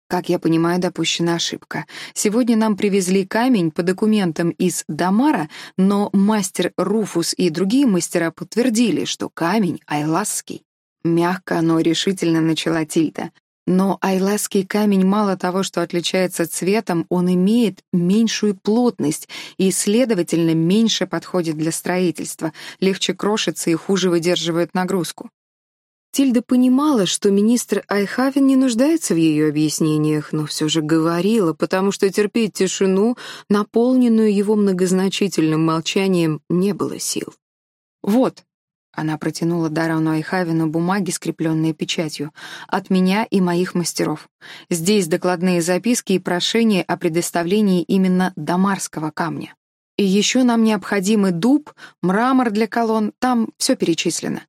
Как я понимаю, допущена ошибка. Сегодня нам привезли камень по документам из Дамара, но мастер Руфус и другие мастера подтвердили, что камень айласский. Мягко, но решительно начала Тильда. Но айласский камень мало того, что отличается цветом, он имеет меньшую плотность и, следовательно, меньше подходит для строительства, легче крошится и хуже выдерживает нагрузку. Тильда понимала, что министр Айхавен не нуждается в ее объяснениях, но все же говорила, потому что терпеть тишину, наполненную его многозначительным молчанием, не было сил. «Вот», — она протянула Дарану Айхавену бумаги, скрепленные печатью, «от меня и моих мастеров. Здесь докладные записки и прошения о предоставлении именно дамарского камня. И еще нам необходимы дуб, мрамор для колонн, там все перечислено.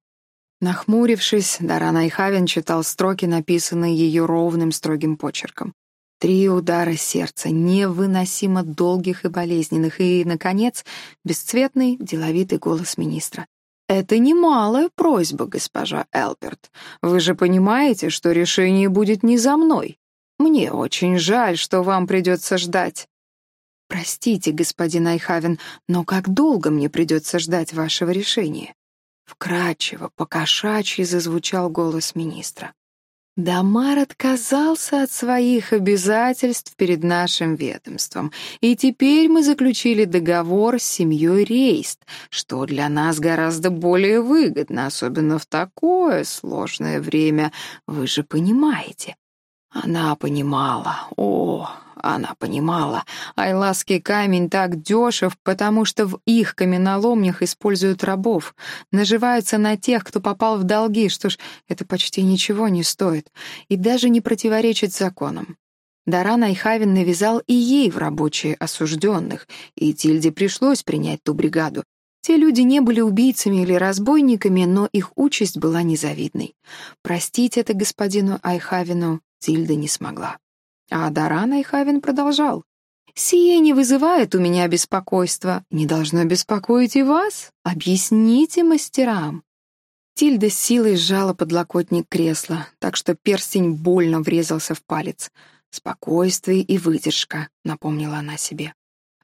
Нахмурившись, Даран Айхавен читал строки, написанные ее ровным строгим почерком. Три удара сердца, невыносимо долгих и болезненных, и, наконец, бесцветный, деловитый голос министра. «Это немалая просьба, госпожа Элберт. Вы же понимаете, что решение будет не за мной. Мне очень жаль, что вам придется ждать». «Простите, господин Айхавен, но как долго мне придется ждать вашего решения?» Вкрадчиво, покошачьи зазвучал голос министра. Дамар отказался от своих обязательств перед нашим ведомством, и теперь мы заключили договор с семьей Рейст, что для нас гораздо более выгодно, особенно в такое сложное время, вы же понимаете. Она понимала. О, она понимала. Айласский камень так дешев, потому что в их каменоломнях используют рабов. Наживаются на тех, кто попал в долги, что ж, это почти ничего не стоит. И даже не противоречит законам. Даран Айхавин навязал и ей в рабочие осужденных, и Тильде пришлось принять ту бригаду. Те люди не были убийцами или разбойниками, но их участь была незавидной. Простить это господину Айхавину Тильда не смогла. А Даран Айхавин продолжал. «Сие не вызывает у меня беспокойства. Не должно беспокоить и вас. Объясните мастерам». Тильда с силой сжала подлокотник кресла, так что перстень больно врезался в палец. «Спокойствие и выдержка», — напомнила она себе.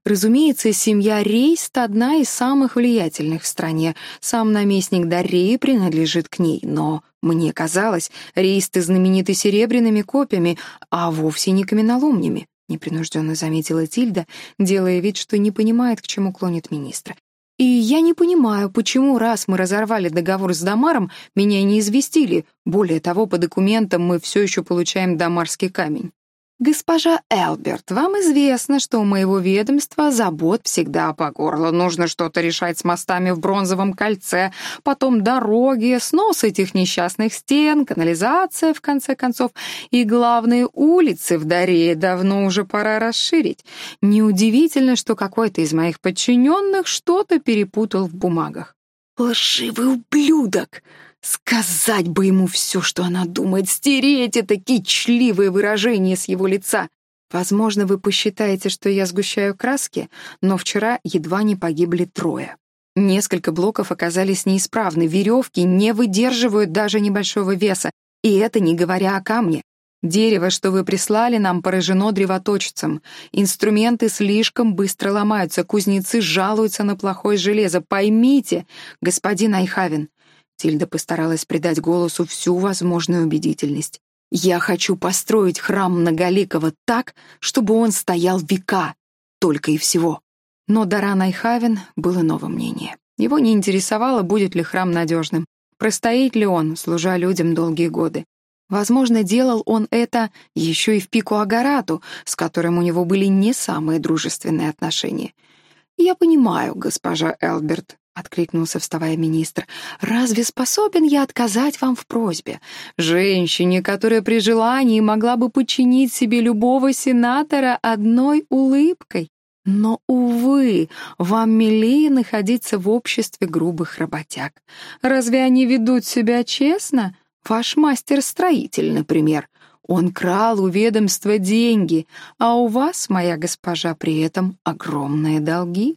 Разумеется, семья Рейст одна из самых влиятельных в стране. Сам наместник Дарреи принадлежит к ней, но, мне казалось, Рейсты знамениты серебряными копьями, а вовсе не каменоломнями, непринужденно заметила Тильда, делая вид, что не понимает, к чему клонит министр. И я не понимаю, почему, раз мы разорвали договор с Дамаром, меня не известили. Более того, по документам мы все еще получаем дамарский камень. «Госпожа Элберт, вам известно, что у моего ведомства забот всегда по горло. Нужно что-то решать с мостами в Бронзовом кольце, потом дороги, снос этих несчастных стен, канализация, в конце концов, и главные улицы в Дарее давно уже пора расширить. Неудивительно, что какой-то из моих подчиненных что-то перепутал в бумагах». «Лживый ублюдок!» Сказать бы ему все, что она думает, стереть это кичливое выражение с его лица. Возможно, вы посчитаете, что я сгущаю краски, но вчера едва не погибли трое. Несколько блоков оказались неисправны, веревки не выдерживают даже небольшого веса, и это не говоря о камне. Дерево, что вы прислали нам, поражено древоточцем. Инструменты слишком быстро ломаются, кузнецы жалуются на плохое железо. Поймите, господин Айхавин, Тильда постаралась придать голосу всю возможную убедительность. «Я хочу построить храм Многоликого так, чтобы он стоял века, только и всего». Но Даран Айхавен было новое мнение. Его не интересовало, будет ли храм надежным, простоит ли он, служа людям долгие годы. Возможно, делал он это еще и в пику Агарату, с которым у него были не самые дружественные отношения. «Я понимаю, госпожа Элберт», откликнулся, вставая министр. «Разве способен я отказать вам в просьбе? Женщине, которая при желании могла бы подчинить себе любого сенатора одной улыбкой. Но, увы, вам милее находиться в обществе грубых работяг. Разве они ведут себя честно? Ваш мастер-строитель, например. Он крал у ведомства деньги, а у вас, моя госпожа, при этом огромные долги.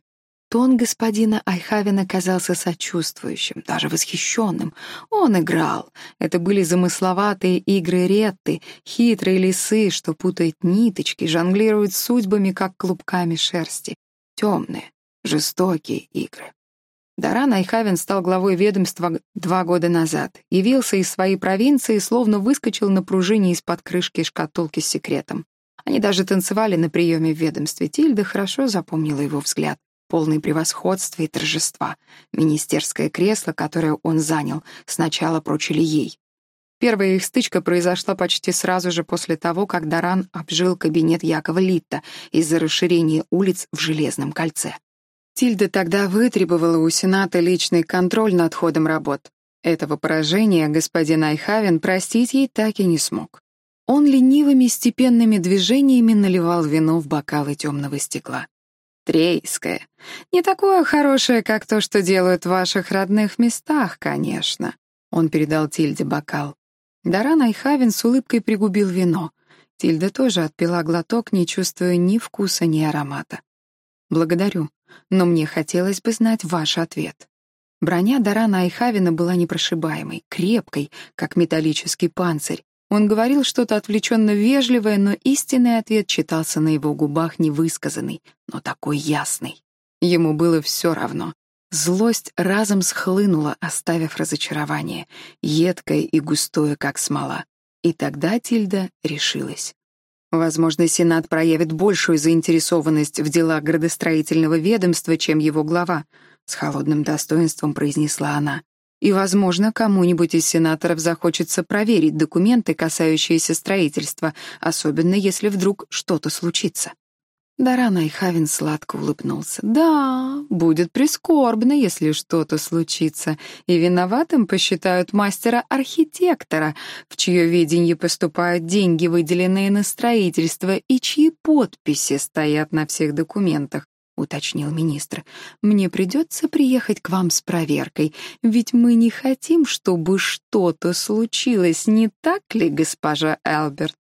Тон господина Айхавина казался сочувствующим, даже восхищенным. Он играл. Это были замысловатые игры Ретты, хитрые лисы, что путают ниточки, жонглируют судьбами, как клубками шерсти. Темные, жестокие игры. Даран Айхавин стал главой ведомства два года назад. Явился из своей провинции словно выскочил на пружине из-под крышки шкатулки с секретом. Они даже танцевали на приеме в ведомстве. Тильда хорошо запомнила его взгляд полный превосходства и торжества. Министерское кресло, которое он занял, сначала прочили ей. Первая их стычка произошла почти сразу же после того, как Даран обжил кабинет Якова Литта из-за расширения улиц в Железном кольце. Тильда тогда вытребовала у Сената личный контроль над ходом работ. Этого поражения господин Айхавен простить ей так и не смог. Он ленивыми степенными движениями наливал вино в бокалы темного стекла. Трейское. Не такое хорошее, как то, что делают в ваших родных местах, конечно. Он передал Тильде бокал. Даран Айхавин с улыбкой пригубил вино. Тильда тоже отпила глоток, не чувствуя ни вкуса, ни аромата. «Благодарю, но мне хотелось бы знать ваш ответ». Броня Дарана Айхавина была непрошибаемой, крепкой, как металлический панцирь, он говорил что-то отвлеченно вежливое, но истинный ответ читался на его губах невысказанный, но такой ясный. Ему было все равно. Злость разом схлынула, оставив разочарование, едкое и густое, как смола. И тогда Тильда решилась. Возможно, Сенат проявит большую заинтересованность в делах градостроительного ведомства, чем его глава, с холодным достоинством произнесла она. И, возможно, кому-нибудь из сенаторов захочется проверить документы, касающиеся строительства, особенно если вдруг что-то случится. Даран Айхавин сладко улыбнулся. «Да, будет прискорбно, если что-то случится, и виноватым посчитают мастера-архитектора, в чье видение поступают деньги, выделенные на строительство, и чьи подписи стоят на всех документах. Уточнил министр. «Мне придется приехать к вам с проверкой, ведь мы не хотим, чтобы что-то случилось, не так ли, госпожа Элберт?»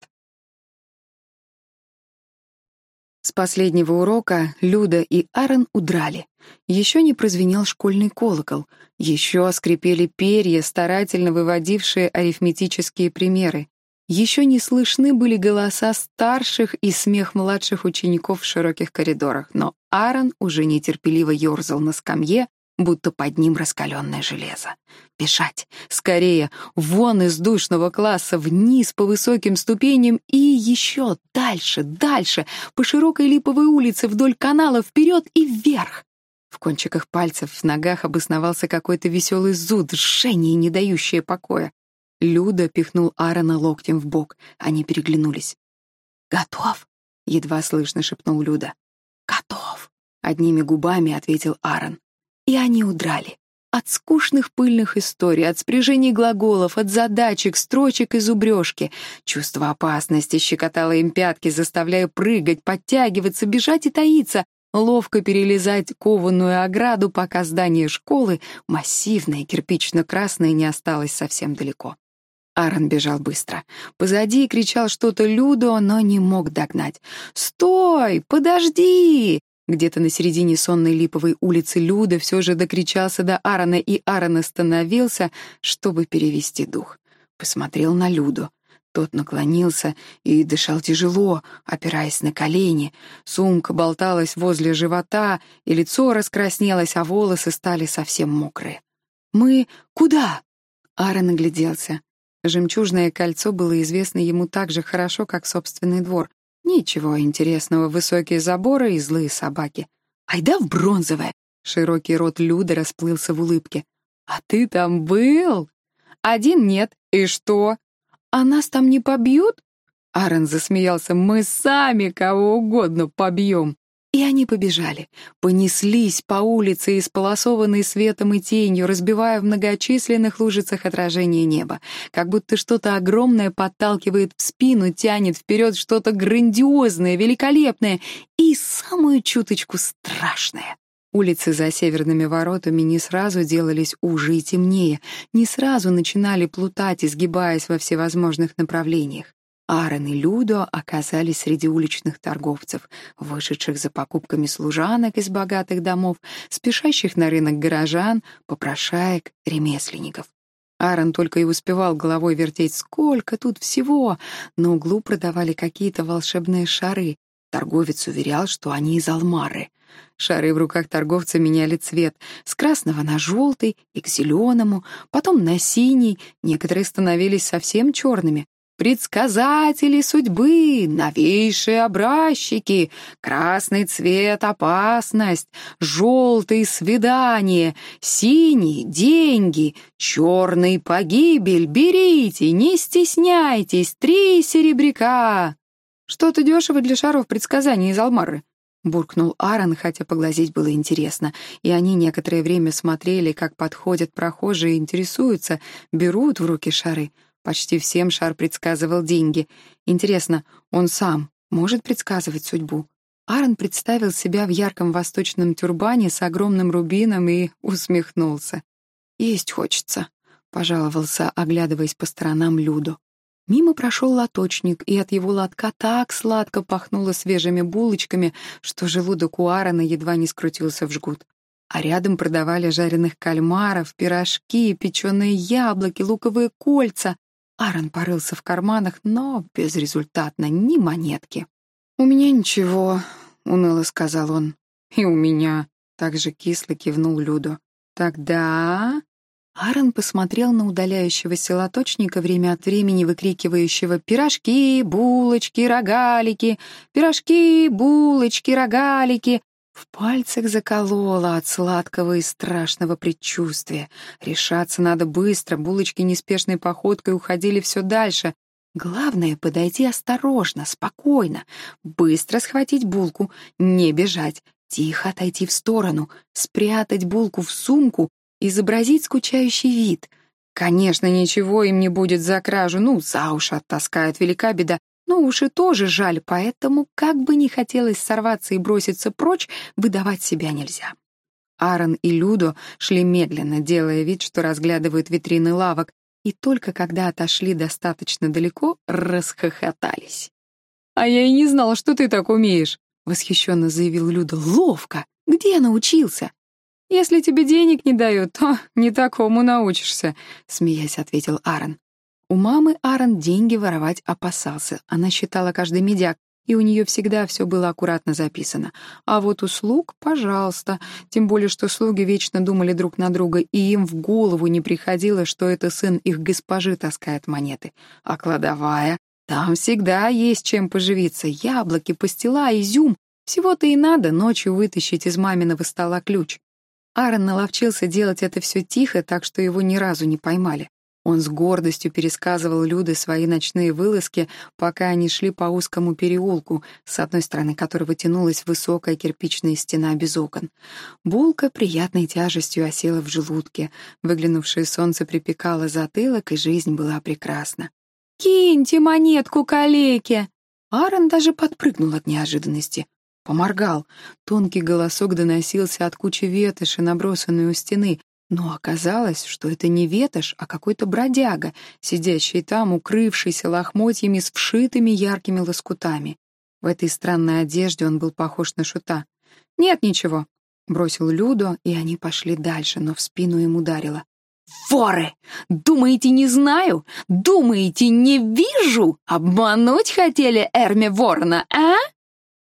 С последнего урока Люда и Аарон удрали. Еще не прозвенел школьный колокол, еще скрипели перья, старательно выводившие арифметические примеры. Еще не слышны были голоса старших и смех младших учеников в широких коридорах, но Аарон уже нетерпеливо ерзал на скамье, будто под ним раскаленное железо. Бежать! Скорее! Вон из душного класса, вниз по высоким ступеням и еще дальше, дальше, по широкой липовой улице, вдоль канала, вперед и вверх! В кончиках пальцев в ногах обосновался какой-то веселый зуд, жжение, не дающее покоя. Люда пихнул Аарона локтем в бок. Они переглянулись. «Готов?» — едва слышно шепнул Люда. «Готов!» — одними губами ответил Аарон. И они удрали. От скучных пыльных историй, от спряжений глаголов, от задачек, строчек и зубрежки. Чувство опасности щекотало им пятки, заставляя прыгать, подтягиваться, бежать и таиться, ловко перелезать кованую ограду, пока здание школы, массивное, кирпично-красное, не осталось совсем далеко. Аарон бежал быстро. Позади кричал что-то Людо, но не мог догнать. «Стой! Подожди!» Где-то на середине сонной липовой улицы Люда все же докричался до Аарона, и Аарон остановился, чтобы перевести дух. Посмотрел на Люду. Тот наклонился и дышал тяжело, опираясь на колени. Сумка болталась возле живота, и лицо раскраснелось, а волосы стали совсем мокрые. «Мы куда?» Аарон огляделся. Жемчужное кольцо было известно ему так же хорошо, как собственный двор. Ничего интересного, высокие заборы и злые собаки. «Айда в бронзовое!» Широкий рот Люда расплылся в улыбке. «А ты там был?» «Один нет. И что?» «А нас там не побьют?» Аарон засмеялся. «Мы сами кого угодно побьем». И они побежали, понеслись по улице, исполосованной светом и тенью, разбивая в многочисленных лужицах отражение неба, как будто что-то огромное подталкивает в спину, тянет вперед что-то грандиозное, великолепное и самую чуточку страшное. Улицы за северными воротами не сразу делались уже и темнее, не сразу начинали плутать, изгибаясь во всевозможных направлениях. Аарон и Людо оказались среди уличных торговцев, вышедших за покупками служанок из богатых домов, спешащих на рынок горожан, попрошаек, ремесленников. Аарон только и успевал головой вертеть, сколько тут всего. На углу продавали какие-то волшебные шары. Торговец уверял, что они из алмары. Шары в руках торговца меняли цвет с красного на желтый и к зеленому, потом на синий, некоторые становились совсем черными, предсказатели судьбы, новейшие образчики, красный цвет — опасность, желтый — свидание, синий — деньги, черный — погибель, берите, не стесняйтесь, три серебряка. Что-то дешево для шаров предсказаний из Алмары. Буркнул Аарон, хотя поглазеть было интересно, и они некоторое время смотрели, как подходят прохожие и интересуются, берут в руки шары — Почти всем шар предсказывал деньги. Интересно, он сам может предсказывать судьбу? Аарон представил себя в ярком восточном тюрбане с огромным рубином и усмехнулся. «Есть хочется», — пожаловался, оглядываясь по сторонам Люду. Мимо прошел лоточник, и от его лотка так сладко пахнуло свежими булочками, что желудок у Аарона едва не скрутился в жгут. А рядом продавали жареных кальмаров, пирожки, печеные яблоки, луковые кольца. Аарон порылся в карманах, но безрезультатно, ни монетки. «У меня ничего», — уныло сказал он. «И у меня», — так же кисло кивнул Люду. «Тогда...» Аарон посмотрел на удаляющегося лоточника, время от времени выкрикивающего «Пирожки, булочки, рогалики! Пирожки, булочки, рогалики!» В пальцах заколола от сладкого и страшного предчувствия. Решаться надо быстро, булочки неспешной походкой уходили все дальше. Главное — подойти осторожно, спокойно, быстро схватить булку, не бежать, тихо отойти в сторону, спрятать булку в сумку, изобразить скучающий вид. Конечно, ничего им не будет за кражу, ну, за уши оттаскают, велика беда. Но уши тоже жаль, поэтому, как бы ни хотелось сорваться и броситься прочь, выдавать себя нельзя. Аарон и Людо шли медленно, делая вид, что разглядывают витрины лавок, и только когда отошли достаточно далеко, расхохотались. «А я и не знала, что ты так умеешь», — восхищенно заявил Люда. «Ловко! Где научился?» «Если тебе денег не дают, то не такому научишься», — смеясь ответил Аарон. У мамы Аарон деньги воровать опасался. Она считала каждый медяк, и у нее всегда все было аккуратно записано. А вот у слуг, пожалуйста, тем более, что слуги вечно думали друг на друга, и им в голову не приходило, что это сын их госпожи таскает монеты. А кладовая? Там всегда есть чем поживиться. Яблоки, пастила, изюм. Всего-то и надо ночью вытащить из маминого стола ключ. Аарон наловчился делать это все тихо, так что его ни разу не поймали. Он с гордостью пересказывал Люде свои ночные вылазки, пока они шли по узкому переулку, с одной стороны которого тянулась высокая кирпичная стена без окон. Булка приятной тяжестью осела в желудке, выглянувшее солнце припекало затылок, и жизнь была прекрасна. «Киньте монетку калеке!» Аарон даже подпрыгнул от неожиданности. Поморгал. Тонкий голосок доносился от кучи ветоши, набросанной у стены, но оказалось, что это не ветошь, а какой-то бродяга, сидящий там, укрывшийся лохмотьями с вшитыми яркими лоскутами. В этой странной одежде он был похож на шута. «Нет ничего», — бросил Людо, и они пошли дальше, но в спину им ударило. «Воры! Думаете, не знаю? Думаете, не вижу? Обмануть хотели Эрме Ворона, а?»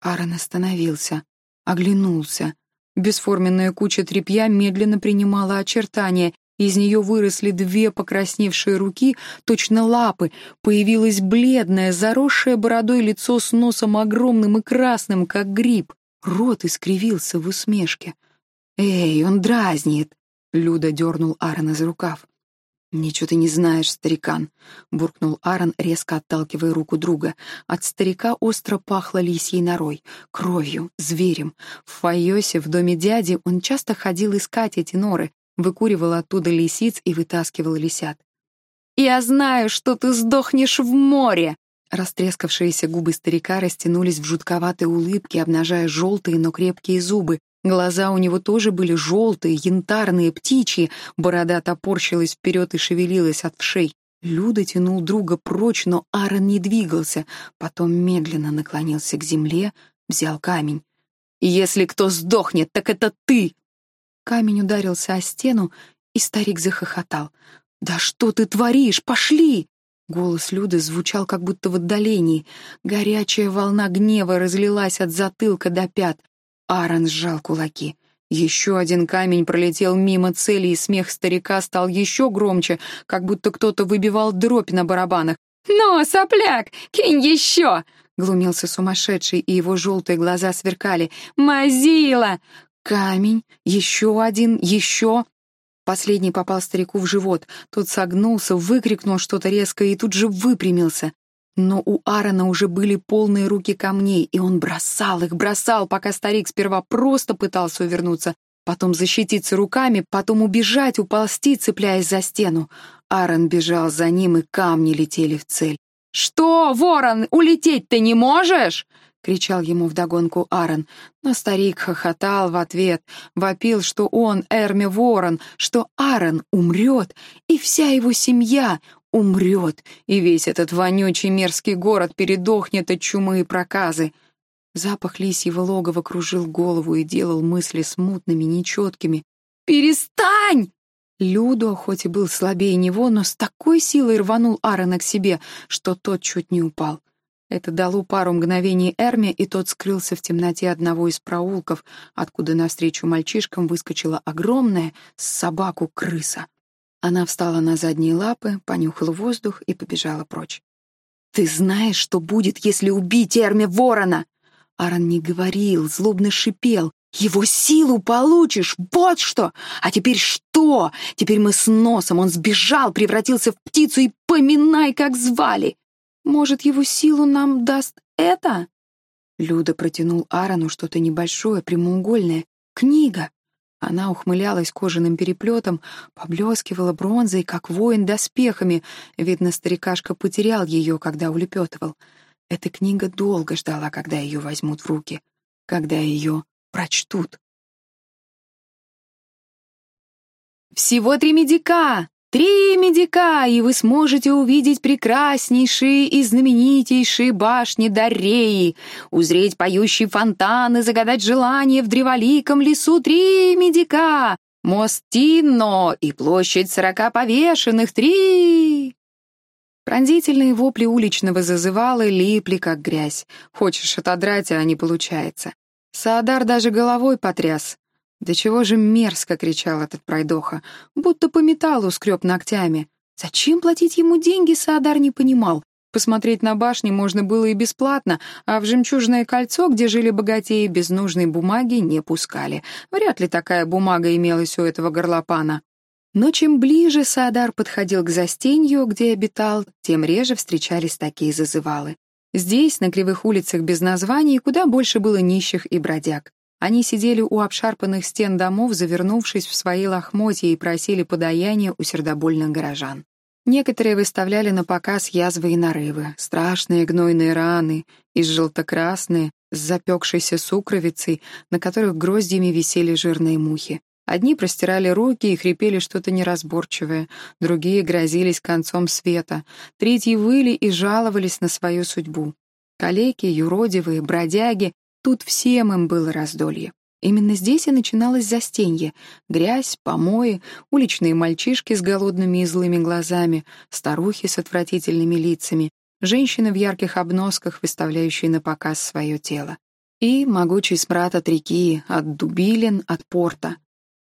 Аарон остановился, оглянулся. Бесформенная куча тряпья медленно принимала очертания. Из нее выросли две покрасневшие руки, точно лапы. Появилось бледное, заросшее бородой лицо с носом огромным и красным, как гриб. Рот искривился в усмешке. «Эй, он дразнит!» Люда дернул Аарона за рукав. «Ничего ты не знаешь, старикан», — буркнул Аарон, резко отталкивая руку друга. От старика остро пахло лисьей норой, кровью, зверем. В Файосе, в доме дяди, он часто ходил искать эти норы, выкуривал оттуда лисиц и вытаскивал лисят. «Я знаю, что ты сдохнешь в море!» Растрескавшиеся губы старика растянулись в жутковатой улыбке, обнажая желтые, но крепкие зубы, Глаза у него тоже были желтые, янтарные, птичьи, борода топорщилась вперед и шевелилась от вшей. Люда тянул друга прочь, но Аарон не двигался, потом медленно наклонился к земле, взял камень. «Если кто сдохнет, так это ты!» Камень ударился о стену, и старик захохотал. «Да что ты творишь? Пошли!» Голос Люды звучал как будто в отдалении. Горячая волна гнева разлилась от затылка до пят. Аарон сжал кулаки. Еще один камень пролетел мимо цели, и смех старика стал еще громче, как будто кто-то выбивал дробь на барабанах. «Ну, сопляк, кинь еще!» Глумился сумасшедший, и его желтые глаза сверкали. «Мазила!» Камень, еще один, еще. Последний попал старику в живот. Тот согнулся, выкрикнул что-то резкое и тут же выпрямился. Но у Аарона уже были полные руки камней, и он бросал их, бросал, пока старик сперва просто пытался увернуться, потом защититься руками, потом убежать, уползти, цепляясь за стену. Аарон бежал за ним, и камни летели в цель. «Что, ворон, улететь ты не можешь?» — кричал ему вдогонку Аарон. Но старик хохотал в ответ, вопил, что он, Эрми Ворон, что Аарон умрет, и вся его семья умрет, и весь этот вонючий мерзкий город передохнет от чумы и проказы. Запах лисьего логова кружил голову и делал мысли смутными, нечеткими. «Перестань!» Людо, хоть и был слабее него, но с такой силой рванул Аарона к себе, что тот чуть не упал. Это дало пару мгновений Эрме, и тот скрылся в темноте одного из проулков, откуда навстречу мальчишкам выскочила огромная собаку крыса. Она встала на задние лапы, понюхала воздух и побежала прочь. «Ты знаешь, что будет, если убить Эрме Ворона?» Аарон не говорил, злобно шипел. «Его силу получишь! Вот что! А теперь что? Теперь мы с носом, он сбежал, превратился в птицу и поминай, как звали! Может, его силу нам даст это?» Люда протянул Аарону что-то небольшое, прямоугольное. «Книга!» Она ухмылялась кожаным переплетом, поблескивала бронзой, как воин доспехами. Видно, старикашка потерял ее, когда улепетывал. Эта книга долго ждала, когда ее возьмут в руки, когда ее прочтут. «Всего три медика! Три медика, и вы сможете увидеть прекраснейшие и знаменитейшие башни Дареи, узреть поющий фонтан и загадать желание в древоликом лесу. Три медика! Мост Тинно и площадь сорока повешенных. Три!» Пронзительные вопли уличного зазывалы липли, как грязь. Хочешь отодрать, а не получается. Саадар даже головой потряс. «Да чего же мерзко!» — кричал этот пройдоха, будто по металлу скреб ногтями. Зачем платить ему деньги, Саадар не понимал. Посмотреть на башни можно было и бесплатно, а в жемчужное кольцо, где жили богатеи, без нужной бумаги не пускали. Вряд ли такая бумага имелась у этого горлопана. Но чем ближе Саадар подходил к застенью, где обитал, тем реже встречались такие зазывалы. Здесь, на кривых улицах без названий, куда больше было нищих и бродяг. Они сидели у обшарпанных стен домов, завернувшись в свои лохмотья и просили подаяния у сердобольных горожан. Некоторые выставляли на показ язвы и нарывы, страшные гнойные раны, из желто-красные, с запекшейся сукровицей, на которых гроздьями висели жирные мухи. Одни простирали руки и хрипели что-то неразборчивое, другие грозились концом света, третьи выли и жаловались на свою судьбу. Калеки, юродивые, бродяги Тут всем им было раздолье. Именно здесь и начиналось застенье. Грязь, помои, уличные мальчишки с голодными и злыми глазами, старухи с отвратительными лицами, женщины в ярких обносках, выставляющие на показ свое тело. И могучий смрад от реки, от дубилин, от порта.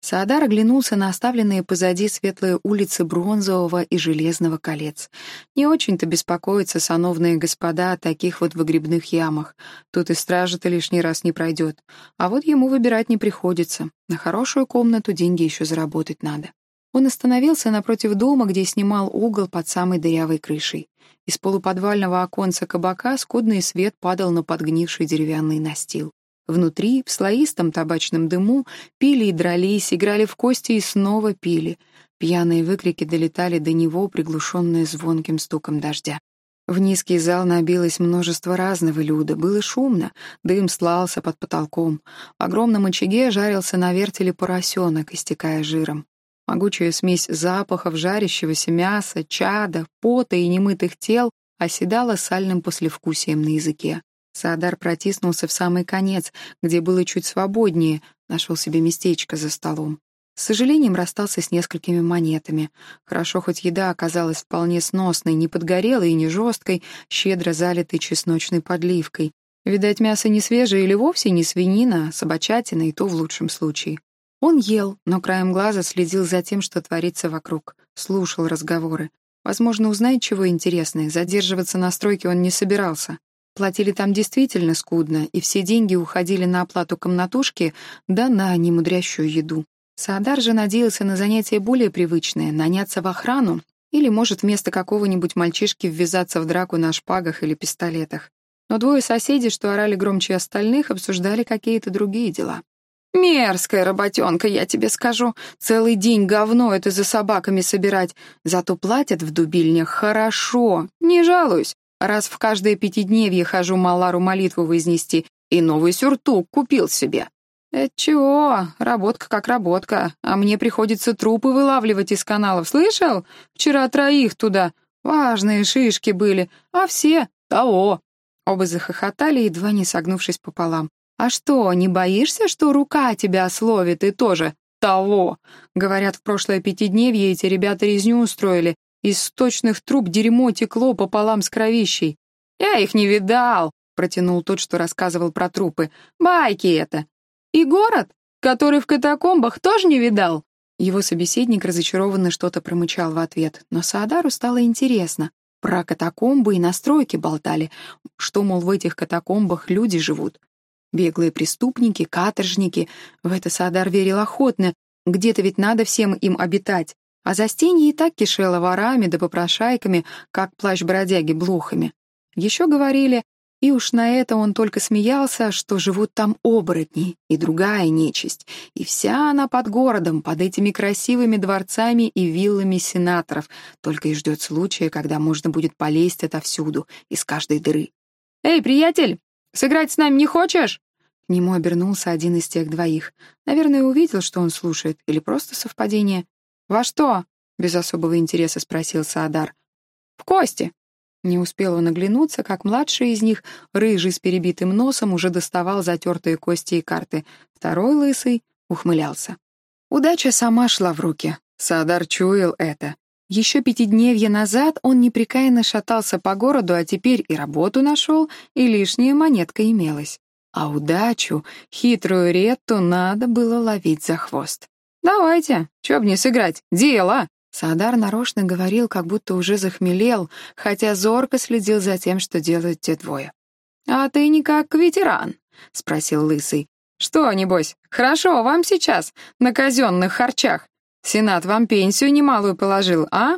Саадар оглянулся на оставленные позади светлые улицы бронзового и железного колец. Не очень-то беспокоятся сановные господа о таких вот выгребных ямах. Тут и стража-то лишний раз не пройдет. А вот ему выбирать не приходится. На хорошую комнату деньги еще заработать надо. Он остановился напротив дома, где снимал угол под самой дырявой крышей. Из полуподвального оконца кабака скудный свет падал на подгнивший деревянный настил. Внутри, в слоистом табачном дыму, пили и дрались, играли в кости и снова пили. Пьяные выкрики долетали до него, приглушенные звонким стуком дождя. В низкий зал набилось множество разного люда. Было шумно, дым слался под потолком. В огромном очаге жарился на вертеле поросенок, истекая жиром. Могучая смесь запахов жарящегося мяса, чада, пота и немытых тел оседала сальным послевкусием на языке. Саадар протиснулся в самый конец, где было чуть свободнее, нашел себе местечко за столом. С сожалением расстался с несколькими монетами. Хорошо, хоть еда оказалась вполне сносной, не подгорелой и не жесткой, щедро залитой чесночной подливкой. Видать, мясо не свежее или вовсе не свинина, а собачатина, и то в лучшем случае. Он ел, но краем глаза следил за тем, что творится вокруг, слушал разговоры. Возможно, узнает чего интересное, задерживаться на стройке он не собирался. Платили там действительно скудно, и все деньги уходили на оплату комнатушки, да на немудрящую еду. Саадар же надеялся на занятие более привычное — наняться в охрану или, может, вместо какого-нибудь мальчишки ввязаться в драку на шпагах или пистолетах. Но двое соседей, что орали громче остальных, обсуждали какие-то другие дела. «Мерзкая работенка, я тебе скажу. Целый день говно это за собаками собирать. Зато платят в дубильнях хорошо. Не жалуюсь. Раз в каждое пятидневье хожу Малару молитву вознести, и новый сюртук купил себе. Это чего? Работка как работка, а мне приходится трупы вылавливать из каналов. Слышал? Вчера троих туда. Важные шишки были, а все того. Оба захохотали, едва не согнувшись пополам. «А что, не боишься, что рука тебя словит и тоже того?» Говорят, в прошлое пятидневье эти ребята резню устроили, из сточных труб дерьмо текло пополам с кровищей. «Я их не видал», — протянул тот, что рассказывал про трупы. «Байки это. И город, который в катакомбах, тоже не видал?» Его собеседник разочарованно что-то промычал в ответ, но Саадару стало интересно. Про катакомбы и настройки болтали, что, мол, в этих катакомбах люди живут. Беглые преступники, каторжники. В это Саадар верил охотно. Где-то ведь надо всем им обитать. А застенье и так кишело ворами да попрошайками, как плащ бродяги блохами. Еще говорили, и уж на это он только смеялся, что живут там оборотни и другая нечисть, и вся она под городом, под этими красивыми дворцами и виллами сенаторов, только и ждет случая, когда можно будет полезть отовсюду, из каждой дыры. «Эй, приятель, сыграть с нами не хочешь?» К нему обернулся один из тех двоих. Наверное, увидел, что он слушает, или просто совпадение. «Во что?» — без особого интереса спросил Саадар. «В кости». Не успел он оглянуться, как младший из них, рыжий с перебитым носом, уже доставал затертые кости и карты. Второй лысый ухмылялся. Удача сама шла в руки. Саадар чуял это. Еще пятидневья назад он непрекаянно шатался по городу, а теперь и работу нашел, и лишняя монетка имелась. А удачу, хитрую Ретту, надо было ловить за хвост. «Давайте, чё б не сыграть, дело!» Саадар нарочно говорил, как будто уже захмелел, хотя зорко следил за тем, что делают те двое. «А ты не как ветеран?» — спросил Лысый. «Что, небось, хорошо вам сейчас, на казенных харчах? Сенат вам пенсию немалую положил, а?»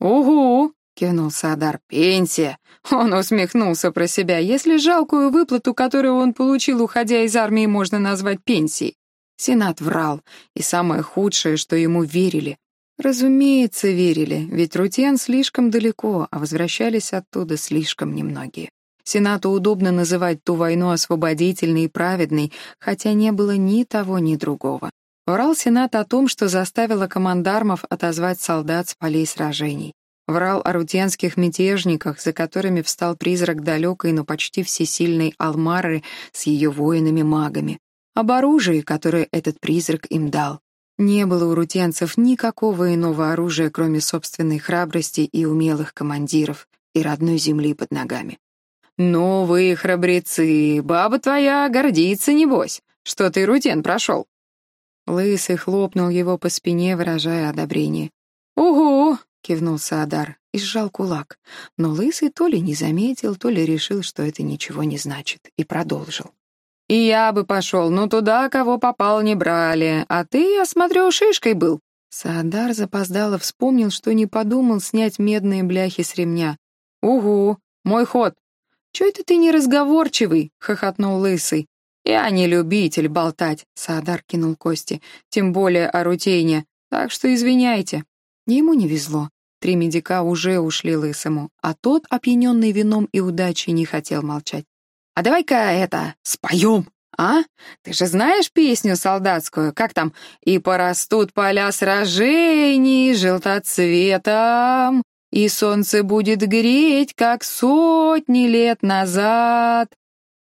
«Угу!» — кивнул Саадар. «Пенсия!» Он усмехнулся про себя. «Если жалкую выплату, которую он получил, уходя из армии, можно назвать пенсией». Сенат врал, и самое худшее, что ему верили. Разумеется, верили, ведь Рутен слишком далеко, а возвращались оттуда слишком немногие. Сенату удобно называть ту войну освободительной и праведной, хотя не было ни того, ни другого. Врал Сенат о том, что заставило командармов отозвать солдат с полей сражений. Врал о рутенских мятежниках, за которыми встал призрак далекой, но почти всесильной Алмары с ее воинами-магами. Об оружии, которое этот призрак им дал. Не было у рутенцев никакого иного оружия, кроме собственной храбрости и умелых командиров и родной земли под ногами. «Ну вы, храбрецы, баба твоя гордится, небось, что ты рутен прошел». Лысый хлопнул его по спине, выражая одобрение. «Угу!» — кивнул Саадар и сжал кулак. Но Лысый то ли не заметил, то ли решил, что это ничего не значит, и продолжил. «И я бы пошел, но туда, кого попал, не брали. А ты, я смотрю, шишкой был». Саадар запоздало вспомнил, что не подумал снять медные бляхи с ремня. «Угу, мой ход. «Чё это ты неразговорчивый?» — хохотнул Лысый. «Я не любитель болтать», — Саадар кинул кости, «тем более о рутейне, так что извиняйте». Ему не везло. Три медика уже ушли Лысому, а тот, опьяненный вином и удачей, не хотел молчать. «А давай-ка это, споем, а? Ты же знаешь песню солдатскую, как там? «И порастут поля сражений желтоцветом, и солнце будет греть, как сотни лет назад.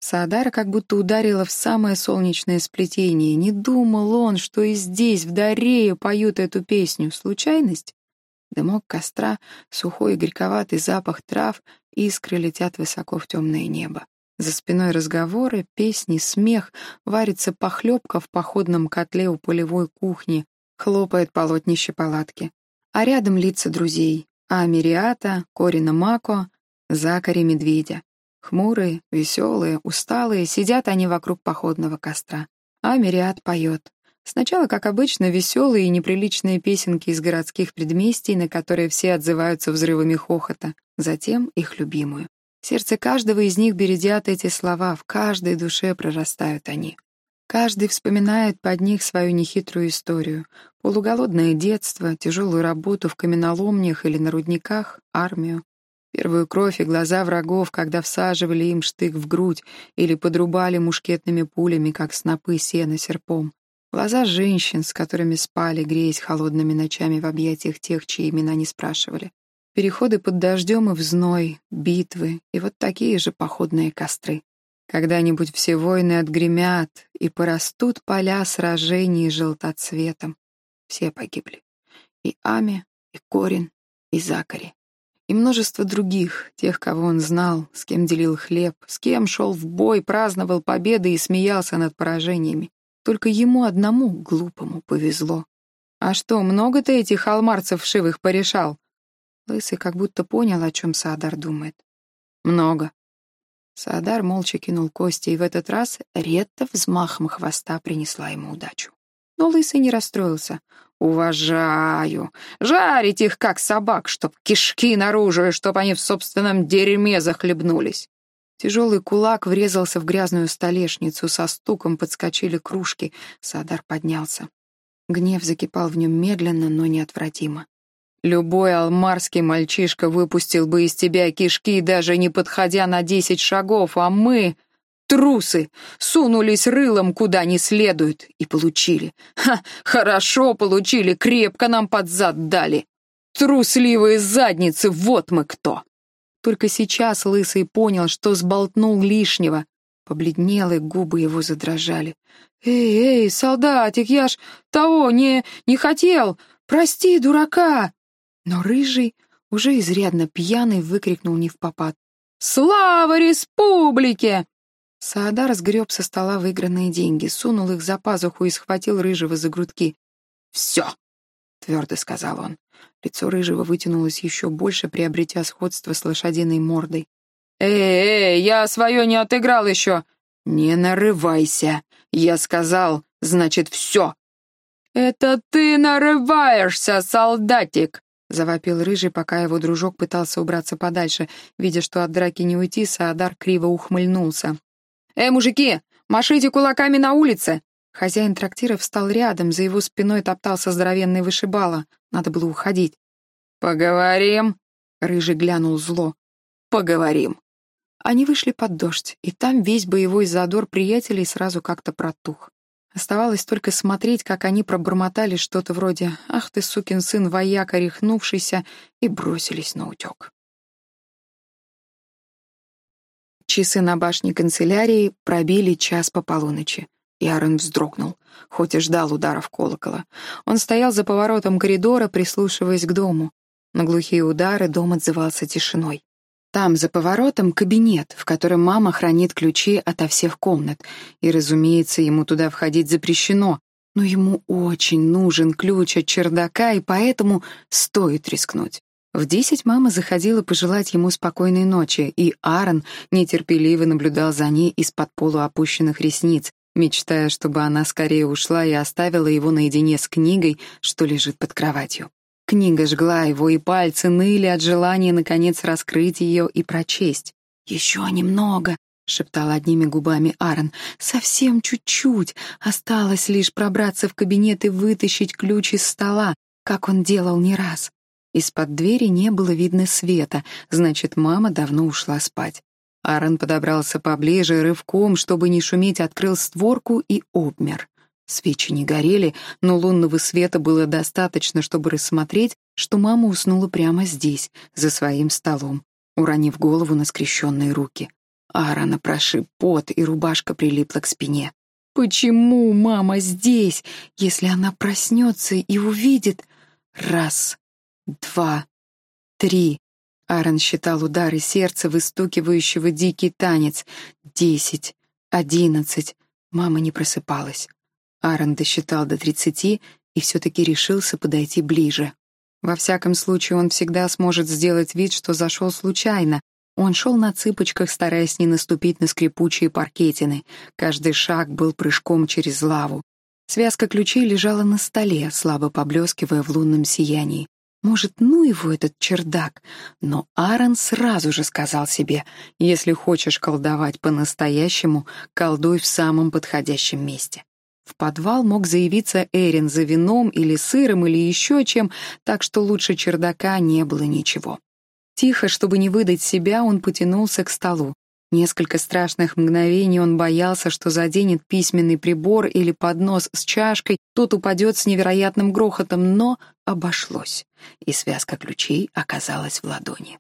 Саадара как будто ударила в самое солнечное сплетение. Не думал он, что и здесь, в Дарее, поют эту песню. Случайность? Дымок костра, сухой и горьковатый запах трав, искры летят высоко в темное небо. За спиной разговоры, песни, смех, варится похлебка в походном котле у полевой кухни, хлопает полотнище палатки. А рядом лица друзей, а Мириата, Корина Мако, Закари Медведя. Хмурые, веселые, усталые, сидят они вокруг походного костра. А Мириат поет. Сначала, как обычно, веселые и неприличные песенки из городских предместий, на которые все отзываются взрывами хохота. Затем их любимую. Сердце каждого из них бередят эти слова, в каждой душе прорастают они. Каждый вспоминает под них свою нехитрую историю. Полуголодное детство, тяжелую работу в каменоломнях или на рудниках, армию. Первую кровь и глаза врагов, когда всаживали им штык в грудь или подрубали мушкетными пулями, как снопы сена серпом. Глаза женщин, с которыми спали, греясь холодными ночами в объятиях тех, чьи имена не спрашивали. Переходы под дождем и в зной, битвы и вот такие же походные костры. Когда-нибудь все войны отгремят, и порастут поля сражений желтоцветом. Все погибли. И Ами, и Корин, и Закари. И множество других, тех, кого он знал, с кем делил хлеб, с кем шел в бой, праздновал победы и смеялся над поражениями. Только ему одному, глупому, повезло. «А что, много ты этих алмарцев вшивых порешал?» Лысый как будто понял, о чем Саадар думает. «Много», Саадар молча кинул кости, и в этот раз Ретта взмахом хвоста принесла ему удачу. Но Лысый не расстроился. «Уважаю! Жарить их, как собак, чтоб кишки наружу, и чтоб они в собственном дерьме захлебнулись!» Тяжелый кулак врезался в грязную столешницу, со стуком подскочили кружки. Садар поднялся. Гнев закипал в нем медленно, но неотвратимо. Любой алмарский мальчишка выпустил бы из тебя кишки, даже не подходя на десять шагов, а мы, трусы, сунулись рылом куда не следует и получили. Ха, хорошо получили, крепко нам под зад дали. Трусливые задницы, вот мы кто. Только сейчас Лысый понял, что сболтнул лишнего. Побледнел, губы его задрожали. «Эй, эй, солдатик, я ж того не... не хотел! Прости, дурака!» Но Рыжий, уже изрядно пьяный, выкрикнул не в попад. «Слава республике!» Саадар сгреб со стола выигранные деньги, сунул их за пазуху и схватил Рыжего за грудки. «Все!» — твердо сказал он. Лицо Рыжего вытянулось еще больше, приобретя сходство с лошадиной мордой. «Эй, эй, я свое не отыграл еще!» «Не нарывайся! Я сказал, значит, все!» «Это ты нарываешься, солдатик!» Завопил рыжий, пока его дружок пытался убраться подальше. Видя, что от драки не уйти, Саадар криво ухмыльнулся. «Эй, мужики, машите кулаками на улице!» Хозяин трактира встал рядом, за его спиной топтался здоровенный вышибала. Надо было уходить. «Поговорим?» — рыжий глянул зло. «Поговорим». Они вышли под дождь, и там весь боевой задор приятелей сразу как-то протух. Оставалось только смотреть, как они пробормотали что-то вроде «Ах ты, сукин сын, вояка, рехнувшийся!» и бросились на утек. Часы на башне канцелярии пробили час по полуночи. И Аарон вздрогнул, хоть и ждал ударов колокола. Он стоял за поворотом коридора, прислушиваясь к дому. На глухие удары дом отзывался тишиной. Там, за поворотом, кабинет, в котором мама хранит ключи ото всех комнат. И, разумеется, ему туда входить запрещено. Но ему очень нужен ключ от чердака, и поэтому стоит рискнуть. В десять мама заходила пожелать ему спокойной ночи, и Аарон нетерпеливо наблюдал за ней из-под полуопущенных ресниц, мечтая, чтобы она скорее ушла и оставила его наедине с книгой, что лежит под кроватью. Книга жгла его, и пальцы ныли от желания, наконец, раскрыть ее и прочесть. «Еще немного», — шептал одними губами Аарон. «Совсем чуть-чуть. Осталось лишь пробраться в кабинет и вытащить ключ из стола, как он делал не раз». Из-под двери не было видно света, значит, мама давно ушла спать. Аарон подобрался поближе, рывком, чтобы не шуметь, открыл створку и обмер. Свечи не горели, но лунного света было достаточно, чтобы рассмотреть, что мама уснула прямо здесь, за своим столом, уронив голову на скрещенные руки. Аарона прошиб пот, и рубашка прилипла к спине. «Почему мама здесь, если она проснется и увидит?» Раз, два, три. Аарон считал удары сердца, выстукивающего дикий танец. Десять, одиннадцать. Мама не просыпалась. Аарон досчитал до тридцати и все-таки решился подойти ближе. Во всяком случае, он всегда сможет сделать вид, что зашел случайно. Он шел на цыпочках, стараясь не наступить на скрипучие паркетины. Каждый шаг был прыжком через лаву. Связка ключей лежала на столе, слабо поблескивая в лунном сиянии. Может, ну его этот чердак? Но Аарон сразу же сказал себе, если хочешь колдовать по-настоящему, колдуй в самом подходящем месте. В подвал мог заявиться Эрин за вином или сыром или еще чем, так что лучше чердака не было ничего. Тихо, чтобы не выдать себя, он потянулся к столу. Несколько страшных мгновений он боялся, что заденет письменный прибор или поднос с чашкой, тот упадет с невероятным грохотом, но обошлось, и связка ключей оказалась в ладони.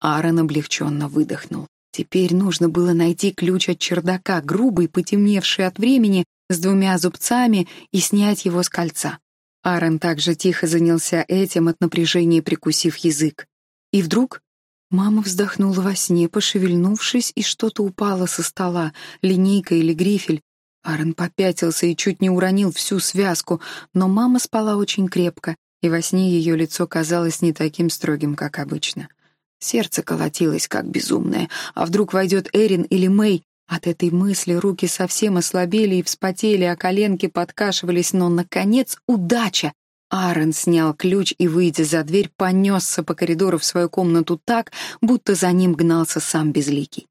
Аарон облегченно выдохнул. Теперь нужно было найти ключ от чердака, грубый, потемневший от времени, с двумя зубцами и снять его с кольца. Аарон также тихо занялся этим от напряжения, прикусив язык. И вдруг мама вздохнула во сне, пошевельнувшись, и что-то упало со стола, линейка или грифель. Аарон попятился и чуть не уронил всю связку, но мама спала очень крепко, и во сне ее лицо казалось не таким строгим, как обычно. Сердце колотилось, как безумное. А вдруг войдет Эрин или Мэй, от этой мысли руки совсем ослабели и вспотели, а коленки подкашивались, но, наконец, удача! Аарон снял ключ и, выйдя за дверь, понесся по коридору в свою комнату так, будто за ним гнался сам Безликий.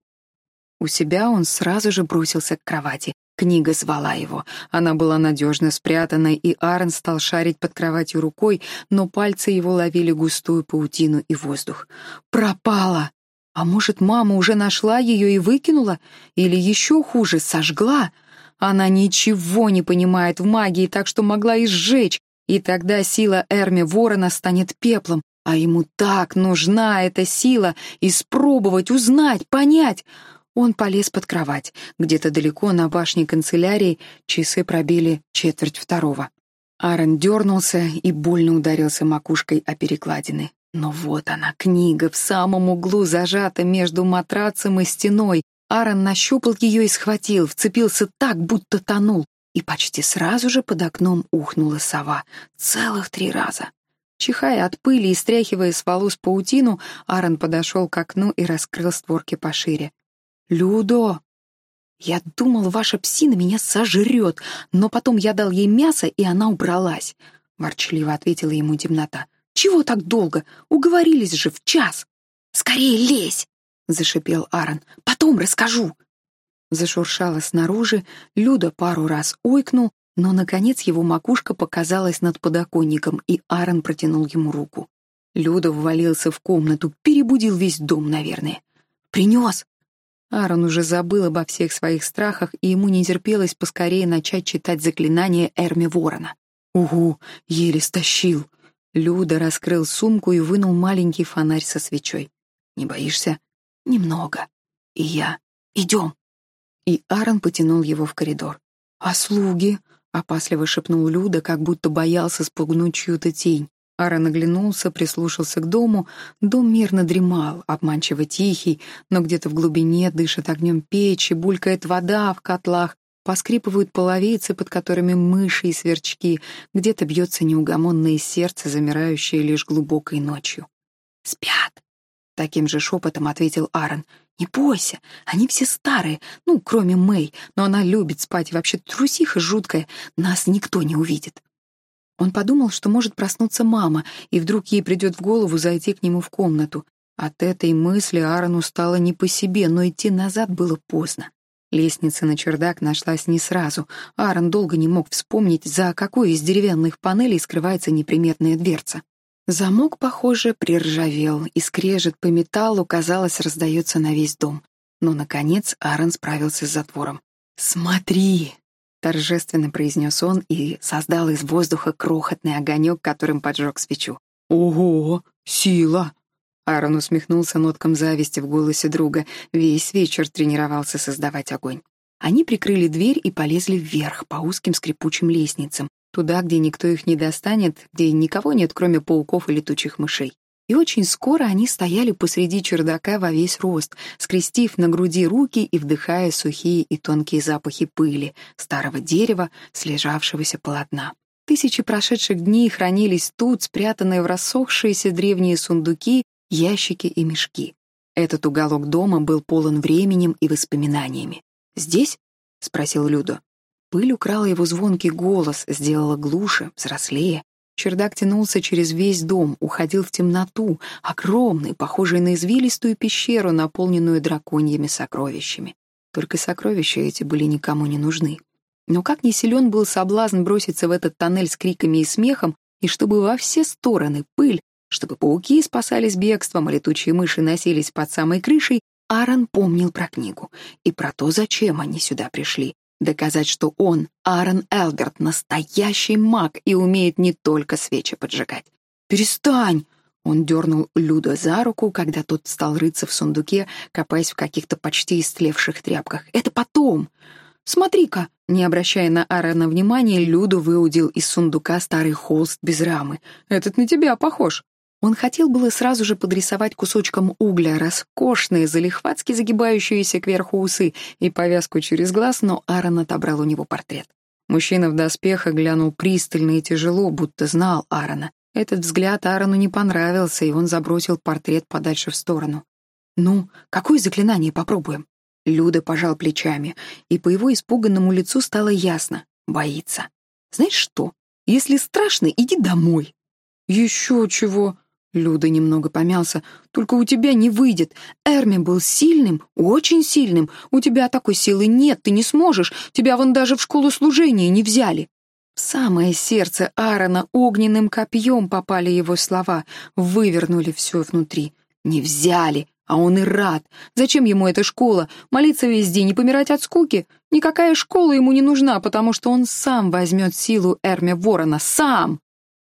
У себя он сразу же бросился к кровати. Книга звала его. Она была надежно спрятана, и Аарон стал шарить под кроватью рукой, но пальцы его ловили густую паутину и воздух. «Пропала!» А может, мама уже нашла ее и выкинула? Или еще хуже, сожгла? Она ничего не понимает в магии, так что могла и сжечь, и тогда сила Эрми Ворона станет пеплом, а ему так нужна эта сила — испробовать, узнать, понять. Он полез под кровать. Где-то далеко на башне канцелярии часы пробили четверть второго. Аарон дернулся и больно ударился макушкой о перекладины. Но вот она, книга, в самом углу зажата между матрацем и стеной. Аарон нащупал ее и схватил, вцепился так, будто тонул. И почти сразу же под окном ухнула сова. Целых три раза. Чихая от пыли и стряхивая с волос паутину, Аарон подошел к окну и раскрыл створки пошире. «Людо!» «Я думал, ваша псина меня сожрет, но потом я дал ей мясо, и она убралась», — ворчливо ответила ему темнота. «Чего так долго? Уговорились же в час!» «Скорее лезь!» — зашипел Аарон. «Потом расскажу!» Зашуршало снаружи, Люда пару раз ойкнул, но, наконец, его макушка показалась над подоконником, и Аарон протянул ему руку. Люда ввалился в комнату, перебудил весь дом, наверное. «Принес!» Аарон уже забыл обо всех своих страхах, и ему не терпелось поскорее начать читать заклинание Эрми Ворона. «Угу, еле стащил!» Люда раскрыл сумку и вынул маленький фонарь со свечой. «Не боишься?» «Немного. И я. Идем!» И Аарон потянул его в коридор. «А слуги?» — опасливо шепнул Люда, как будто боялся спугнуть чью-то тень. Аарон оглянулся, прислушался к дому. Дом мирно дремал, обманчиво тихий, но где-то в глубине дышит огнем печи, булькает вода в котлах, поскрипывают половицы, под которыми мыши и сверчки, где-то бьется неугомонное сердце, замирающее лишь глубокой ночью. «Спят!» — таким же шепотом ответил Аарон. «Не бойся, они все старые, ну, кроме Мэй, но она любит спать, и вообще трусиха жуткая, нас никто не увидит». Он подумал, что может проснуться мама, и вдруг ей придет в голову зайти к нему в комнату. От этой мысли Аарону стало не по себе, но идти назад было поздно. Лестница на чердак нашлась не сразу. Аарон долго не мог вспомнить, за какой из деревянных панелей скрывается неприметная дверца. Замок, похоже, приржавел, и скрежет по металлу, казалось, раздается на весь дом. Но, наконец, Аарон справился с затвором. «Смотри!» Торжественно произнес он и создал из воздуха крохотный огонек, которым поджег свечу. «Ого! Сила!» Аарон усмехнулся ноткам зависти в голосе друга. Весь вечер тренировался создавать огонь. Они прикрыли дверь и полезли вверх по узким скрипучим лестницам, туда, где никто их не достанет, где никого нет, кроме пауков и летучих мышей. И очень скоро они стояли посреди чердака во весь рост, скрестив на груди руки и вдыхая сухие и тонкие запахи пыли, старого дерева, слежавшегося полотна. Тысячи прошедших дней хранились тут, спрятанные в рассохшиеся древние сундуки, ящики и мешки. Этот уголок дома был полон временем и воспоминаниями. «Здесь?» — спросил Людо. Пыль украла его звонкий голос, сделала глуше, взрослее. Чердак тянулся через весь дом, уходил в темноту, огромный, похожий на извилистую пещеру, наполненную драконьими сокровищами. Только сокровища эти были никому не нужны. Но как не силен был соблазн броситься в этот тоннель с криками и смехом, и чтобы во все стороны пыль, чтобы пауки спасались бегством, а летучие мыши носились под самой крышей, Аарон помнил про книгу и про то, зачем они сюда пришли, Доказать, что он, Аарон Элберт, настоящий маг и умеет не только свечи поджигать. «Перестань!» Он дернул Люда за руку, когда тот стал рыться в сундуке, копаясь в каких-то почти истлевших тряпках. «Это потом!» «Смотри-ка!» Не обращая на Аарона внимания, Люду выудил из сундука старый холст без рамы. «Этот на тебя похож!» Он хотел было сразу же подрисовать кусочком угля роскошные, залихватски загибающиеся кверху усы и повязку через глаз, но Аарон отобрал у него портрет. Мужчина в доспехах глянул пристально и тяжело, будто знал Аарона. Этот взгляд Аарону не понравился, и он забросил портрет подальше в сторону. «Ну, какое заклинание попробуем?» Люда пожал плечами, и по его испуганному лицу стало ясно — боится. «Знаешь что? Если страшно, иди домой». «Еще чего?» Люда немного помялся. «Только у тебя не выйдет. Эрми был сильным, очень сильным. У тебя такой силы нет, ты не сможешь. Тебя вон даже в школу служения не взяли». В самое сердце Аарона огненным копьем попали его слова, вывернули все внутри. «Не взяли, а он и рад. Зачем ему эта школа? Молиться весь день и помирать от скуки? Никакая школа ему не нужна, потому что он сам возьмет силу Эрми Ворона. Сам!»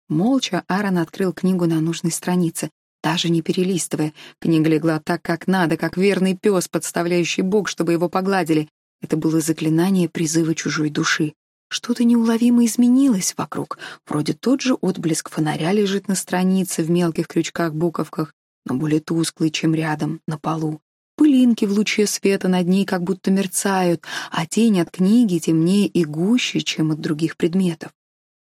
Молча Аарон открыл книгу на нужной странице, даже не перелистывая. Книга легла так, как надо, как верный пес, подставляющий бок, чтобы его погладили. Это было заклинание призыва чужой души. Что-то неуловимо изменилось вокруг. Вроде тот же отблеск фонаря лежит на странице в мелких крючках-буковках, но более тусклый, чем рядом, на полу. Пылинки в луче света над ней как будто мерцают, а тень от книги темнее и гуще, чем от других предметов.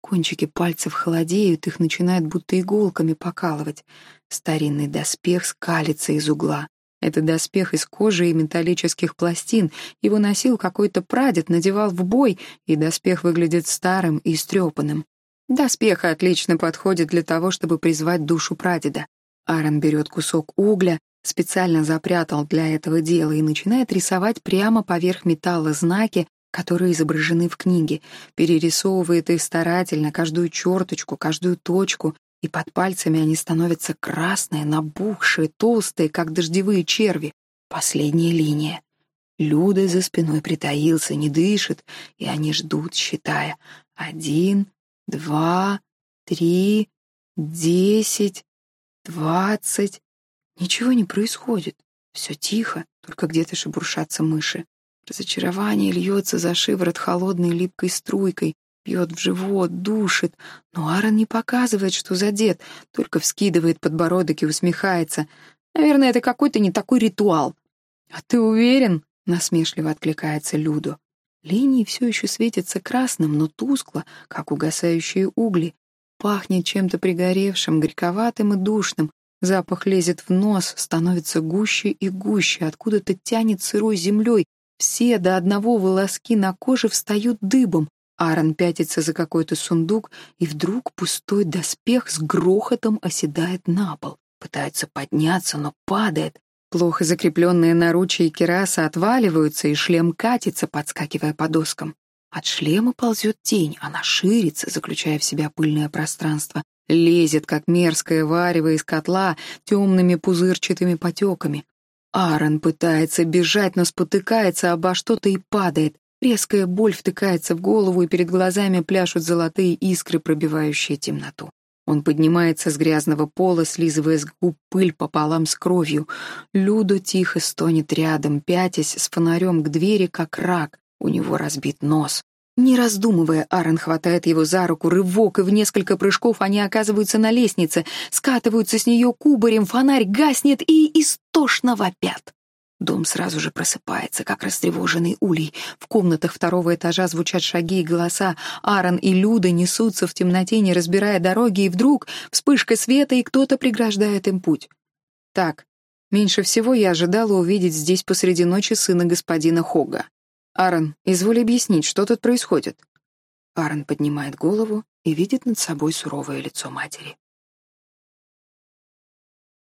Кончики пальцев холодеют, их начинает будто иголками покалывать. Старинный доспех скалится из угла. Это доспех из кожи и металлических пластин. Его носил какой-то прадед, надевал в бой, и доспех выглядит старым и истрепанным. Доспех отлично подходит для того, чтобы призвать душу прадеда. Аарон берет кусок угля, специально запрятал для этого дела и начинает рисовать прямо поверх металла знаки, которые изображены в книге, перерисовывает их старательно, каждую черточку, каждую точку, и под пальцами они становятся красные, набухшие, толстые, как дождевые черви. Последняя линия. Люда за спиной притаился, не дышит, и они ждут, считая. Один, два, три, десять, двадцать. Ничего не происходит. Все тихо, только где-то шебуршатся мыши. Разочарование льется за шиворот холодной липкой струйкой, бьет в живот, душит. Но Аарон не показывает, что задет, только вскидывает подбородок и усмехается. Наверное, это какой-то не такой ритуал. «А ты уверен?» — насмешливо откликается Люду. Линии все еще светятся красным, но тускло, как угасающие угли. Пахнет чем-то пригоревшим, горьковатым и душным. Запах лезет в нос, становится гуще и гуще, откуда-то тянет сырой землей, все до одного волоски на коже встают дыбом. Аарон пятится за какой-то сундук, и вдруг пустой доспех с грохотом оседает на пол. Пытается подняться, но падает. Плохо закрепленные наручи и кераса отваливаются, и шлем катится, подскакивая по доскам. От шлема ползет тень, она ширится, заключая в себя пыльное пространство, лезет, как мерзкое варево из котла, темными пузырчатыми потеками. Аарон пытается бежать, но спотыкается обо что-то и падает. Резкая боль втыкается в голову, и перед глазами пляшут золотые искры, пробивающие темноту. Он поднимается с грязного пола, слизывая с губ пыль пополам с кровью. Людо тихо стонет рядом, пятясь с фонарем к двери, как рак. У него разбит нос. Не раздумывая, Аарон хватает его за руку, рывок, и в несколько прыжков они оказываются на лестнице, скатываются с нее кубарем, фонарь гаснет и истошно вопят. Дом сразу же просыпается, как растревоженный улей. В комнатах второго этажа звучат шаги и голоса. Аарон и Люда несутся в темноте, не разбирая дороги, и вдруг вспышка света, и кто-то преграждает им путь. Так, меньше всего я ожидала увидеть здесь посреди ночи сына господина Хога. «Аарон, изволь объяснить, что тут происходит?» Аарон поднимает голову и видит над собой суровое лицо матери.